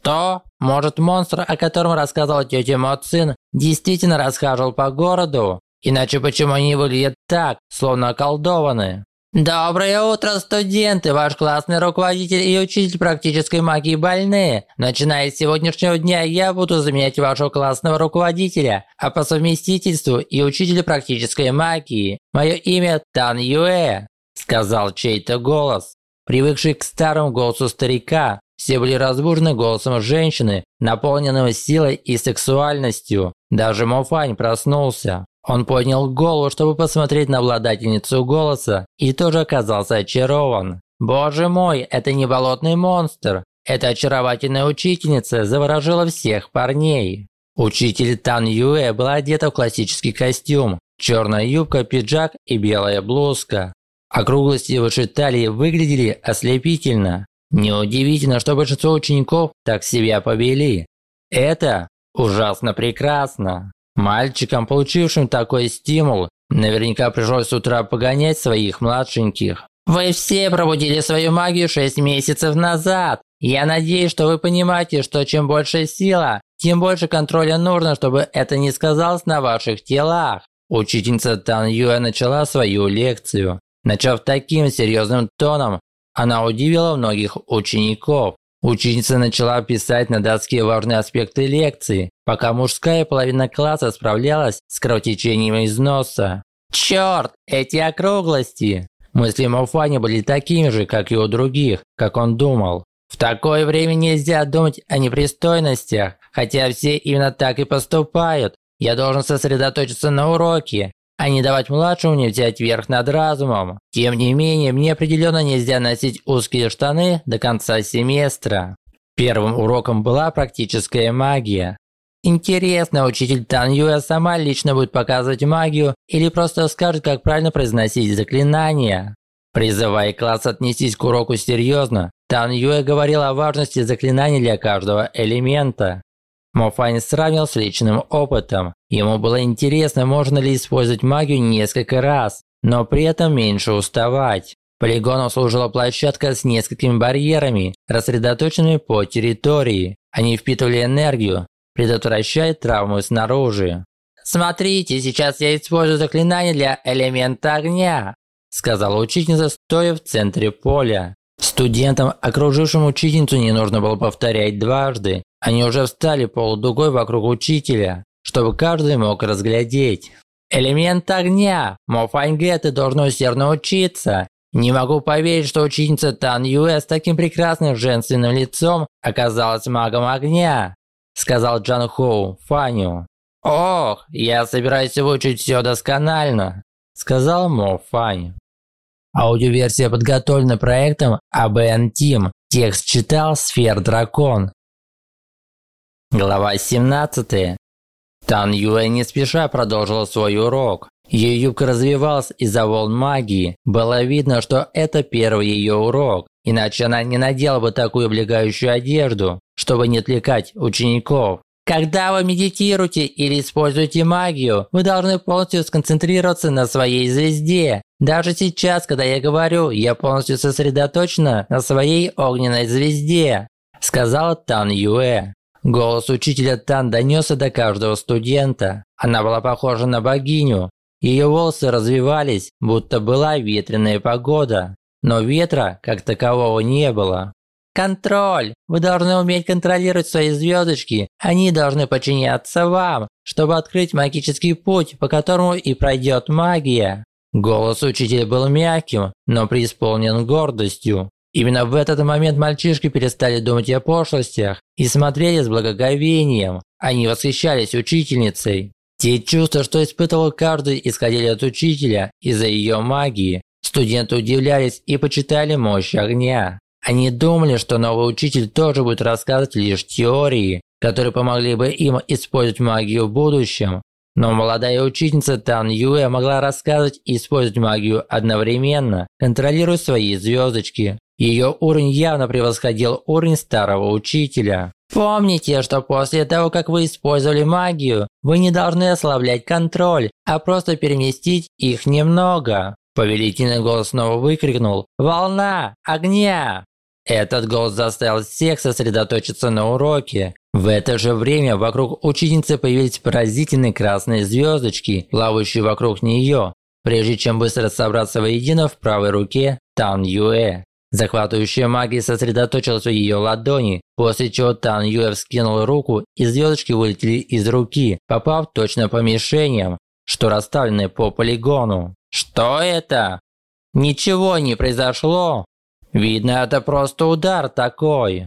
Что? Может, монстр, о котором рассказал тетя Моцин, действительно расхаживал по городу? Иначе почему они выглядят так, словно околдованы? Доброе утро, студенты! Ваш классный руководитель и учитель практической магии больны. Начиная с сегодняшнего дня я буду заменять вашего классного руководителя, а по совместительству и учителя практической магии. Мое имя Тан Юэ, сказал чей-то голос. Привыкший к старому голосу старика, все были разбужены голосом женщины, наполненного силой и сексуальностью. Даже Мофань проснулся. Он поднял голову, чтобы посмотреть на обладательницу голоса, и тоже оказался очарован. Боже мой, это не болотный монстр. Эта очаровательная учительница заворожила всех парней. Учитель Тан Юэ была одета в классический костюм, черная юбка, пиджак и белая блузка. Округлости выше талии выглядели ослепительно. Неудивительно, что большинство учеников так себя повели. Это ужасно прекрасно. Мальчикам, получившим такой стимул, наверняка пришлось с утра погонять своих младшеньких. Вы все пробудили свою магию 6 месяцев назад. Я надеюсь, что вы понимаете, что чем больше сила, тем больше контроля нужно, чтобы это не сказалось на ваших телах. Учительница Тан Юэ начала свою лекцию. Начав таким серьезным тоном, она удивила многих учеников. Ученица начала писать на доске важные аспекты лекции, пока мужская половина класса справлялась с кровотечением из носа. «Черт, эти округлости!» Мысли Мофани были такими же, как и у других, как он думал. В такое время нельзя думать о непристойностях, хотя все именно так и поступают. Я должен сосредоточиться на уроке, а не давать младшему не взять верх над разумом. Тем не менее, мне определенно нельзя носить узкие штаны до конца семестра. Первым уроком была практическая магия. Интересно, учитель Тан Юэ сама лично будет показывать магию или просто скажет, как правильно произносить заклинания? Призывая класс отнестись к уроку серьезно, Тан Юэ говорил о важности заклинаний для каждого элемента. Мофань сравнил с личным опытом. Ему было интересно, можно ли использовать магию несколько раз, но при этом меньше уставать. Полигону служила площадка с несколькими барьерами, рассредоточенными по территории. Они впитывали энергию, предотвращая травмы снаружи. «Смотрите, сейчас я использую заклинание для элемента огня», сказала учительница, стоя в центре поля. Студентам, окружившим учительницу, не нужно было повторять дважды. Они уже встали полудугой вокруг учителя, чтобы каждый мог разглядеть. «Элемент огня! Мофаньге, ты должен усердно учиться! Не могу поверить, что ученица Тан Юэ с таким прекрасным женственным лицом оказалась магом огня!» Сказал Джан Хоу Фаню. «Ох, я собираюсь выучить все досконально!» Сказал Мо Фань. Аудиоверсия подготовлена проектом ABN Team. Текст читал Сфер Дракон. Глава 17. Тан Юэ не спеша продолжила свой урок. Ее юбка развивалась из-за волн магии. Было видно, что это первый ее урок, иначе она не надела бы такую облегающую одежду, чтобы не отвлекать учеников. Когда вы медитируете или используете магию, вы должны полностью сконцентрироваться на своей звезде. Даже сейчас, когда я говорю, я полностью сосредоточена на своей огненной звезде, сказала Тан Юэ. Голос учителя Тан донесся до каждого студента. Она была похожа на богиню, ее волосы развивались, будто была ветреная погода, но ветра как такового не было. Контроль! Вы должны уметь контролировать свои звездочки, они должны подчиняться вам, чтобы открыть магический путь, по которому и пройдет магия. Голос учителя был мягким, но преисполнен гордостью. Именно в этот момент мальчишки перестали думать о пошлостях и смотрели с благоговением. Они восхищались учительницей. Те чувства, что испытывал каждый, исходили от учителя из-за ее магии. Студенты удивлялись и почитали мощь огня. Они думали, что новый учитель тоже будет рассказывать лишь теории, которые помогли бы им использовать магию в будущем. Но молодая учительница Тан Юэ могла рассказывать и использовать магию одновременно, контролируя свои звездочки. Ее уровень явно превосходил уровень старого учителя. Помните, что после того, как вы использовали магию, вы не должны ослаблять контроль, а просто переместить их немного. Повелительный голос снова выкрикнул «Волна! Огня!». Этот голос заставил всех сосредоточиться на уроке. В это же время вокруг ученицы появились поразительные красные звездочки, плавающие вокруг нее, прежде чем быстро собраться воедино в правой руке Тан Юэ. Захватывающая магия сосредоточилась в ее ладони, после чего Тан Юэ вскинул руку, и звездочки вылетели из руки, попав точно по мишеням, что расставлены по полигону. Что это? Ничего не произошло. Видно, это просто удар такой.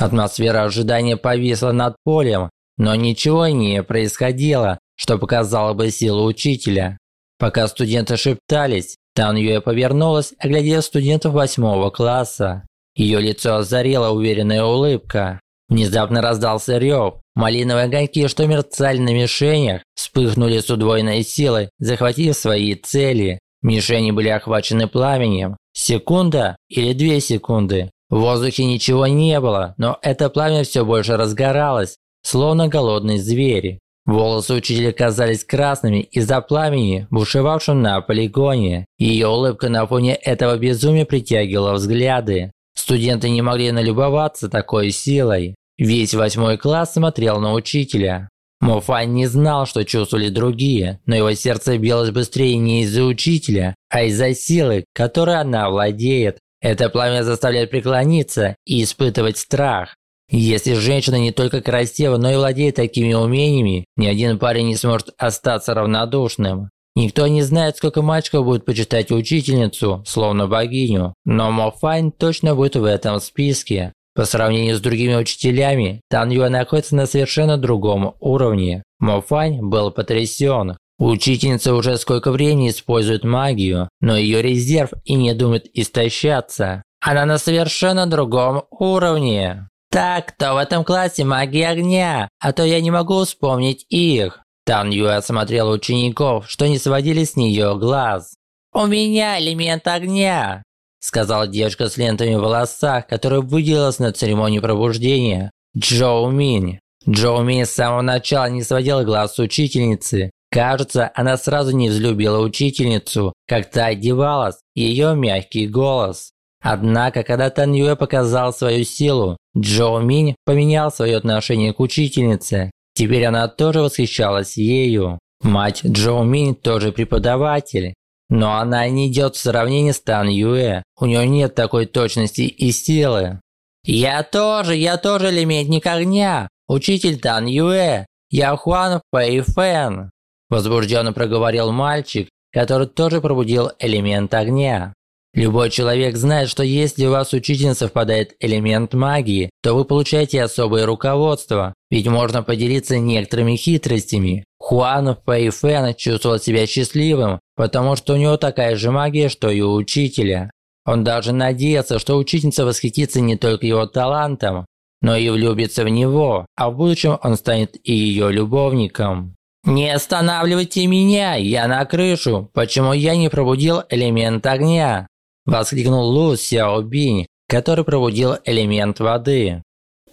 Атмосфера ожидания повисла над полем, но ничего не происходило, что показало бы силу учителя. Пока студенты шептались, Тан Юэ повернулась, оглядев студентов восьмого класса. Ее лицо озарила уверенная улыбка. Внезапно раздался рев. Малиновые огоньки, что мерцали на мишенях, вспыхнули с удвоенной силой, захватив свои цели. Мишени были охвачены пламенем. Секунда или две секунды. В воздухе ничего не было, но это пламя все больше разгоралось, словно голодный зверь. Волосы учителя казались красными из-за пламени, бушевавшим на полигоне. Ее улыбка на фоне этого безумия притягивала взгляды. Студенты не могли налюбоваться такой силой. Весь восьмой класс смотрел на учителя. Мофань не знал, что чувствовали другие, но его сердце билось быстрее не из-за учителя, а из-за силы, которой она владеет. Это пламя заставляет преклониться и испытывать страх. Если женщина не только красива, но и владеет такими умениями, ни один парень не сможет остаться равнодушным. Никто не знает, сколько мальчиков будет почитать учительницу, словно богиню, но Мофань точно будет в этом списке. По сравнению с другими учителями, Тан Юэ находится на совершенно другом уровне. Мофань был потрясен. Учительница уже сколько времени использует магию, но ее резерв и не думает истощаться. Она на совершенно другом уровне. Так, кто в этом классе магия огня? А то я не могу вспомнить их. Тан Юэ осмотрел учеников, что не сводили с нее глаз. «У меня элемент огня!» сказала девушка с лентами в волосах, которая выделилась на церемонии пробуждения. Джоу Минь. Джоу Минь с самого начала не сводила глаз с учительницы. Кажется, она сразу не взлюбила учительницу, как та одевалась, ее мягкий голос. Однако, когда Тан Юэ показал свою силу, Джоу Минь поменял свое отношение к учительнице. Теперь она тоже восхищалась ею. Мать Джоу Минь тоже преподаватель. Но она не идет в сравнении с Тан Юэ. У нее нет такой точности и силы. «Я тоже, я тоже элементник огня. Учитель Тан Юэ. Я Хуан Фэй Фэн», – возбужденно проговорил мальчик, который тоже пробудил элемент огня. Любой человек знает, что если у вас учительница совпадает элемент магии, то вы получаете особое руководство, ведь можно поделиться некоторыми хитростями. Хуан Фэйфэн чувствовал себя счастливым, потому что у него такая же магия, что и у учителя. Он даже надеялся, что учительница восхитится не только его талантом, но и влюбится в него, а в будущем он станет и ее любовником. «Не останавливайте меня, я на крышу! Почему я не пробудил элемент огня?» Воскликнул Лу Сяобинь, который пробудил элемент воды.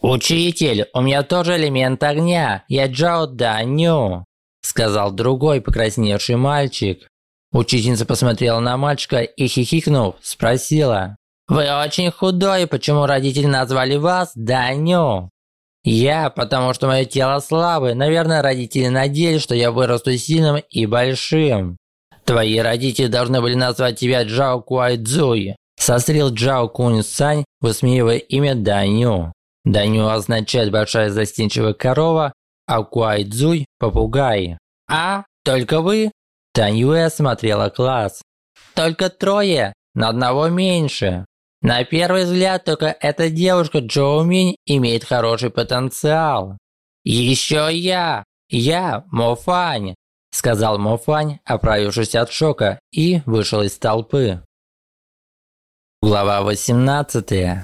«Учитель, у меня тоже элемент огня, я Джао Даню», сказал другой покрасневший мальчик. Учительница посмотрела на мальчика и, хихикнув, спросила. «Вы очень худой, почему родители назвали вас Даню?» «Я, потому что мое тело слабое. Наверное, родители надеялись, что я вырасту сильным и большим». Твои родители должны были назвать тебя Джао Куайцзуй. Сострил Джао Кунь Сань, высмеивая имя Даню. Даню означает большая застенчивая корова, а Куайцзуй – попугай. А, только вы? Таньюэ смотрела класс. Только трое, на одного меньше. На первый взгляд только эта девушка Джоу Минь имеет хороший потенциал. Еще я, я Мофань, сказал Мофань, оправившись от шока, и вышел из толпы. Глава 18.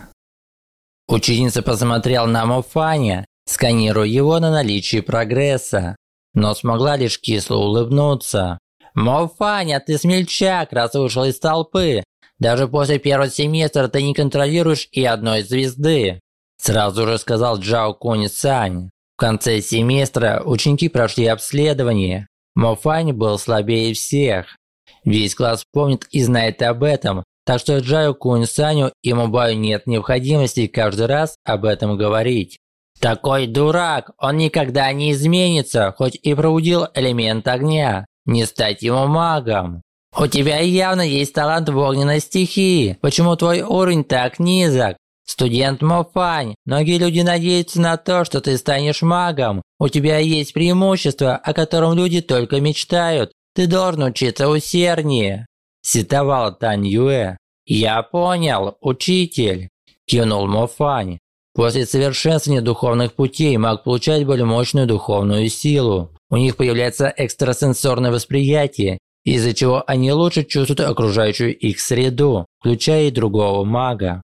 Ученица посмотрела на Мофаня, сканируя его на наличие прогресса, но смогла лишь кисло улыбнуться. «Мофаня, ты смельчак, раз вышел из толпы. Даже после первого семестра ты не контролируешь и одной звезды», сразу же сказал Джао Кунь Сань. В конце семестра ученики прошли обследование, Мофань был слабее всех. Весь класс помнит и знает об этом, так что Джаю Кунь Саню и Мубаю нет необходимости каждый раз об этом говорить. Такой дурак, он никогда не изменится, хоть и пробудил элемент огня. Не стать ему магом. У тебя явно есть талант в огненной стихии. Почему твой уровень так низок? Студент Мофань, многие люди надеются на то, что ты станешь магом. У тебя есть преимущество, о котором люди только мечтают. Ты должен учиться усерднее. Ситовал Тань Юэ. Я понял, учитель. Кивнул Мофань. После совершенствования духовных путей маг получает более мощную духовную силу. У них появляется экстрасенсорное восприятие, из-за чего они лучше чувствуют окружающую их среду, включая и другого мага.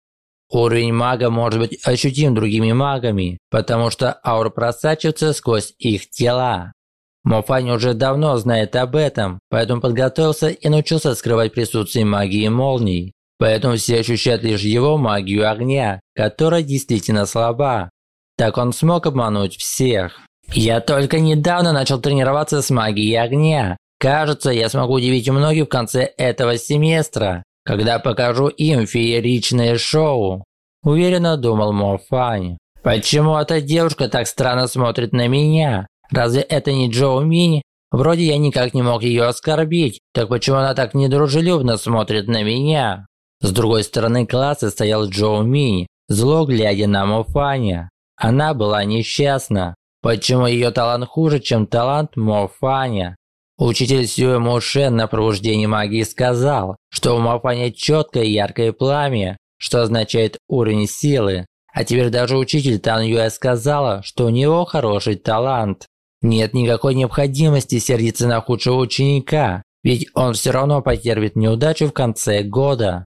Уровень мага может быть ощутим другими магами, потому что аура просачивается сквозь их тела. Мофань уже давно знает об этом, поэтому подготовился и научился скрывать присутствие магии молний. Поэтому все ощущают лишь его магию огня, которая действительно слаба. Так он смог обмануть всех. Я только недавно начал тренироваться с магией огня. Кажется, я смогу удивить многих в конце этого семестра когда покажу им фееричное шоу», – уверенно думал Морфань. «Почему эта девушка так странно смотрит на меня? Разве это не Джоу Минь? Вроде я никак не мог ее оскорбить, так почему она так недружелюбно смотрит на меня?» С другой стороны класса стоял Джоу Минь, зло глядя на Мофаня. Она была несчастна. Почему ее талант хуже, чем талант Мофаня? Учитель Сюэ Мушен на пробуждении магии сказал, что у Мафаня четкое яркое пламя, что означает уровень силы. А теперь даже учитель Тан Юэ сказала, что у него хороший талант. Нет никакой необходимости сердиться на худшего ученика, ведь он все равно потерпит неудачу в конце года.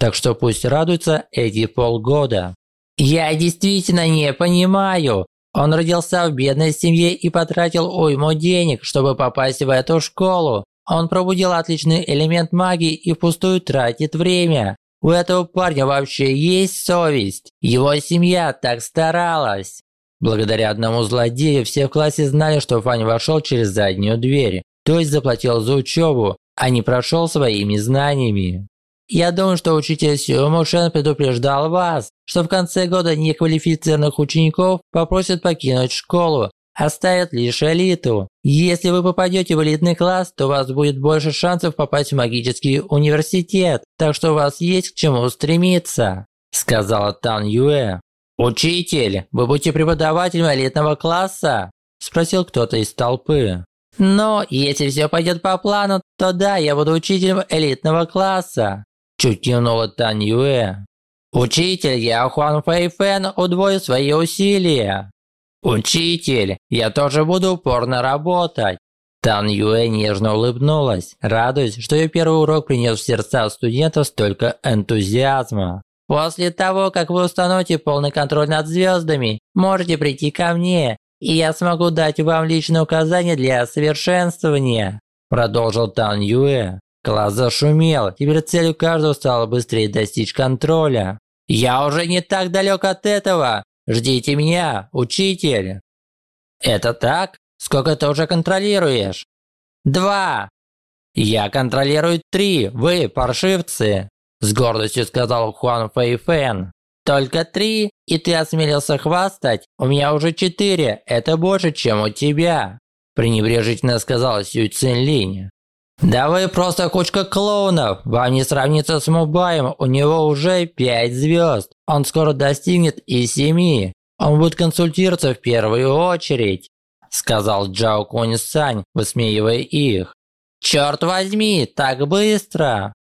Так что пусть радуются эти полгода. Я действительно не понимаю, он родился в бедной семье и потратил уйму денег, чтобы попасть в эту школу. Он пробудил отличный элемент магии и впустую тратит время. У этого парня вообще есть совесть? Его семья так старалась. Благодаря одному злодею все в классе знали, что Фань вошел через заднюю дверь, то есть заплатил за учебу, а не прошел своими знаниями. Я думаю, что учитель Сюмушен предупреждал вас, что в конце года неквалифицированных учеников попросят покинуть школу, оставят лишь элиту. Если вы попадете в элитный класс, то у вас будет больше шансов попасть в магический университет, так что у вас есть к чему стремиться», – сказала Тан Юэ. «Учитель, вы будете преподавателем элитного класса?» – спросил кто-то из толпы. «Но если все пойдет по плану, то да, я буду учителем элитного класса», – чуть кивнула Тан Юэ. «Учитель, я Хуан Фэйфэн удвою свои усилия». «Учитель, я тоже буду упорно работать». Тан Юэ нежно улыбнулась, радуясь, что ее первый урок принес в сердца студентов столько энтузиазма. После того, как вы установите полный контроль над звездами, можете прийти ко мне, и я смогу дать вам личные указания для совершенствования», продолжил Тан Юэ. Класс зашумел, теперь целью каждого стало быстрее достичь контроля. «Я уже не так далек от этого! Ждите меня, учитель!» «Это так? Сколько ты уже контролируешь?» «Два!» «Я контролирую три, вы, паршивцы!» С гордостью сказал Хуан Фэй Фэн. «Только три? И ты осмелился хвастать? У меня уже четыре. Это больше, чем у тебя!» Пренебрежительно сказал Сюй Цин Линь. «Да вы просто кучка клоунов! Вам не сравнится с Мубаем, у него уже пять звезд. Он скоро достигнет и семи. Он будет консультироваться в первую очередь», сказал Джао Кунь Сань, высмеивая их. «Черт возьми, так быстро!»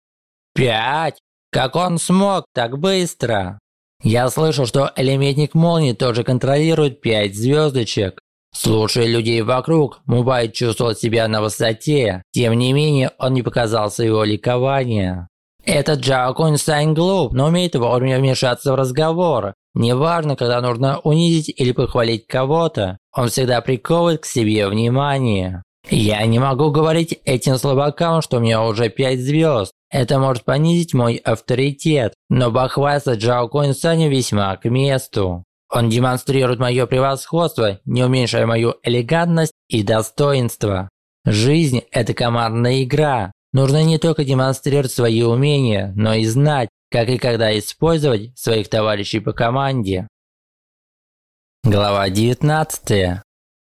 «Пять? Как он смог так быстро? Я слышал, что элементник молнии тоже контролирует пять звездочек. Слушая людей вокруг, Мубай чувствовал себя на высоте. Тем не менее, он не показал своего ликования. Этот Джао Куинсань умеет вовремя вмешаться в разговор. Неважно, когда нужно унизить или похвалить кого-то, он всегда приковывает к себе внимание. Я не могу говорить этим слабакам, что у меня уже пять звезд. Это может понизить мой авторитет, но похвастать Джао Куинсаню весьма к месту. Он демонстрирует мое превосходство, не уменьшая мою элегантность и достоинство. Жизнь – это командная игра. Нужно не только демонстрировать свои умения, но и знать, как и когда использовать своих товарищей по команде. Глава 19.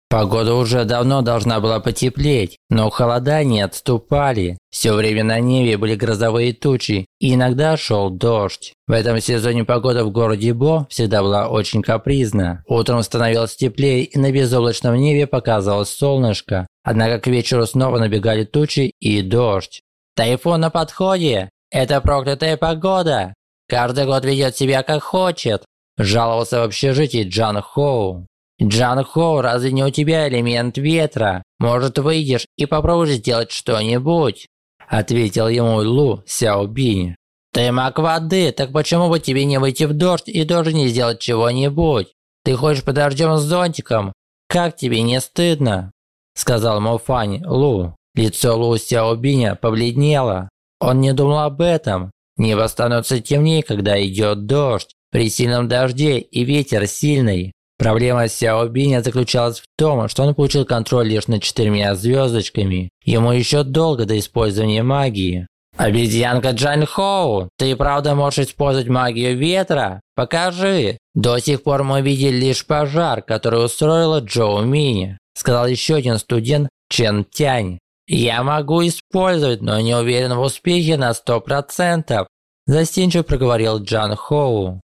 Погода уже давно должна была потеплеть, но холода не отступали. Все время на небе были грозовые тучи, и иногда шел дождь. В этом сезоне погода в городе Бо всегда была очень капризна. Утром становилось теплее, и на безоблачном небе показалось солнышко. Однако к вечеру снова набегали тучи и дождь. «Тайфун на подходе! Это проклятая погода! Каждый год ведет себя как хочет!» Жаловался в общежитии Джан Хоу. «Джан Хоу, разве не у тебя элемент ветра? Может, выйдешь и попробуешь сделать что-нибудь?» Ответил ему Лу Сяобинь. «Ты маг воды, так почему бы тебе не выйти в дождь и тоже не сделать чего-нибудь? Ты ходишь под дождем с зонтиком? Как тебе не стыдно?» Сказал Мофань Лу. Лицо Лу Сяобиня побледнело. Он не думал об этом. Небо становится темнее, когда идет дождь. При сильном дожде и ветер сильный. Проблема Сяо Биня заключалась в том, что он получил контроль лишь над четырьмя звездочками. Ему еще долго до использования магии. «Обезьянка Джан Хоу, ты правда можешь использовать магию ветра? Покажи!» «До сих пор мы видели лишь пожар, который устроила Джоу Мини», сказал еще один студент Чен Тянь. «Я могу использовать, но не уверен в успехе на сто процентов», застенчиво проговорил Джан Хоу.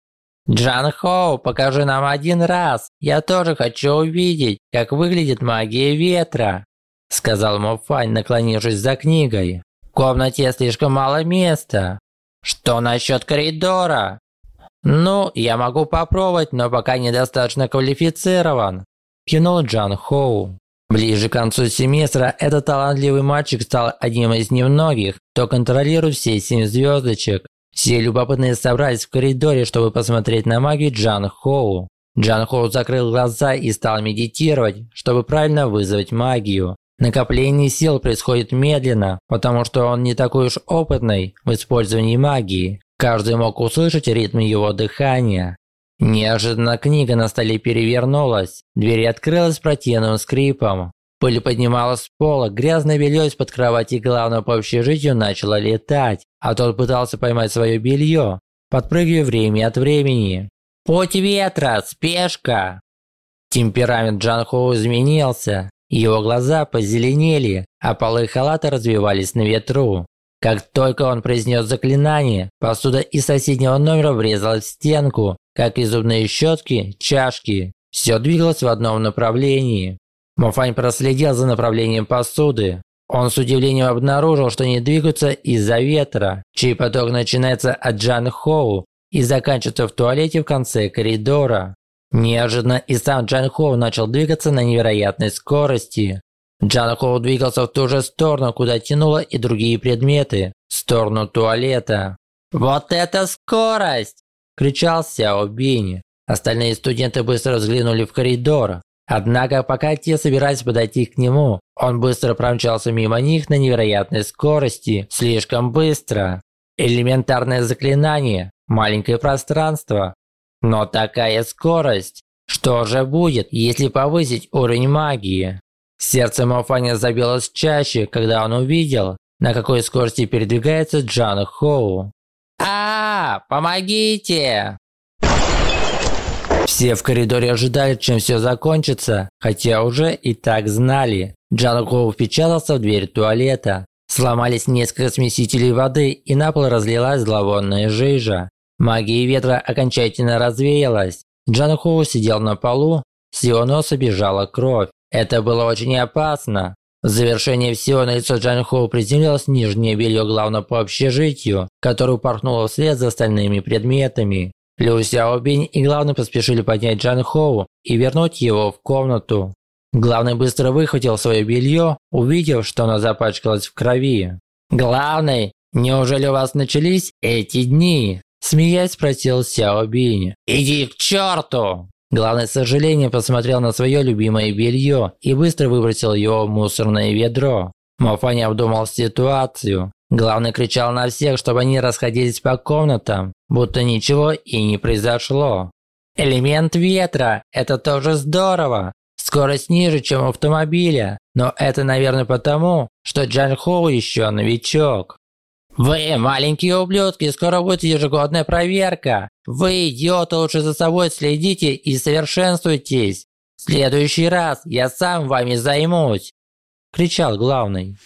«Джан Хоу, покажи нам один раз. Я тоже хочу увидеть, как выглядит магия ветра», сказал Мофань, наклонившись за книгой. «В комнате слишком мало места. Что насчет коридора?» «Ну, я могу попробовать, но пока недостаточно квалифицирован», кивнул Джан Хоу. Ближе к концу семестра этот талантливый мальчик стал одним из немногих, кто контролирует все семь звездочек. Все любопытные собрались в коридоре, чтобы посмотреть на магию Джан Хоу. Джан Хоу закрыл глаза и стал медитировать, чтобы правильно вызвать магию. Накопление сил происходит медленно, потому что он не такой уж опытный в использовании магии. Каждый мог услышать ритм его дыхания. Неожиданно книга на столе перевернулась, дверь открылась противным скрипом. Пыль поднималась с пола, грязное белье из-под кровати главного по общежитию начало летать, а тот пытался поймать свое белье, подпрыгивая время от времени. «Путь ветра! Спешка!» Темперамент Джан изменился, его глаза позеленели, а полы халата развивались на ветру. Как только он произнес заклинание, посуда из соседнего номера врезалась в стенку, как и зубные щетки, чашки. Все двигалось в одном направлении. Мофань проследил за направлением посуды. Он с удивлением обнаружил, что они двигаются из-за ветра, чей поток начинается от Джан Хоу и заканчивается в туалете в конце коридора. Неожиданно и сам Джан Хоу начал двигаться на невероятной скорости. Джан Хоу двигался в ту же сторону, куда тянуло и другие предметы, в сторону туалета. «Вот это скорость!» – кричал Сяо Бинь. Остальные студенты быстро взглянули в коридор. Однако, пока те собирались подойти к нему, он быстро промчался мимо них на невероятной скорости, слишком быстро. Элементарное заклинание, маленькое пространство. Но такая скорость. Что же будет, если повысить уровень магии? Сердце Мофаня забилось чаще, когда он увидел, на какой скорости передвигается Джан Хоу. а, -а, -а Помогите!» Все в коридоре ожидали, чем все закончится, хотя уже и так знали. Джан Хоу впечатался в дверь туалета. Сломались несколько смесителей воды, и на пол разлилась зловонная жижа. Магия ветра окончательно развеялась. Джан Хоу сидел на полу, с его носа бежала кровь. Это было очень опасно. В завершение всего на лицо Джан Хоу приземлилось нижнее белье главного по общежитию, которое упорхнуло вслед за остальными предметами. Лю Сяобинь и главный поспешили поднять Джан Хоу и вернуть его в комнату. Главный быстро выхватил свое белье, увидев, что оно запачкалось в крови. «Главный, неужели у вас начались эти дни?» Смеясь, спросил Сяо Бинь. «Иди к черту!» Главный с сожалением посмотрел на свое любимое белье и быстро выбросил его в мусорное ведро. Мофань обдумал ситуацию. Главный кричал на всех, чтобы они расходились по комнатам, будто ничего и не произошло. Элемент ветра – это тоже здорово. Скорость ниже, чем у автомобиля, но это, наверное, потому, что Джан Хоу еще новичок. «Вы, маленькие ублюдки, скоро будет ежегодная проверка. Вы, идиоты, лучше за собой следите и совершенствуйтесь. В следующий раз я сам вами займусь!» – кричал главный.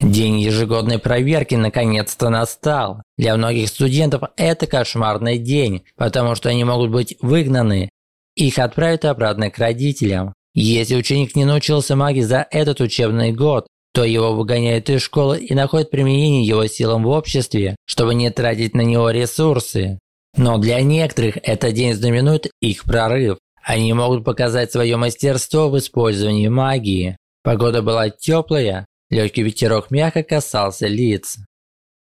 День ежегодной проверки наконец-то настал. Для многих студентов это кошмарный день, потому что они могут быть выгнаны. Их отправят обратно к родителям. Если ученик не научился магии за этот учебный год, то его выгоняют из школы и находят применение его силам в обществе, чтобы не тратить на него ресурсы. Но для некоторых этот день знаменует их прорыв. Они могут показать свое мастерство в использовании магии. Погода была теплая, Легкий ветерок мягко касался лиц.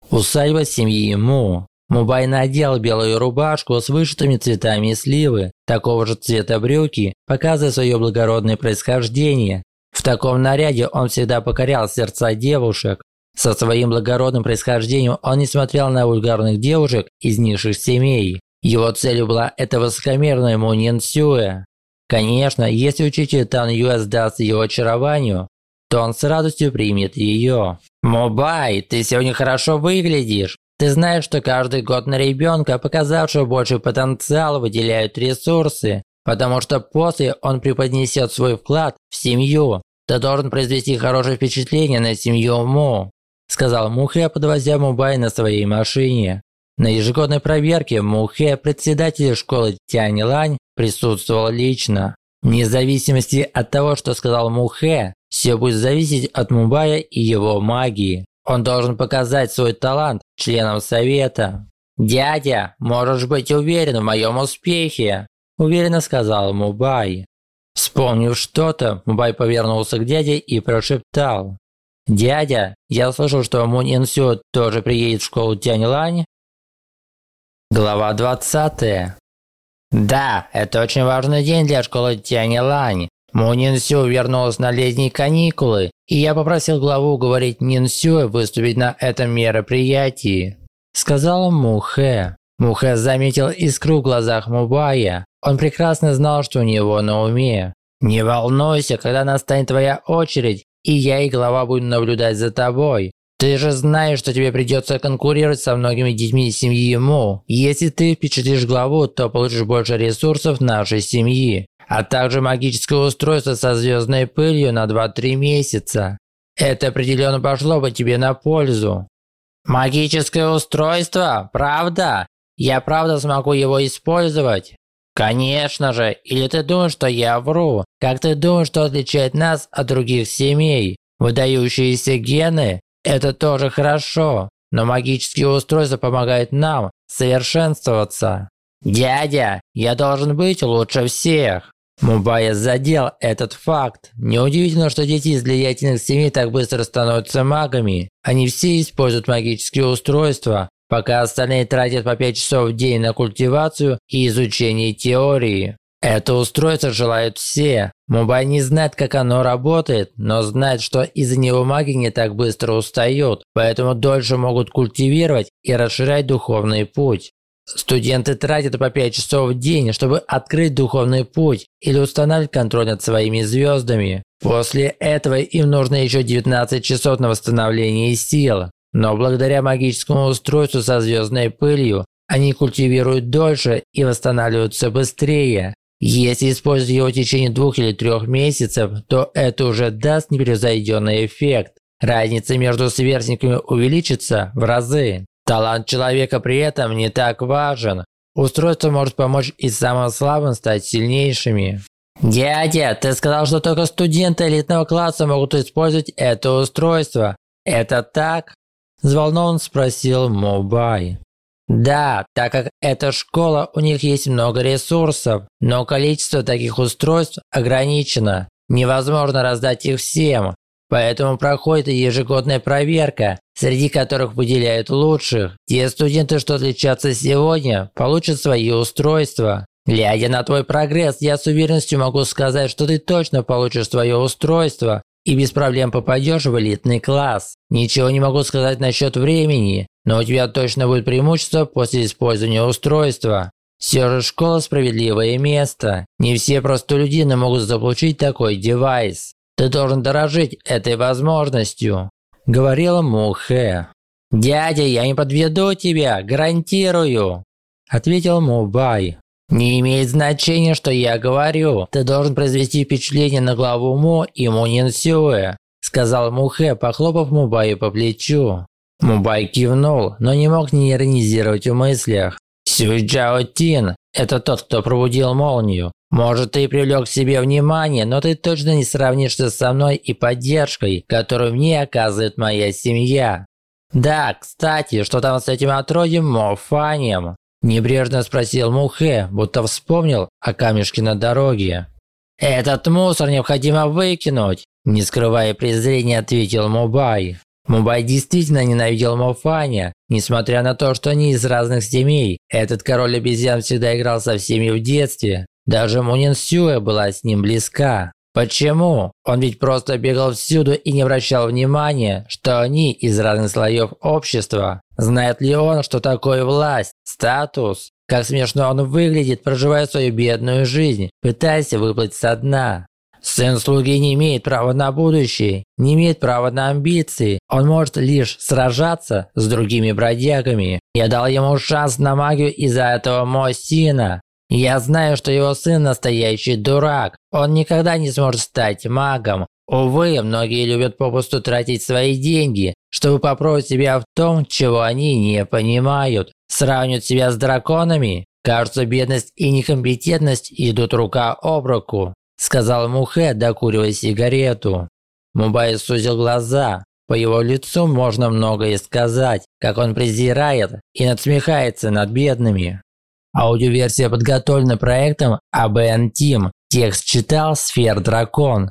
Усадьба семьи Му. Мубай надел белую рубашку с вышитыми цветами сливы, такого же цвета брюки, показывая свое благородное происхождение. В таком наряде он всегда покорял сердца девушек. Со своим благородным происхождением он не смотрел на вульгарных девушек из низших семей. Его целью была эта высокомерная Мунин Сюэ. Конечно, если учитель Тан Юэ сдастся его очарованию, то он с радостью примет ее. «Мобай, ты сегодня хорошо выглядишь. Ты знаешь, что каждый год на ребенка, показавшего больший потенциал, выделяют ресурсы, потому что после он преподнесет свой вклад в семью. Ты должен произвести хорошее впечатление на семью Му», сказал Мухе, подвозя Мубай на своей машине. На ежегодной проверке Мухе, председатель школы Тянь Лань, присутствовал лично. Вне зависимости от того, что сказал Мухе, все будет зависеть от Мубая и его магии. Он должен показать свой талант членам совета. «Дядя, можешь быть уверен в моем успехе», – уверенно сказал Мубай. Вспомнив что-то, Мубай повернулся к дяде и прошептал. «Дядя, я слышал, что Мун Инсю тоже приедет в школу Тяньлань?» Глава 20. Да, это очень важный день для школы Тяньлань. Мо Нинсю вернулась на летние каникулы, и я попросил главу уговорить Нинсю выступить на этом мероприятии. сказал Мухе. Мухе заметил искру в глазах Мубая. Он прекрасно знал, что у него на уме. «Не волнуйся, когда настанет твоя очередь, и я и глава будем наблюдать за тобой. Ты же знаешь, что тебе придется конкурировать со многими детьми семьи Му. Если ты впечатлишь главу, то получишь больше ресурсов нашей семьи, а также магическое устройство со звездной пылью на 2-3 месяца. Это определенно пошло бы тебе на пользу. Магическое устройство? Правда? Я правда смогу его использовать? Конечно же, или ты думаешь, что я вру? Как ты думаешь, что отличает нас от других семей? Выдающиеся гены? Это тоже хорошо, но магические устройства помогают нам совершенствоваться. Дядя, я должен быть лучше всех. Мубая задел этот факт. Неудивительно, что дети из влиятельных семей так быстро становятся магами. Они все используют магические устройства, пока остальные тратят по 5 часов в день на культивацию и изучение теории. Это устройство желают все. Мубай не знает, как оно работает, но знает, что из-за него маги не так быстро устают, поэтому дольше могут культивировать и расширять духовный путь. Студенты тратят по 5 часов в день, чтобы открыть духовный путь или устанавливать контроль над своими звездами. После этого им нужно еще 19 часов на восстановление сил. Но благодаря магическому устройству со звездной пылью, они культивируют дольше и восстанавливаются быстрее. Если использовать его в течение двух или трех месяцев, то это уже даст непревзойденный эффект. Разница между сверстниками увеличится в разы. Талант человека при этом не так важен. Устройство может помочь и самым слабым стать сильнейшими. «Дядя, ты сказал, что только студенты элитного класса могут использовать это устройство. Это так?» Взволнованно спросил Мобай. «Да, так как это школа, у них есть много ресурсов, но количество таких устройств ограничено. Невозможно раздать их всем. Поэтому проходит ежегодная проверка, среди которых выделяют лучших. Те студенты, что отличатся сегодня, получат свои устройства. Глядя на твой прогресс, я с уверенностью могу сказать, что ты точно получишь свое устройство и без проблем попадешь в элитный класс. Ничего не могу сказать насчет времени, но у тебя точно будет преимущество после использования устройства. Все же школа – справедливое место. Не все простолюдины могут заполучить такой девайс. Ты должен дорожить этой возможностью», – говорила Мухэ. «Дядя, я не подведу тебя, гарантирую», – ответил Мубай. «Не имеет значения, что я говорю. Ты должен произвести впечатление на главу Му и Мунин Сюэ», – сказал Мухэ, похлопав Мубаю по плечу. Мубай кивнул, но не мог не иронизировать в мыслях. Сюйчжао Тин – это тот, кто пробудил молнию. Может, ты привлек к себе внимание, но ты точно не сравнишься со мной и поддержкой, которую мне оказывает моя семья. Да, кстати, что там с этим отродьем Мофанем? Небрежно спросил Мухе, будто вспомнил о камешке на дороге. «Этот мусор необходимо выкинуть», – не скрывая презрения, ответил Мубай. Мубай действительно ненавидел Мофаня, несмотря на то, что они из разных семей. Этот король обезьян всегда играл со всеми в детстве. Даже Мунин Сюэ была с ним близка. Почему? Он ведь просто бегал всюду и не обращал внимания, что они из разных слоев общества. Знает ли он, что такое власть, статус? Как смешно он выглядит, проживая свою бедную жизнь, пытаясь выплыть со дна. Сын слуги не имеет права на будущее, не имеет права на амбиции. Он может лишь сражаться с другими бродягами. Я дал ему шанс на магию из-за этого мой сына. Я знаю, что его сын настоящий дурак. Он никогда не сможет стать магом. Увы, многие любят попусту тратить свои деньги, чтобы попробовать себя в том, чего они не понимают. Сравнивают себя с драконами. Кажется, бедность и некомпетентность идут рука об руку сказал Мухе, докуривая сигарету. Мубай сузил глаза. По его лицу можно многое сказать, как он презирает и надсмехается над бедными. Аудиоверсия подготовлена проектом ABN Team. Текст читал Сфер Дракон.